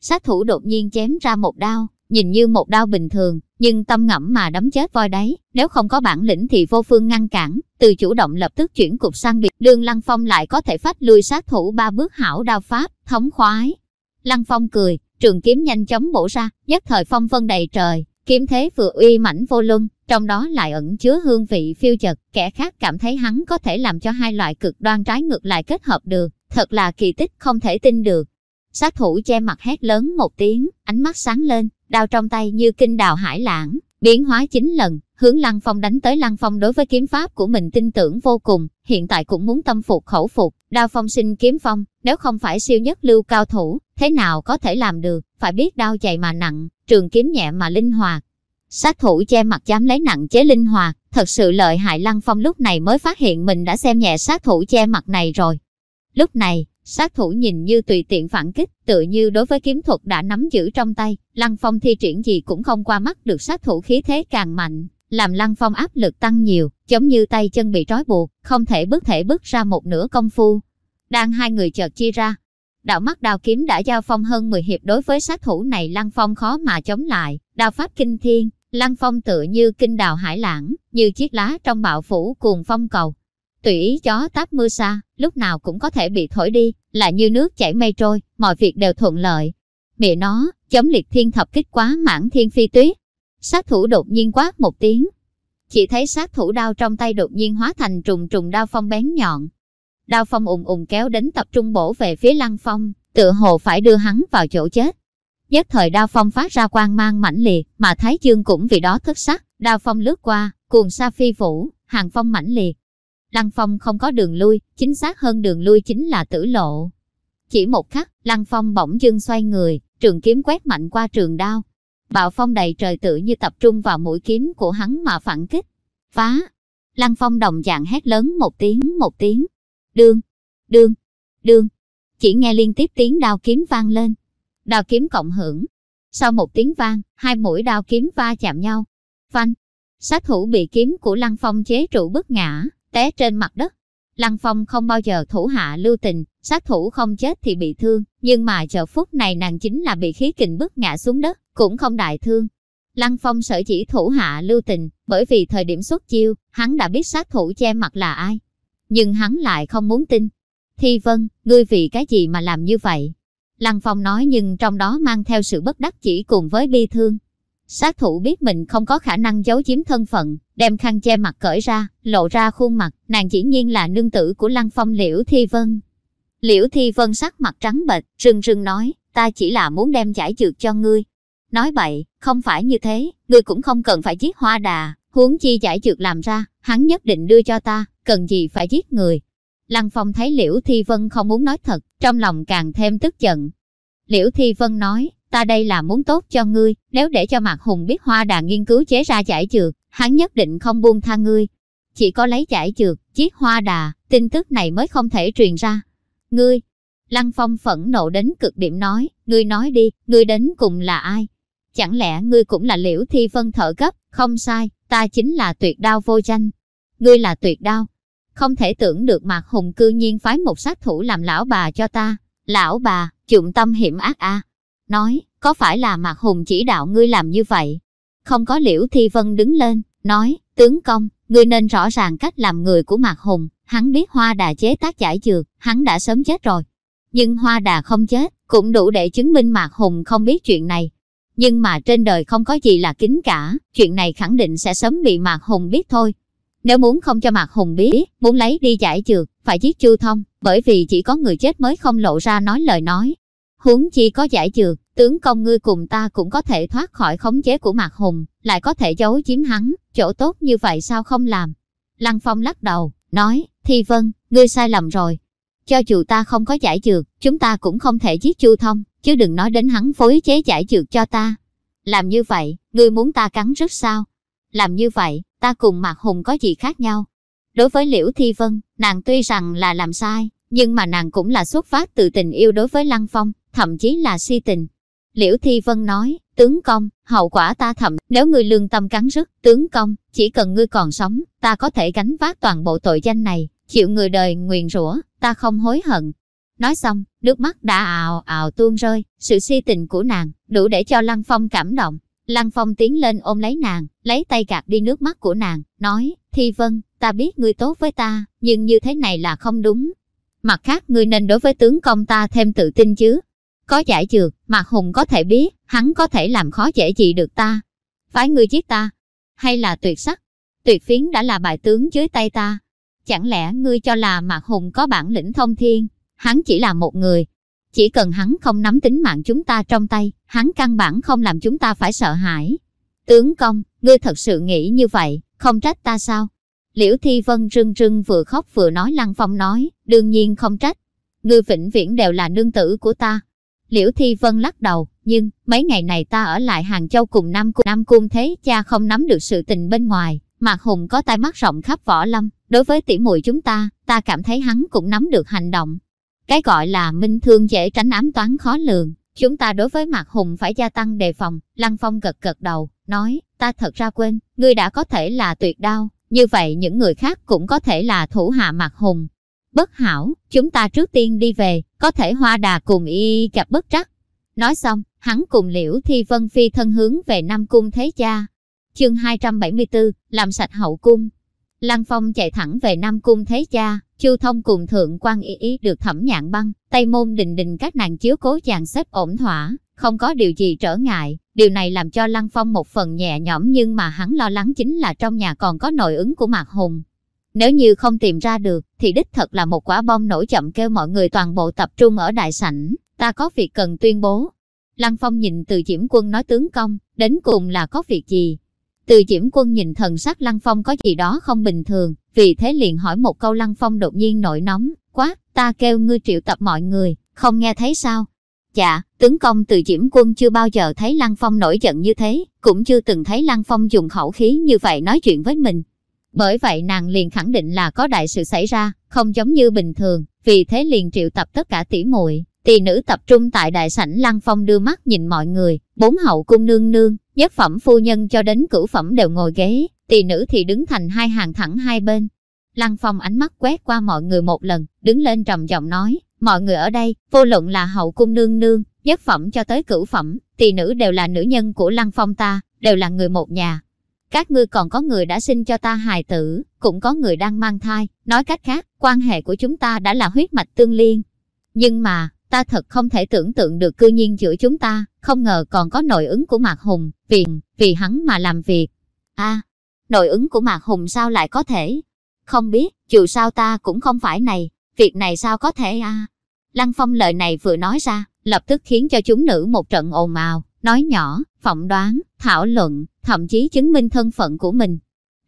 Sát thủ đột nhiên chém ra một đao, nhìn như một đao bình thường, nhưng tâm ngẫm mà đấm chết voi đấy, nếu không có bản lĩnh thì vô phương ngăn cản, từ chủ động lập tức chuyển cục sang biệt, đường. Lăng Phong lại có thể phách lui sát thủ ba bước hảo đao pháp, thống khoái. Lăng Phong cười, trường kiếm nhanh chóng bổ ra, nhất thời phong vân đầy trời, kiếm thế vừa uy mãnh vô luân, trong đó lại ẩn chứa hương vị phiêu chật, kẻ khác cảm thấy hắn có thể làm cho hai loại cực đoan trái ngược lại kết hợp được, thật là kỳ tích không thể tin được. Sát thủ che mặt hét lớn một tiếng, ánh mắt sáng lên, đao trong tay như kinh đào hải lãng, biến hóa chín lần, hướng Lăng Phong đánh tới Lăng Phong đối với kiếm pháp của mình tin tưởng vô cùng, hiện tại cũng muốn tâm phục khẩu phục, đao phong sinh kiếm phong, nếu không phải siêu nhất lưu cao thủ, thế nào có thể làm được, phải biết đao dày mà nặng, trường kiếm nhẹ mà linh hoạt. Sát thủ che mặt dám lấy nặng chế linh hoạt, thật sự lợi hại Lăng Phong lúc này mới phát hiện mình đã xem nhẹ sát thủ che mặt này rồi. Lúc này, sát thủ nhìn như tùy tiện phản kích, tự như đối với kiếm thuật đã nắm giữ trong tay, Lăng Phong thi triển gì cũng không qua mắt được sát thủ khí thế càng mạnh, làm Lăng Phong áp lực tăng nhiều, giống như tay chân bị trói buộc, không thể bước thể bước ra một nửa công phu. Đang hai người chợt chia ra, đạo mắt đào kiếm đã giao phong hơn 10 hiệp đối với sát thủ này Lăng Phong khó mà chống lại, đao pháp kinh thiên, Lăng Phong tựa như kinh đào hải lãng, như chiếc lá trong bạo phủ cuồng phong cầu. Tùy ý gió táp mưa xa, lúc nào cũng có thể bị thổi đi, là như nước chảy mây trôi, mọi việc đều thuận lợi. Mẹ nó, chống liệt thiên thập kích quá mãn thiên phi tuyết. Sát thủ đột nhiên quát một tiếng. Chỉ thấy sát thủ đao trong tay đột nhiên hóa thành trùng trùng đao phong bén nhọn. Đao phong ùng ùng kéo đến tập trung bổ về phía lăng phong, tựa hồ phải đưa hắn vào chỗ chết. Nhất thời đao phong phát ra quang mang mãnh liệt, mà Thái Dương cũng vì đó thất sắc, đao phong lướt qua, cuồng sa phi vũ, hàng phong mãnh liệt. Lăng phong không có đường lui, chính xác hơn đường lui chính là tử lộ. Chỉ một khắc, Lăng phong bỗng dưng xoay người, trường kiếm quét mạnh qua trường đao. Bạo phong đầy trời tự như tập trung vào mũi kiếm của hắn mà phản kích. Phá! Lăng phong đồng dạng hét lớn một tiếng một tiếng. Đương! Đương! Đương! Chỉ nghe liên tiếp tiếng đao kiếm vang lên đao kiếm cộng hưởng. Sau một tiếng vang, hai mũi đao kiếm va chạm nhau. Phanh! Sát thủ bị kiếm của Lăng Phong chế trụ bức ngã, té trên mặt đất. Lăng Phong không bao giờ thủ hạ lưu tình, sát thủ không chết thì bị thương, nhưng mà giờ phút này nàng chính là bị khí kình bức ngã xuống đất, cũng không đại thương. Lăng Phong sở chỉ thủ hạ lưu tình, bởi vì thời điểm xuất chiêu, hắn đã biết sát thủ che mặt là ai. Nhưng hắn lại không muốn tin. Thi Vân, ngươi vì cái gì mà làm như vậy? Lăng Phong nói nhưng trong đó mang theo sự bất đắc chỉ cùng với bi thương. Sát thủ biết mình không có khả năng giấu chiếm thân phận, đem khăn che mặt cởi ra, lộ ra khuôn mặt, nàng chỉ nhiên là nương tử của Lăng Phong Liễu Thi Vân. Liễu Thi Vân sắc mặt trắng bệch, rưng rưng nói, ta chỉ là muốn đem giải trượt cho ngươi. Nói bậy, không phải như thế, ngươi cũng không cần phải giết hoa đà, huống chi giải trượt làm ra, hắn nhất định đưa cho ta, cần gì phải giết người, Lăng Phong thấy Liễu Thi Vân không muốn nói thật, trong lòng càng thêm tức giận. Liễu Thi Vân nói, ta đây là muốn tốt cho ngươi, nếu để cho Mạc Hùng biết Hoa Đà nghiên cứu chế ra giải trượt, hắn nhất định không buông tha ngươi. Chỉ có lấy giải trượt, chiếc Hoa Đà, tin tức này mới không thể truyền ra. Ngươi, Lăng Phong phẫn nộ đến cực điểm nói, ngươi nói đi, ngươi đến cùng là ai? Chẳng lẽ ngươi cũng là Liễu Thi Vân thở gấp Không sai, ta chính là tuyệt đao vô danh. Ngươi là tuyệt đao, không thể tưởng được Mạc Hùng cư nhiên phái một sát thủ làm lão bà cho ta. Lão bà, dụng tâm hiểm ác a. Nói, có phải là Mạc Hùng chỉ đạo ngươi làm như vậy? Không có liễu thi vân đứng lên, nói, tướng công, ngươi nên rõ ràng cách làm người của Mạc Hùng. Hắn biết hoa đà chế tác giải dược, hắn đã sớm chết rồi. Nhưng hoa đà không chết, cũng đủ để chứng minh Mạc Hùng không biết chuyện này. Nhưng mà trên đời không có gì là kín cả, chuyện này khẳng định sẽ sớm bị Mạc Hùng biết thôi. Nếu muốn không cho Mạc Hùng biết, muốn lấy đi giải trượt, phải giết Chu Thông, bởi vì chỉ có người chết mới không lộ ra nói lời nói. Huống chi có giải trượt, tướng công ngươi cùng ta cũng có thể thoát khỏi khống chế của Mạc Hùng, lại có thể giấu chiếm hắn, chỗ tốt như vậy sao không làm? Lăng Phong lắc đầu, nói, Thi Vân, ngươi sai lầm rồi. Cho dù ta không có giải trượt, chúng ta cũng không thể giết Chu Thông, chứ đừng nói đến hắn phối chế giải trượt cho ta. Làm như vậy, ngươi muốn ta cắn rứt sao? Làm như vậy, ta cùng Mạc Hùng có gì khác nhau? Đối với Liễu Thi Vân, nàng tuy rằng là làm sai, nhưng mà nàng cũng là xuất phát từ tình yêu đối với Lăng Phong, thậm chí là si tình. Liễu Thi Vân nói, tướng công, hậu quả ta thậm, nếu ngươi lương tâm cắn rứt, tướng công, chỉ cần ngươi còn sống, ta có thể gánh vác toàn bộ tội danh này, chịu người đời nguyền rủa, ta không hối hận. Nói xong, nước mắt đã ào ào tuôn rơi, sự si tình của nàng, đủ để cho Lăng Phong cảm động. Lăng Phong tiến lên ôm lấy nàng, lấy tay gạt đi nước mắt của nàng, nói, Thi Vân, ta biết ngươi tốt với ta, nhưng như thế này là không đúng. Mặt khác ngươi nên đối với tướng công ta thêm tự tin chứ. Có giải dược, Mạc Hùng có thể biết, hắn có thể làm khó dễ gì được ta. Phải ngươi giết ta. hay là tuyệt sắc? Tuyệt phiến đã là bài tướng dưới tay ta. Chẳng lẽ ngươi cho là Mạc Hùng có bản lĩnh thông thiên? Hắn chỉ là một người. Chỉ cần hắn không nắm tính mạng chúng ta trong tay, hắn căn bản không làm chúng ta phải sợ hãi. Tướng công, ngươi thật sự nghĩ như vậy, không trách ta sao? Liễu Thi Vân rưng rưng vừa khóc vừa nói Lăng Phong nói, đương nhiên không trách. Ngươi vĩnh viễn đều là nương tử của ta. Liễu Thi Vân lắc đầu, nhưng mấy ngày này ta ở lại Hàng Châu cùng Nam Cung, Nam Cung thế cha không nắm được sự tình bên ngoài. Mạc Hùng có tai mắt rộng khắp võ lâm, đối với tỉ muội chúng ta, ta cảm thấy hắn cũng nắm được hành động. Cái gọi là minh thương dễ tránh ám toán khó lường, chúng ta đối với Mạc Hùng phải gia tăng đề phòng. Lăng Phong gật gật đầu, nói, ta thật ra quên, ngươi đã có thể là tuyệt đao, như vậy những người khác cũng có thể là thủ hạ Mạc Hùng. Bất hảo, chúng ta trước tiên đi về, có thể hoa đà cùng y gặp bất trắc. Nói xong, hắn cùng liễu thi vân phi thân hướng về Nam Cung Thế Cha. Chương 274, làm sạch hậu cung. Lăng Phong chạy thẳng về Nam Cung Thế Cha, Chu Thông cùng Thượng quan Y Ý được thẩm nhạn băng, Tây Môn Đình Đình các nàng chiếu cố chàng xếp ổn thỏa, không có điều gì trở ngại. Điều này làm cho Lăng Phong một phần nhẹ nhõm nhưng mà hắn lo lắng chính là trong nhà còn có nội ứng của Mạc Hùng. Nếu như không tìm ra được, thì đích thật là một quả bom nổ chậm kêu mọi người toàn bộ tập trung ở đại sảnh, ta có việc cần tuyên bố. Lăng Phong nhìn từ Diễm Quân nói tướng công, đến cùng là có việc gì? Từ Diễm Quân nhìn thần sắc Lăng Phong có gì đó không bình thường, vì thế liền hỏi một câu Lăng Phong đột nhiên nổi nóng, quá, ta kêu ngươi triệu tập mọi người, không nghe thấy sao? Dạ, tướng công từ Diễm Quân chưa bao giờ thấy Lăng Phong nổi giận như thế, cũng chưa từng thấy Lăng Phong dùng khẩu khí như vậy nói chuyện với mình. Bởi vậy nàng liền khẳng định là có đại sự xảy ra, không giống như bình thường, vì thế liền triệu tập tất cả tỷ muội Tỳ nữ tập trung tại đại sảnh Lăng Phong đưa mắt nhìn mọi người, bốn hậu cung nương nương, nhất phẩm phu nhân cho đến cửu phẩm đều ngồi ghế, tỳ nữ thì đứng thành hai hàng thẳng hai bên. Lăng Phong ánh mắt quét qua mọi người một lần, đứng lên trầm giọng nói, mọi người ở đây, vô luận là hậu cung nương nương, nhất phẩm cho tới cửu phẩm, tỳ nữ đều là nữ nhân của Lăng Phong ta, đều là người một nhà. Các ngươi còn có người đã sinh cho ta hài tử, cũng có người đang mang thai, nói cách khác, quan hệ của chúng ta đã là huyết mạch tương liên. Nhưng mà, ta thật không thể tưởng tượng được cư nhiên giữa chúng ta, không ngờ còn có nội ứng của Mạc Hùng, vì, vì hắn mà làm việc. a nội ứng của Mạc Hùng sao lại có thể? Không biết, dù sao ta cũng không phải này, việc này sao có thể a Lăng Phong lời này vừa nói ra, lập tức khiến cho chúng nữ một trận ồn ào, nói nhỏ, phỏng đoán, thảo luận, thậm chí chứng minh thân phận của mình.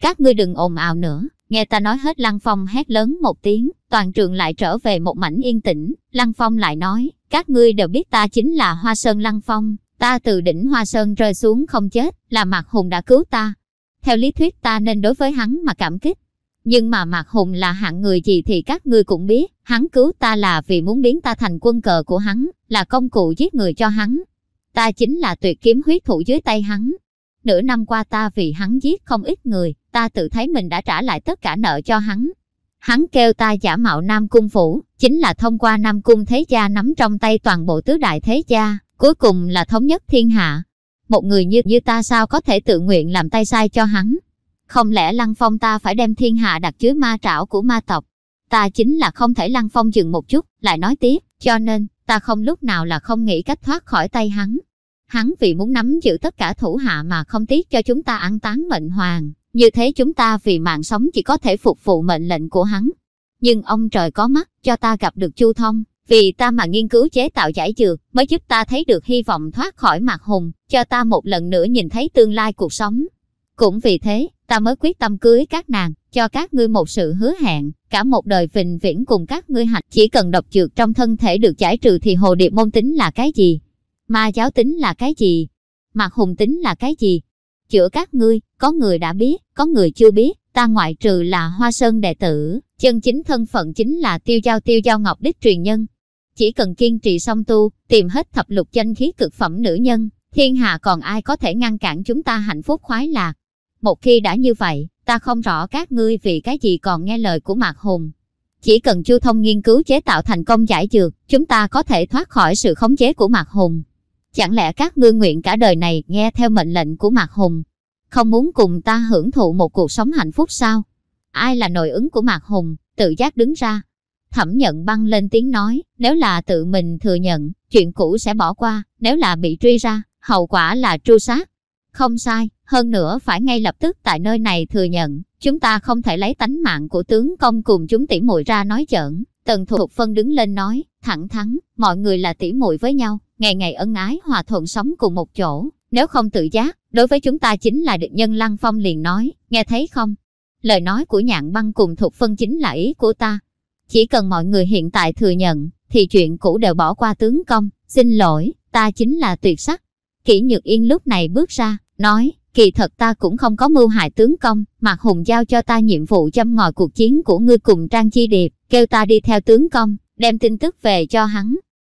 Các ngươi đừng ồn ào nữa, nghe ta nói hết Lăng Phong hét lớn một tiếng, toàn trường lại trở về một mảnh yên tĩnh, Lăng Phong lại nói, các ngươi đều biết ta chính là Hoa Sơn Lăng Phong, ta từ đỉnh Hoa Sơn rơi xuống không chết, là Mạc Hùng đã cứu ta. Theo lý thuyết ta nên đối với hắn mà cảm kích. Nhưng mà Mạc Hùng là hạng người gì thì các ngươi cũng biết, hắn cứu ta là vì muốn biến ta thành quân cờ của hắn, là công cụ giết người cho hắn. Ta chính là tuyệt kiếm huyết thủ dưới tay hắn. Nửa năm qua ta vì hắn giết không ít người, ta tự thấy mình đã trả lại tất cả nợ cho hắn, Hắn kêu ta giả mạo Nam Cung Phủ, chính là thông qua Nam Cung Thế Gia nắm trong tay toàn bộ tứ đại Thế Gia, cuối cùng là thống nhất thiên hạ. Một người như như ta sao có thể tự nguyện làm tay sai cho hắn? Không lẽ Lăng Phong ta phải đem thiên hạ đặt dưới ma trảo của ma tộc? Ta chính là không thể Lăng Phong dừng một chút, lại nói tiếp, cho nên, ta không lúc nào là không nghĩ cách thoát khỏi tay hắn. Hắn vì muốn nắm giữ tất cả thủ hạ mà không tiếc cho chúng ta ăn tán mệnh hoàng, như thế chúng ta vì mạng sống chỉ có thể phục vụ mệnh lệnh của hắn. Nhưng ông trời có mắt, cho ta gặp được Chu Thông, vì ta mà nghiên cứu chế tạo giải dược, mới giúp ta thấy được hy vọng thoát khỏi mặt hùng, cho ta một lần nữa nhìn thấy tương lai cuộc sống. Cũng vì thế, ta mới quyết tâm cưới các nàng, cho các ngươi một sự hứa hẹn, cả một đời vĩnh viễn cùng các ngươi hạnh. Chỉ cần độc dược trong thân thể được giải trừ thì hồ điệp môn tính là cái gì? Ma giáo tính là cái gì? Mặt hùng tính là cái gì? Chữa các ngươi, có người đã biết, có người chưa biết, ta ngoại trừ là hoa sơn đệ tử, chân chính thân phận chính là tiêu giao tiêu giao ngọc đích truyền nhân. Chỉ cần kiên trì song tu, tìm hết thập lục danh khí cực phẩm nữ nhân, thiên hạ còn ai có thể ngăn cản chúng ta hạnh phúc khoái lạc. Một khi đã như vậy, ta không rõ các ngươi vì cái gì còn nghe lời của Mạc Hùng. Chỉ cần Chu Thông nghiên cứu chế tạo thành công giải dược, chúng ta có thể thoát khỏi sự khống chế của Mạc Hùng. Chẳng lẽ các ngươi nguyện cả đời này nghe theo mệnh lệnh của Mạc Hùng, không muốn cùng ta hưởng thụ một cuộc sống hạnh phúc sao? Ai là nội ứng của Mạc Hùng, tự giác đứng ra. Thẩm nhận băng lên tiếng nói, nếu là tự mình thừa nhận, chuyện cũ sẽ bỏ qua, nếu là bị truy ra, hậu quả là tru sát. Không sai, hơn nữa phải ngay lập tức tại nơi này thừa nhận, chúng ta không thể lấy tánh mạng của tướng công cùng chúng tỉ muội ra nói giỡn. Tần Thục Phân đứng lên nói, thẳng thắn, mọi người là tỉ muội với nhau, ngày ngày ân ái hòa thuận sống cùng một chỗ, nếu không tự giác, đối với chúng ta chính là địch nhân Lăng Phong liền nói, nghe thấy không? Lời nói của nhạn băng cùng Thục Phân chính là ý của ta. Chỉ cần mọi người hiện tại thừa nhận, thì chuyện cũ đều bỏ qua tướng công, xin lỗi, ta chính là tuyệt sắc. Kỷ Nhược Yên lúc này bước ra, nói, kỳ thật ta cũng không có mưu hại tướng công, Mạc Hùng giao cho ta nhiệm vụ chăm ngòi cuộc chiến của ngươi cùng Trang Chi Điệp, kêu ta đi theo tướng công, đem tin tức về cho hắn.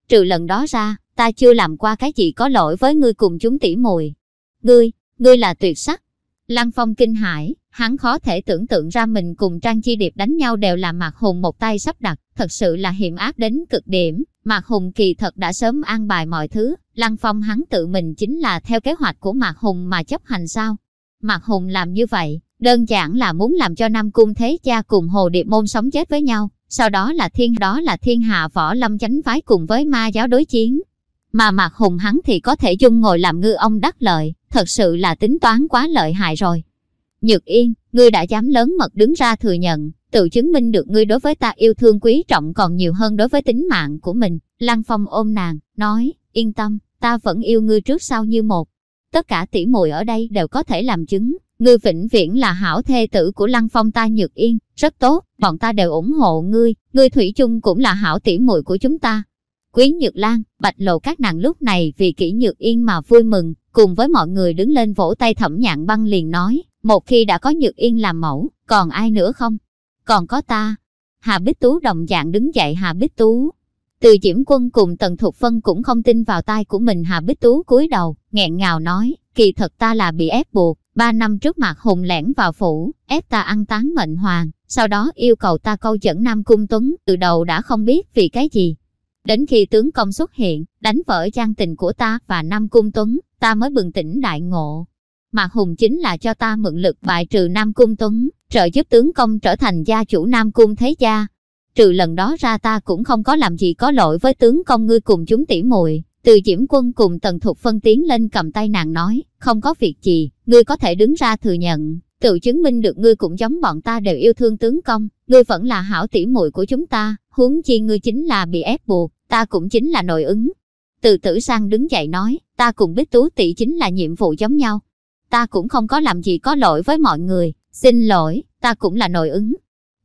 Trừ lần đó ra, ta chưa làm qua cái gì có lỗi với ngươi cùng chúng tỉ mùi. Ngươi, ngươi là tuyệt sắc. Lăng Phong kinh hãi, hắn khó thể tưởng tượng ra mình cùng Trang Chi Điệp đánh nhau đều là Mạc Hùng một tay sắp đặt, thật sự là hiểm ác đến cực điểm. Mạc Hùng kỳ thật đã sớm an bài mọi thứ, Lăng Phong hắn tự mình chính là theo kế hoạch của Mạc Hùng mà chấp hành sao. Mạc Hùng làm như vậy, đơn giản là muốn làm cho Nam Cung Thế Cha cùng Hồ Điệp Môn sống chết với nhau, sau đó là thiên đó là thiên hạ võ lâm chánh phái cùng với ma giáo đối chiến. Mà Mạc Hùng hắn thì có thể dung ngồi làm ngư ông đắc lợi, thật sự là tính toán quá lợi hại rồi. Nhược Yên, ngươi đã dám lớn mật đứng ra thừa nhận, tự chứng minh được ngươi đối với ta yêu thương quý trọng còn nhiều hơn đối với tính mạng của mình. Lăng Phong ôm nàng, nói, yên tâm, ta vẫn yêu ngươi trước sau như một. Tất cả tỷ muội ở đây đều có thể làm chứng, ngươi vĩnh viễn là hảo thê tử của Lăng Phong ta Nhược Yên, rất tốt, bọn ta đều ủng hộ ngươi, ngươi Thủy chung cũng là hảo tỷ muội của chúng ta. Quý Nhược Lan, Bạch Lộ các nàng lúc này vì kỹ Nhược Yên mà vui mừng, cùng với mọi người đứng lên vỗ tay thẩm nhạn băng liền nói, một khi đã có Nhược Yên làm mẫu, còn ai nữa không? Còn có ta. Hà Bích Tú đồng dạng đứng dậy Hà Bích Tú. Từ Diễm Quân cùng Tần Thục Phân cũng không tin vào tai của mình Hà Bích Tú cúi đầu, nghẹn ngào nói, kỳ thật ta là bị ép buộc, ba năm trước mặt hùng lẻn vào phủ, ép ta ăn tán mệnh hoàng, sau đó yêu cầu ta câu dẫn Nam Cung Tuấn, từ đầu đã không biết vì cái gì. Đến khi tướng công xuất hiện, đánh vỡ trang tình của ta và Nam Cung Tuấn, ta mới bừng tỉnh đại ngộ. Mạc Hùng chính là cho ta mượn lực bại trừ Nam Cung Tuấn, trợ giúp tướng công trở thành gia chủ Nam Cung Thế Gia. Trừ lần đó ra ta cũng không có làm gì có lỗi với tướng công ngươi cùng chúng tỉ muội. Từ Diễm Quân cùng Tần Thục phân tiến lên cầm tay nàng nói, không có việc gì, ngươi có thể đứng ra thừa nhận, tự chứng minh được ngươi cũng giống bọn ta đều yêu thương tướng công, ngươi vẫn là hảo tỉ muội của chúng ta, huống chi ngươi chính là bị ép buộc, ta cũng chính là nội ứng. Từ tử sang đứng dậy nói, ta cùng biết tú tỷ chính là nhiệm vụ giống nhau. Ta cũng không có làm gì có lỗi với mọi người, xin lỗi, ta cũng là nội ứng.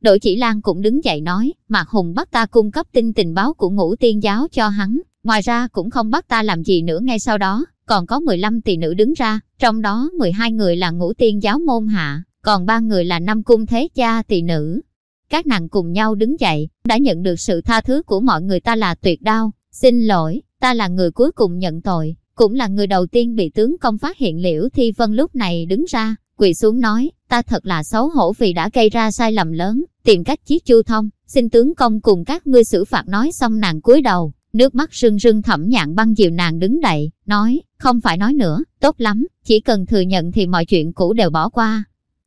Đội chỉ Lan cũng đứng dậy nói, Mạc Hùng bắt ta cung cấp tin tình báo của ngũ tiên giáo cho hắn, ngoài ra cũng không bắt ta làm gì nữa ngay sau đó, còn có 15 tỳ nữ đứng ra, trong đó 12 người là ngũ tiên giáo môn hạ, còn ba người là năm cung thế cha tỳ nữ. Các nàng cùng nhau đứng dậy, đã nhận được sự tha thứ của mọi người ta là tuyệt đau, xin lỗi, ta là người cuối cùng nhận tội, cũng là người đầu tiên bị tướng công phát hiện liễu thi vân lúc này đứng ra, quỳ xuống nói, ta thật là xấu hổ vì đã gây ra sai lầm lớn, tìm cách chiết chu thông, xin tướng công cùng các ngươi xử phạt nói xong nàng cúi đầu, nước mắt rưng rưng thẩm nhạn băng dịu nàng đứng đậy, nói, không phải nói nữa, tốt lắm, chỉ cần thừa nhận thì mọi chuyện cũ đều bỏ qua.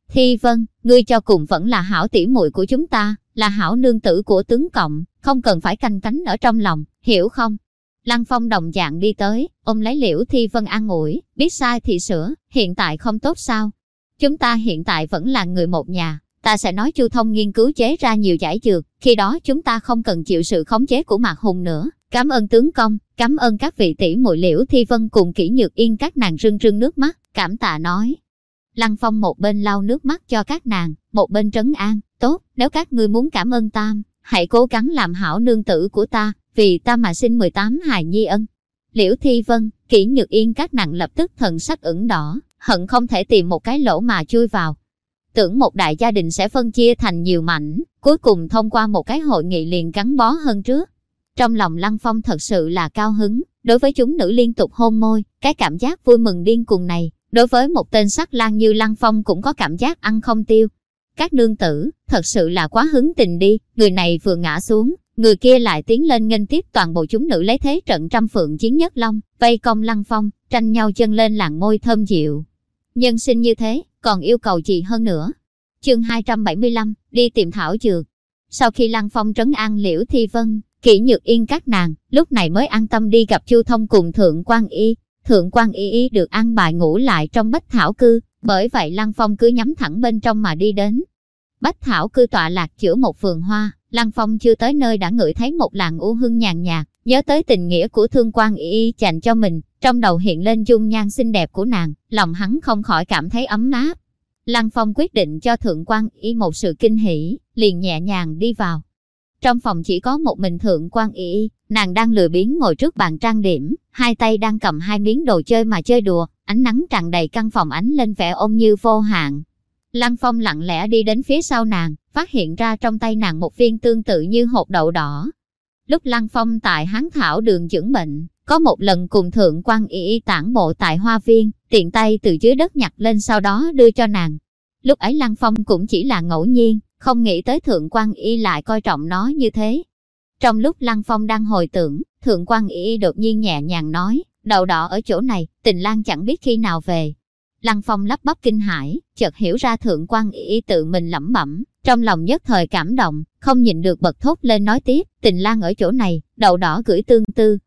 Thi vân, ngươi cho cùng vẫn là hảo tỉ muội của chúng ta, là hảo nương tử của tướng cộng, không cần phải canh cánh ở trong lòng, hiểu không? Lăng Phong đồng dạng đi tới, ôm lấy liễu Thi Vân an ủi, biết sai thì sửa, hiện tại không tốt sao? Chúng ta hiện tại vẫn là người một nhà, ta sẽ nói Chu Thông nghiên cứu chế ra nhiều giải dược, khi đó chúng ta không cần chịu sự khống chế của Mạc Hùng nữa. Cảm ơn tướng công, cảm ơn các vị tỷ muội liễu Thi Vân cùng kỹ nhược yên các nàng rưng rưng nước mắt, cảm tạ nói. Lăng Phong một bên lau nước mắt cho các nàng, một bên trấn an, tốt, nếu các ngươi muốn cảm ơn Tam, hãy cố gắng làm hảo nương tử của ta, vì ta mà sinh 18 hài nhi ân. Liễu Thi Vân, kỹ nhược yên các nàng lập tức thần sắc ửng đỏ, hận không thể tìm một cái lỗ mà chui vào. Tưởng một đại gia đình sẽ phân chia thành nhiều mảnh, cuối cùng thông qua một cái hội nghị liền gắn bó hơn trước. Trong lòng Lăng Phong thật sự là cao hứng, đối với chúng nữ liên tục hôn môi, cái cảm giác vui mừng điên cuồng này, đối với một tên sắc lang như Lăng Phong cũng có cảm giác ăn không tiêu. Các nương tử, thật sự là quá hứng tình đi, người này vừa ngã xuống, người kia lại tiến lên nghênh tiếp toàn bộ chúng nữ lấy thế trận trăm phượng chiến nhất long, vây công Lăng Phong, tranh nhau chân lên làng môi thơm dịu. Nhân sinh như thế, còn yêu cầu gì hơn nữa? Chương 275, đi tìm thảo dược. Sau khi Lăng Phong trấn an liễu thi vân, kỹ nhược yên các nàng, lúc này mới an tâm đi gặp Chu Thông cùng Thượng quan Y. Thượng quan y y được an bài ngủ lại trong bách thảo cư, bởi vậy Lăng Phong cứ nhắm thẳng bên trong mà đi đến. Bách thảo cư tọa lạc giữa một vườn hoa, Lăng Phong chưa tới nơi đã ngửi thấy một làn u hương nhàn nhạt, nhớ tới tình nghĩa của thương quan y y dành cho mình, trong đầu hiện lên dung nhan xinh đẹp của nàng, lòng hắn không khỏi cảm thấy ấm áp. Lăng Phong quyết định cho thượng quan y một sự kinh hỉ, liền nhẹ nhàng đi vào. Trong phòng chỉ có một mình thượng quan y, nàng đang lười biếng ngồi trước bàn trang điểm, hai tay đang cầm hai miếng đồ chơi mà chơi đùa, ánh nắng tràn đầy căn phòng ánh lên vẻ ôm như vô hạn. Lăng Phong lặng lẽ đi đến phía sau nàng, phát hiện ra trong tay nàng một viên tương tự như hột đậu đỏ. Lúc Lăng Phong tại Hán Thảo đường dưỡng bệnh, có một lần cùng thượng quan y y tản bộ tại hoa viên, tiện tay từ dưới đất nhặt lên sau đó đưa cho nàng. Lúc ấy Lăng Phong cũng chỉ là ngẫu nhiên, không nghĩ tới thượng quan y lại coi trọng nó như thế. Trong lúc Lăng Phong đang hồi tưởng, thượng quan y đột nhiên nhẹ nhàng nói, đầu đỏ ở chỗ này, tình lang chẳng biết khi nào về. Lăng Phong lắp bắp kinh hãi, chợt hiểu ra thượng quan y tự mình lẩm bẩm, trong lòng nhất thời cảm động, không nhìn được bật thốt lên nói tiếp, tình lang ở chỗ này, đầu đỏ gửi tương tư.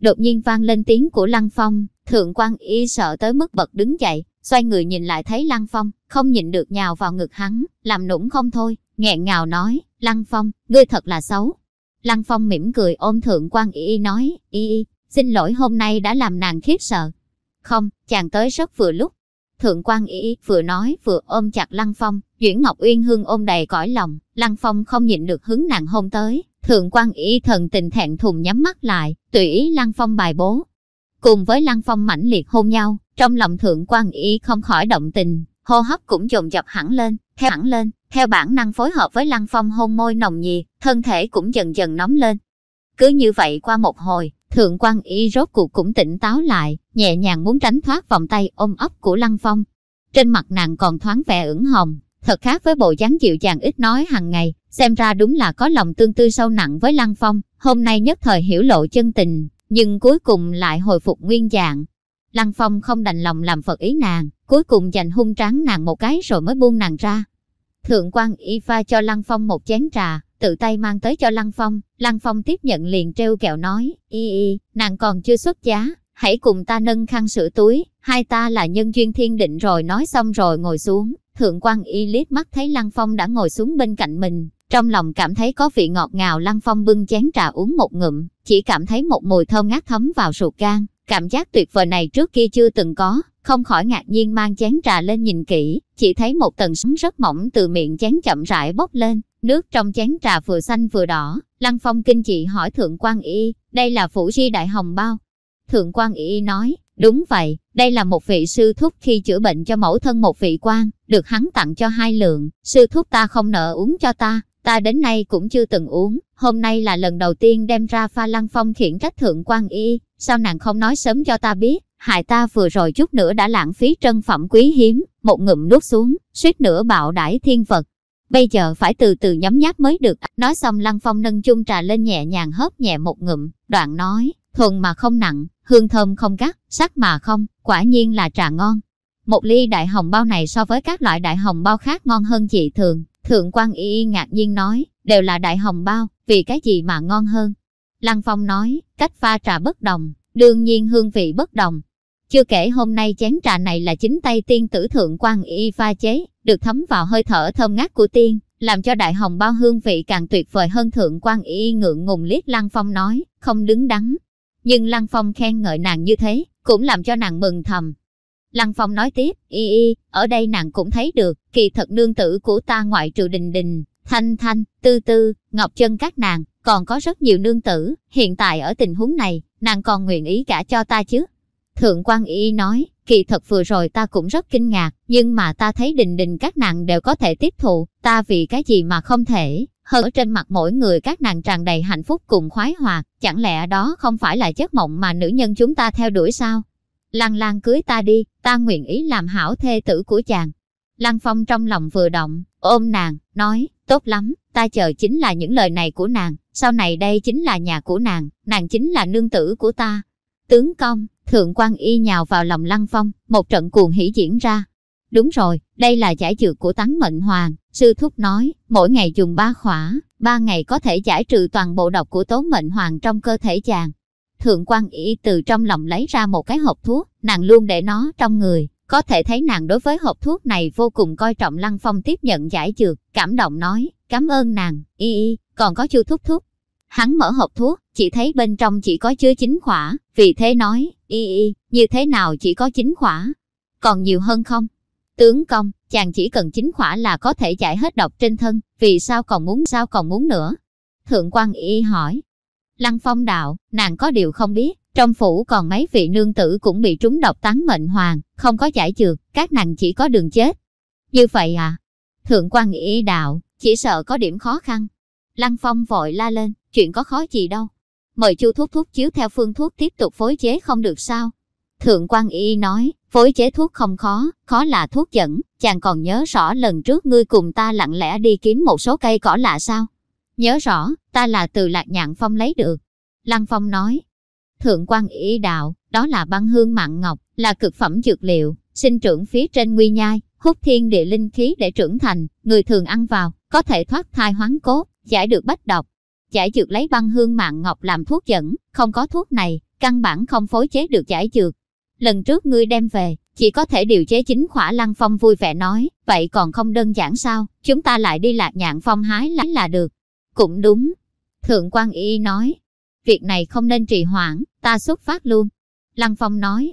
Đột nhiên vang lên tiếng của Lăng Phong, thượng quan y sợ tới mức bật đứng dậy, xoay người nhìn lại thấy Lăng Phong, không nhìn được nhào vào ngực hắn, làm nũng không thôi, nghẹn ngào nói, Lăng Phong, ngươi thật là xấu. Lăng Phong mỉm cười ôm thượng quan y nói, y y, xin lỗi hôm nay đã làm nàng khiếp sợ. Không, chàng tới rất vừa lúc. Thượng quan y vừa nói vừa ôm chặt Lăng Phong, Duyễn Ngọc Uyên Hương ôm đầy cõi lòng, Lăng Phong không nhịn được hứng nàng hôn tới. Thượng quan y thần tình thẹn thùng nhắm mắt lại, tùy ý Lăng Phong bài bố. Cùng với Lăng Phong mãnh liệt hôn nhau, trong lòng thượng quan y không khỏi động tình, hô hấp cũng dồn dập hẳn lên, theo hẳn lên, theo bản năng phối hợp với Lăng Phong hôn môi nồng nhiệt, thân thể cũng dần dần nóng lên. Cứ như vậy qua một hồi, thượng quan y rốt cuộc cũng tỉnh táo lại, nhẹ nhàng muốn tránh thoát vòng tay ôm ấp của Lăng Phong. Trên mặt nàng còn thoáng vẻ ửng hồng, thật khác với bộ dáng dịu dàng ít nói hàng ngày, xem ra đúng là có lòng tương tư sâu nặng với Lăng Phong, hôm nay nhất thời hiểu lộ chân tình, nhưng cuối cùng lại hồi phục nguyên dạng, Lăng Phong không đành lòng làm phật ý nàng, cuối cùng dành hung tráng nàng một cái rồi mới buông nàng ra. Thượng quan y pha cho Lăng Phong một chén trà, tự tay mang tới cho Lăng Phong. Lăng Phong tiếp nhận liền treo kẹo nói, y y, nàng còn chưa xuất giá, hãy cùng ta nâng khăn sữa túi, hai ta là nhân duyên thiên định rồi nói xong rồi ngồi xuống. Thượng quan y liếc mắt thấy Lăng Phong đã ngồi xuống bên cạnh mình, trong lòng cảm thấy có vị ngọt ngào Lăng Phong bưng chén trà uống một ngụm, chỉ cảm thấy một mùi thơm ngát thấm vào ruột gan, Cảm giác tuyệt vời này trước kia chưa từng có, không khỏi ngạc nhiên mang chén trà lên nhìn kỹ, chỉ thấy một tầng sóng rất mỏng từ miệng chén chậm rãi bốc lên, nước trong chén trà vừa xanh vừa đỏ. Lăng Phong kinh dị hỏi Thượng quan Y, đây là phủ chi đại hồng bao. Thượng quan Y nói, đúng vậy, đây là một vị sư thúc khi chữa bệnh cho mẫu thân một vị quan, được hắn tặng cho hai lượng, sư thúc ta không nợ uống cho ta, ta đến nay cũng chưa từng uống, hôm nay là lần đầu tiên đem ra pha Lăng Phong khiển trách Thượng quan Y, sao nàng không nói sớm cho ta biết, hại ta vừa rồi chút nữa đã lãng phí trân phẩm quý hiếm, một ngụm nuốt xuống, suýt nữa bạo đãi thiên vật. Bây giờ phải từ từ nhấm nháp mới được. Nói xong Lăng Phong nâng chung trà lên nhẹ nhàng hớp nhẹ một ngụm, đoạn nói, thuần mà không nặng, hương thơm không gắt, sắc mà không, quả nhiên là trà ngon. Một ly đại hồng bao này so với các loại đại hồng bao khác ngon hơn chị thường. Thượng quan y y ngạc nhiên nói, đều là đại hồng bao, vì cái gì mà ngon hơn. Lăng Phong nói, cách pha trà bất đồng, đương nhiên hương vị bất đồng. Chưa kể hôm nay chén trà này là chính tay tiên tử thượng quan y pha chế, được thấm vào hơi thở thơm ngát của tiên, làm cho đại hồng bao hương vị càng tuyệt vời hơn thượng quan y ngượng ngùng liếc Lăng Phong nói, không đứng đắn. Nhưng Lăng Phong khen ngợi nàng như thế, cũng làm cho nàng mừng thầm. Lăng Phong nói tiếp, y y, ở đây nàng cũng thấy được, kỳ thật nương tử của ta ngoại trừ đình đình, thanh thanh, tư tư, ngọc chân các nàng, còn có rất nhiều nương tử, hiện tại ở tình huống này, nàng còn nguyện ý cả cho ta chứ. Thượng quan y nói, kỳ thật vừa rồi ta cũng rất kinh ngạc, nhưng mà ta thấy đình đình các nàng đều có thể tiếp thụ, ta vì cái gì mà không thể. Hơn ở trên mặt mỗi người các nàng tràn đầy hạnh phúc cùng khoái hoạt, chẳng lẽ đó không phải là giấc mộng mà nữ nhân chúng ta theo đuổi sao? Lăng Lan cưới ta đi, ta nguyện ý làm hảo thê tử của chàng. Lăng Phong trong lòng vừa động, ôm nàng, nói, tốt lắm, ta chờ chính là những lời này của nàng, sau này đây chính là nhà của nàng, nàng chính là nương tử của ta. Tướng công, thượng quan y nhào vào lòng Lăng Phong, một trận cuồng hỉ diễn ra. Đúng rồi, đây là giải dược của tán mệnh hoàng, sư thúc nói, mỗi ngày dùng ba khỏa, ba ngày có thể giải trừ toàn bộ độc của tố mệnh hoàng trong cơ thể chàng. Thượng quan y từ trong lòng lấy ra một cái hộp thuốc, nàng luôn để nó trong người. Có thể thấy nàng đối với hộp thuốc này vô cùng coi trọng Lăng Phong tiếp nhận giải dược, cảm động nói, cảm ơn nàng, y y, còn có chu thúc thúc. Hắn mở hộp thuốc, chỉ thấy bên trong chỉ có chứa chín khỏa, vì thế nói, y y, như thế nào chỉ có chín khỏa? Còn nhiều hơn không? Tướng công, chàng chỉ cần chín khỏa là có thể giải hết độc trên thân, vì sao còn muốn sao còn muốn nữa? Thượng quan y hỏi. Lăng phong đạo, nàng có điều không biết, trong phủ còn mấy vị nương tử cũng bị trúng độc tán mệnh hoàng, không có giải trượt, các nàng chỉ có đường chết. Như vậy à? Thượng quan y đạo, chỉ sợ có điểm khó khăn. Lăng phong vội la lên, chuyện có khó gì đâu. Mời chu thuốc thuốc chiếu theo phương thuốc tiếp tục phối chế không được sao? Thượng quan y nói, phối chế thuốc không khó, khó là thuốc dẫn, chàng còn nhớ rõ lần trước ngươi cùng ta lặng lẽ đi kiếm một số cây cỏ lạ sao? Nhớ rõ, ta là từ lạc nhạn phong lấy được. Lăng phong nói, thượng quan y đạo, đó là băng hương mặn ngọc, là cực phẩm dược liệu, sinh trưởng phía trên nguy nhai, hút thiên địa linh khí để trưởng thành, người thường ăn vào, có thể thoát thai hoán cốt, giải được bách độc. Giải dược lấy băng hương mặn ngọc làm thuốc dẫn, không có thuốc này, căn bản không phối chế được giải dược, lần trước ngươi đem về, chỉ có thể điều chế chính khỏa lăng phong vui vẻ nói, vậy còn không đơn giản sao, chúng ta lại đi lạc nhạn phong hái lánh là được. Cũng đúng. Thượng quan y nói, việc này không nên trì hoãn, ta xuất phát luôn. Lăng phong nói.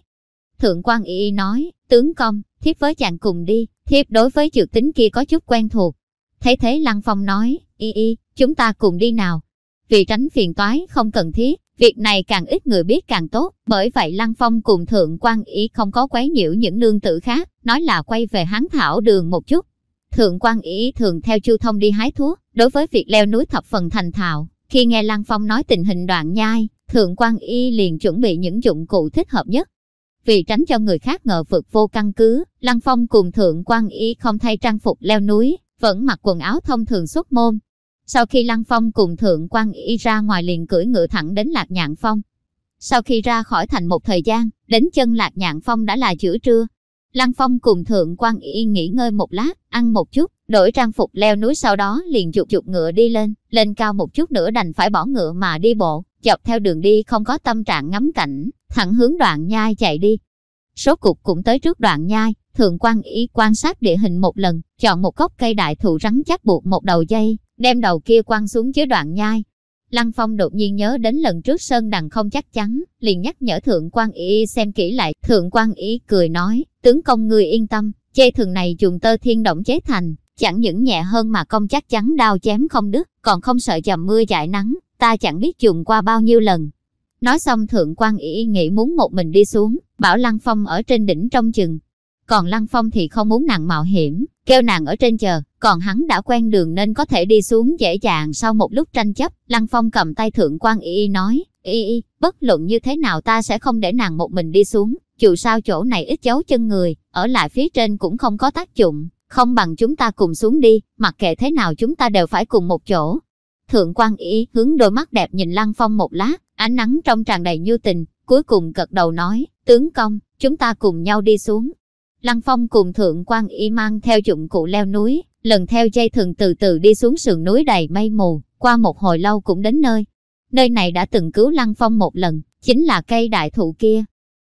Thượng quan y nói, tướng công, thiếp với chàng cùng đi, thiếp đối với dược tính kia có chút quen thuộc. Thấy thế Lăng Phong nói, y y, chúng ta cùng đi nào. Vì tránh phiền toái không cần thiết, Việc này càng ít người biết càng tốt, bởi vậy Lăng Phong cùng Thượng quan Ý không có quấy nhiễu những nương tử khác, nói là quay về hán thảo đường một chút. Thượng quan Ý thường theo Chu Thông đi hái thuốc, đối với việc leo núi thập phần thành thạo. Khi nghe Lăng Phong nói tình hình đoạn nhai, Thượng quan Y liền chuẩn bị những dụng cụ thích hợp nhất. Vì tránh cho người khác ngờ vực vô căn cứ, Lăng Phong cùng Thượng quan Y không thay trang phục leo núi, vẫn mặc quần áo thông thường xuất môn, sau khi Lăng Phong cùng Thượng quan Y ra ngoài liền cưỡi ngựa thẳng đến Lạc Nhạn Phong. Sau khi ra khỏi thành một thời gian, đến chân Lạc Nhạn Phong đã là giữa trưa. Lăng Phong cùng Thượng quan Y nghỉ ngơi một lát, ăn một chút, đổi trang phục leo núi sau đó liền chụp chụp ngựa đi lên, lên cao một chút nữa đành phải bỏ ngựa mà đi bộ, dọc theo đường đi không có tâm trạng ngắm cảnh, thẳng hướng đoạn nhai chạy đi. Số cục cũng tới trước đoạn nhai, Thượng quan Y quan sát địa hình một lần, chọn một gốc cây đại thụ rắn chắc buộc một đầu dây, đem đầu kia quăng xuống dưới đoạn nhai. Lăng Phong đột nhiên nhớ đến lần trước Sơn Đằng không chắc chắn, liền nhắc nhở Thượng quan Y xem kỹ lại. Thượng quan Y cười nói, tướng công người yên tâm, chê thường này dùng tơ thiên động chế thành, chẳng những nhẹ hơn mà công chắc chắn đao chém không đứt, còn không sợ dầm mưa dại nắng, ta chẳng biết dùng qua bao nhiêu lần. Nói xong Thượng quan Y nghĩ muốn một mình đi xuống, bảo Lăng Phong ở trên đỉnh trong chừng. Còn Lăng Phong thì không muốn nàng mạo hiểm, kêu nàng ở trên chờ, còn hắn đã quen đường nên có thể đi xuống dễ dàng sau một lúc tranh chấp. Lăng Phong cầm tay thượng quan y y nói, y y, bất luận như thế nào ta sẽ không để nàng một mình đi xuống, dù sao chỗ này ít dấu chân người, ở lại phía trên cũng không có tác dụng, không bằng chúng ta cùng xuống đi, mặc kệ thế nào chúng ta đều phải cùng một chỗ. Thượng quan y hướng đôi mắt đẹp nhìn Lăng Phong một lát, ánh nắng trong tràn đầy nhu tình, cuối cùng gật đầu nói, tướng công, chúng ta cùng nhau đi xuống, Lăng Phong cùng Thượng quan Y mang theo dụng cụ leo núi, lần theo dây thừng từ từ đi xuống sườn núi đầy mây mù, qua một hồi lâu cũng đến nơi. Nơi này đã từng cứu Lăng Phong một lần, chính là cây đại thụ kia.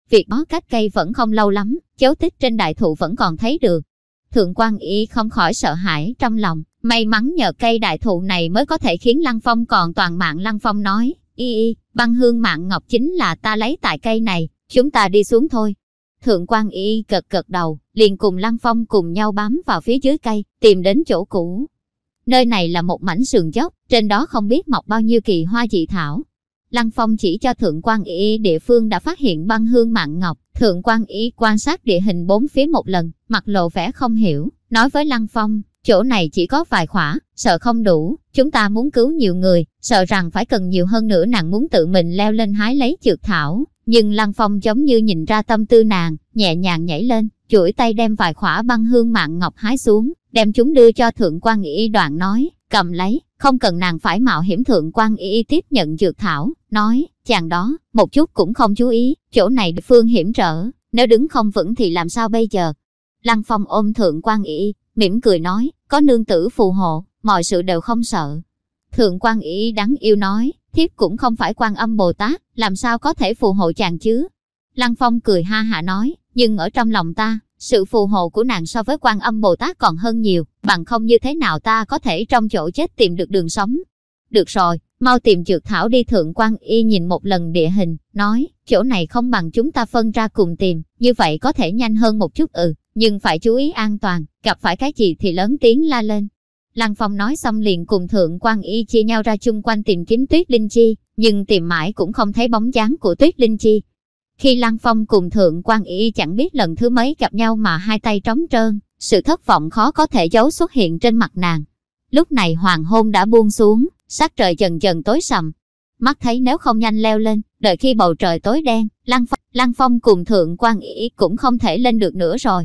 Việc bó cách cây vẫn không lâu lắm, dấu tích trên đại thụ vẫn còn thấy được. Thượng quan Y không khỏi sợ hãi trong lòng, may mắn nhờ cây đại thụ này mới có thể khiến Lăng Phong còn toàn mạng Lăng Phong nói, Y Y, băng hương mạng ngọc chính là ta lấy tại cây này, chúng ta đi xuống thôi. Thượng quan y cật cật đầu, liền cùng Lăng Phong cùng nhau bám vào phía dưới cây, tìm đến chỗ cũ. Nơi này là một mảnh sườn dốc, trên đó không biết mọc bao nhiêu kỳ hoa dị thảo. Lăng Phong chỉ cho Thượng quan y địa phương đã phát hiện băng hương mạng ngọc. Thượng quan y quan sát địa hình bốn phía một lần, mặt lộ vẻ không hiểu, nói với Lăng Phong, chỗ này chỉ có vài khỏa, sợ không đủ, chúng ta muốn cứu nhiều người, sợ rằng phải cần nhiều hơn nữa nàng muốn tự mình leo lên hái lấy dược thảo, nhưng Lăng Phong giống như nhìn ra tâm tư nàng, nhẹ nhàng nhảy lên, chuỗi tay đem vài khỏa băng hương mạng ngọc hái xuống, đem chúng đưa cho Thượng quan Y đoạn nói, cầm lấy, không cần nàng phải mạo hiểm Thượng quan Y tiếp nhận dược thảo, nói, chàng đó, một chút cũng không chú ý, chỗ này phương hiểm trở, nếu đứng không vững thì làm sao bây giờ? Lăng Phong ôm Thượng quan Y, mỉm cười nói, có nương tử phù hộ, mọi sự đều không sợ. Thượng quan Y đắng yêu nói, thiếp cũng không phải quan âm Bồ Tát, làm sao có thể phù hộ chàng chứ? Lăng Phong cười ha hạ nói, nhưng ở trong lòng ta, sự phù hộ của nàng so với quan âm Bồ Tát còn hơn nhiều, bằng không như thế nào ta có thể trong chỗ chết tìm được đường sống. Được rồi, mau tìm dược thảo đi thượng quan y nhìn một lần địa hình, nói, chỗ này không bằng chúng ta phân ra cùng tìm, như vậy có thể nhanh hơn một chút ừ, nhưng phải chú ý an toàn, gặp phải cái gì thì lớn tiếng la lên. Lăng Phong nói xong liền cùng thượng quan y chia nhau ra chung quanh tìm kiếm tuyết linh chi, nhưng tìm mãi cũng không thấy bóng dáng của tuyết linh chi. Khi Lăng Phong cùng thượng quan y chẳng biết lần thứ mấy gặp nhau mà hai tay trống trơn, sự thất vọng khó có thể giấu xuất hiện trên mặt nàng. Lúc này hoàng hôn đã buông xuống, sắc trời dần dần tối sầm. Mắt thấy nếu không nhanh leo lên, đợi khi bầu trời tối đen, Lăng Phong, Lăng Phong cùng thượng quan y cũng không thể lên được nữa rồi.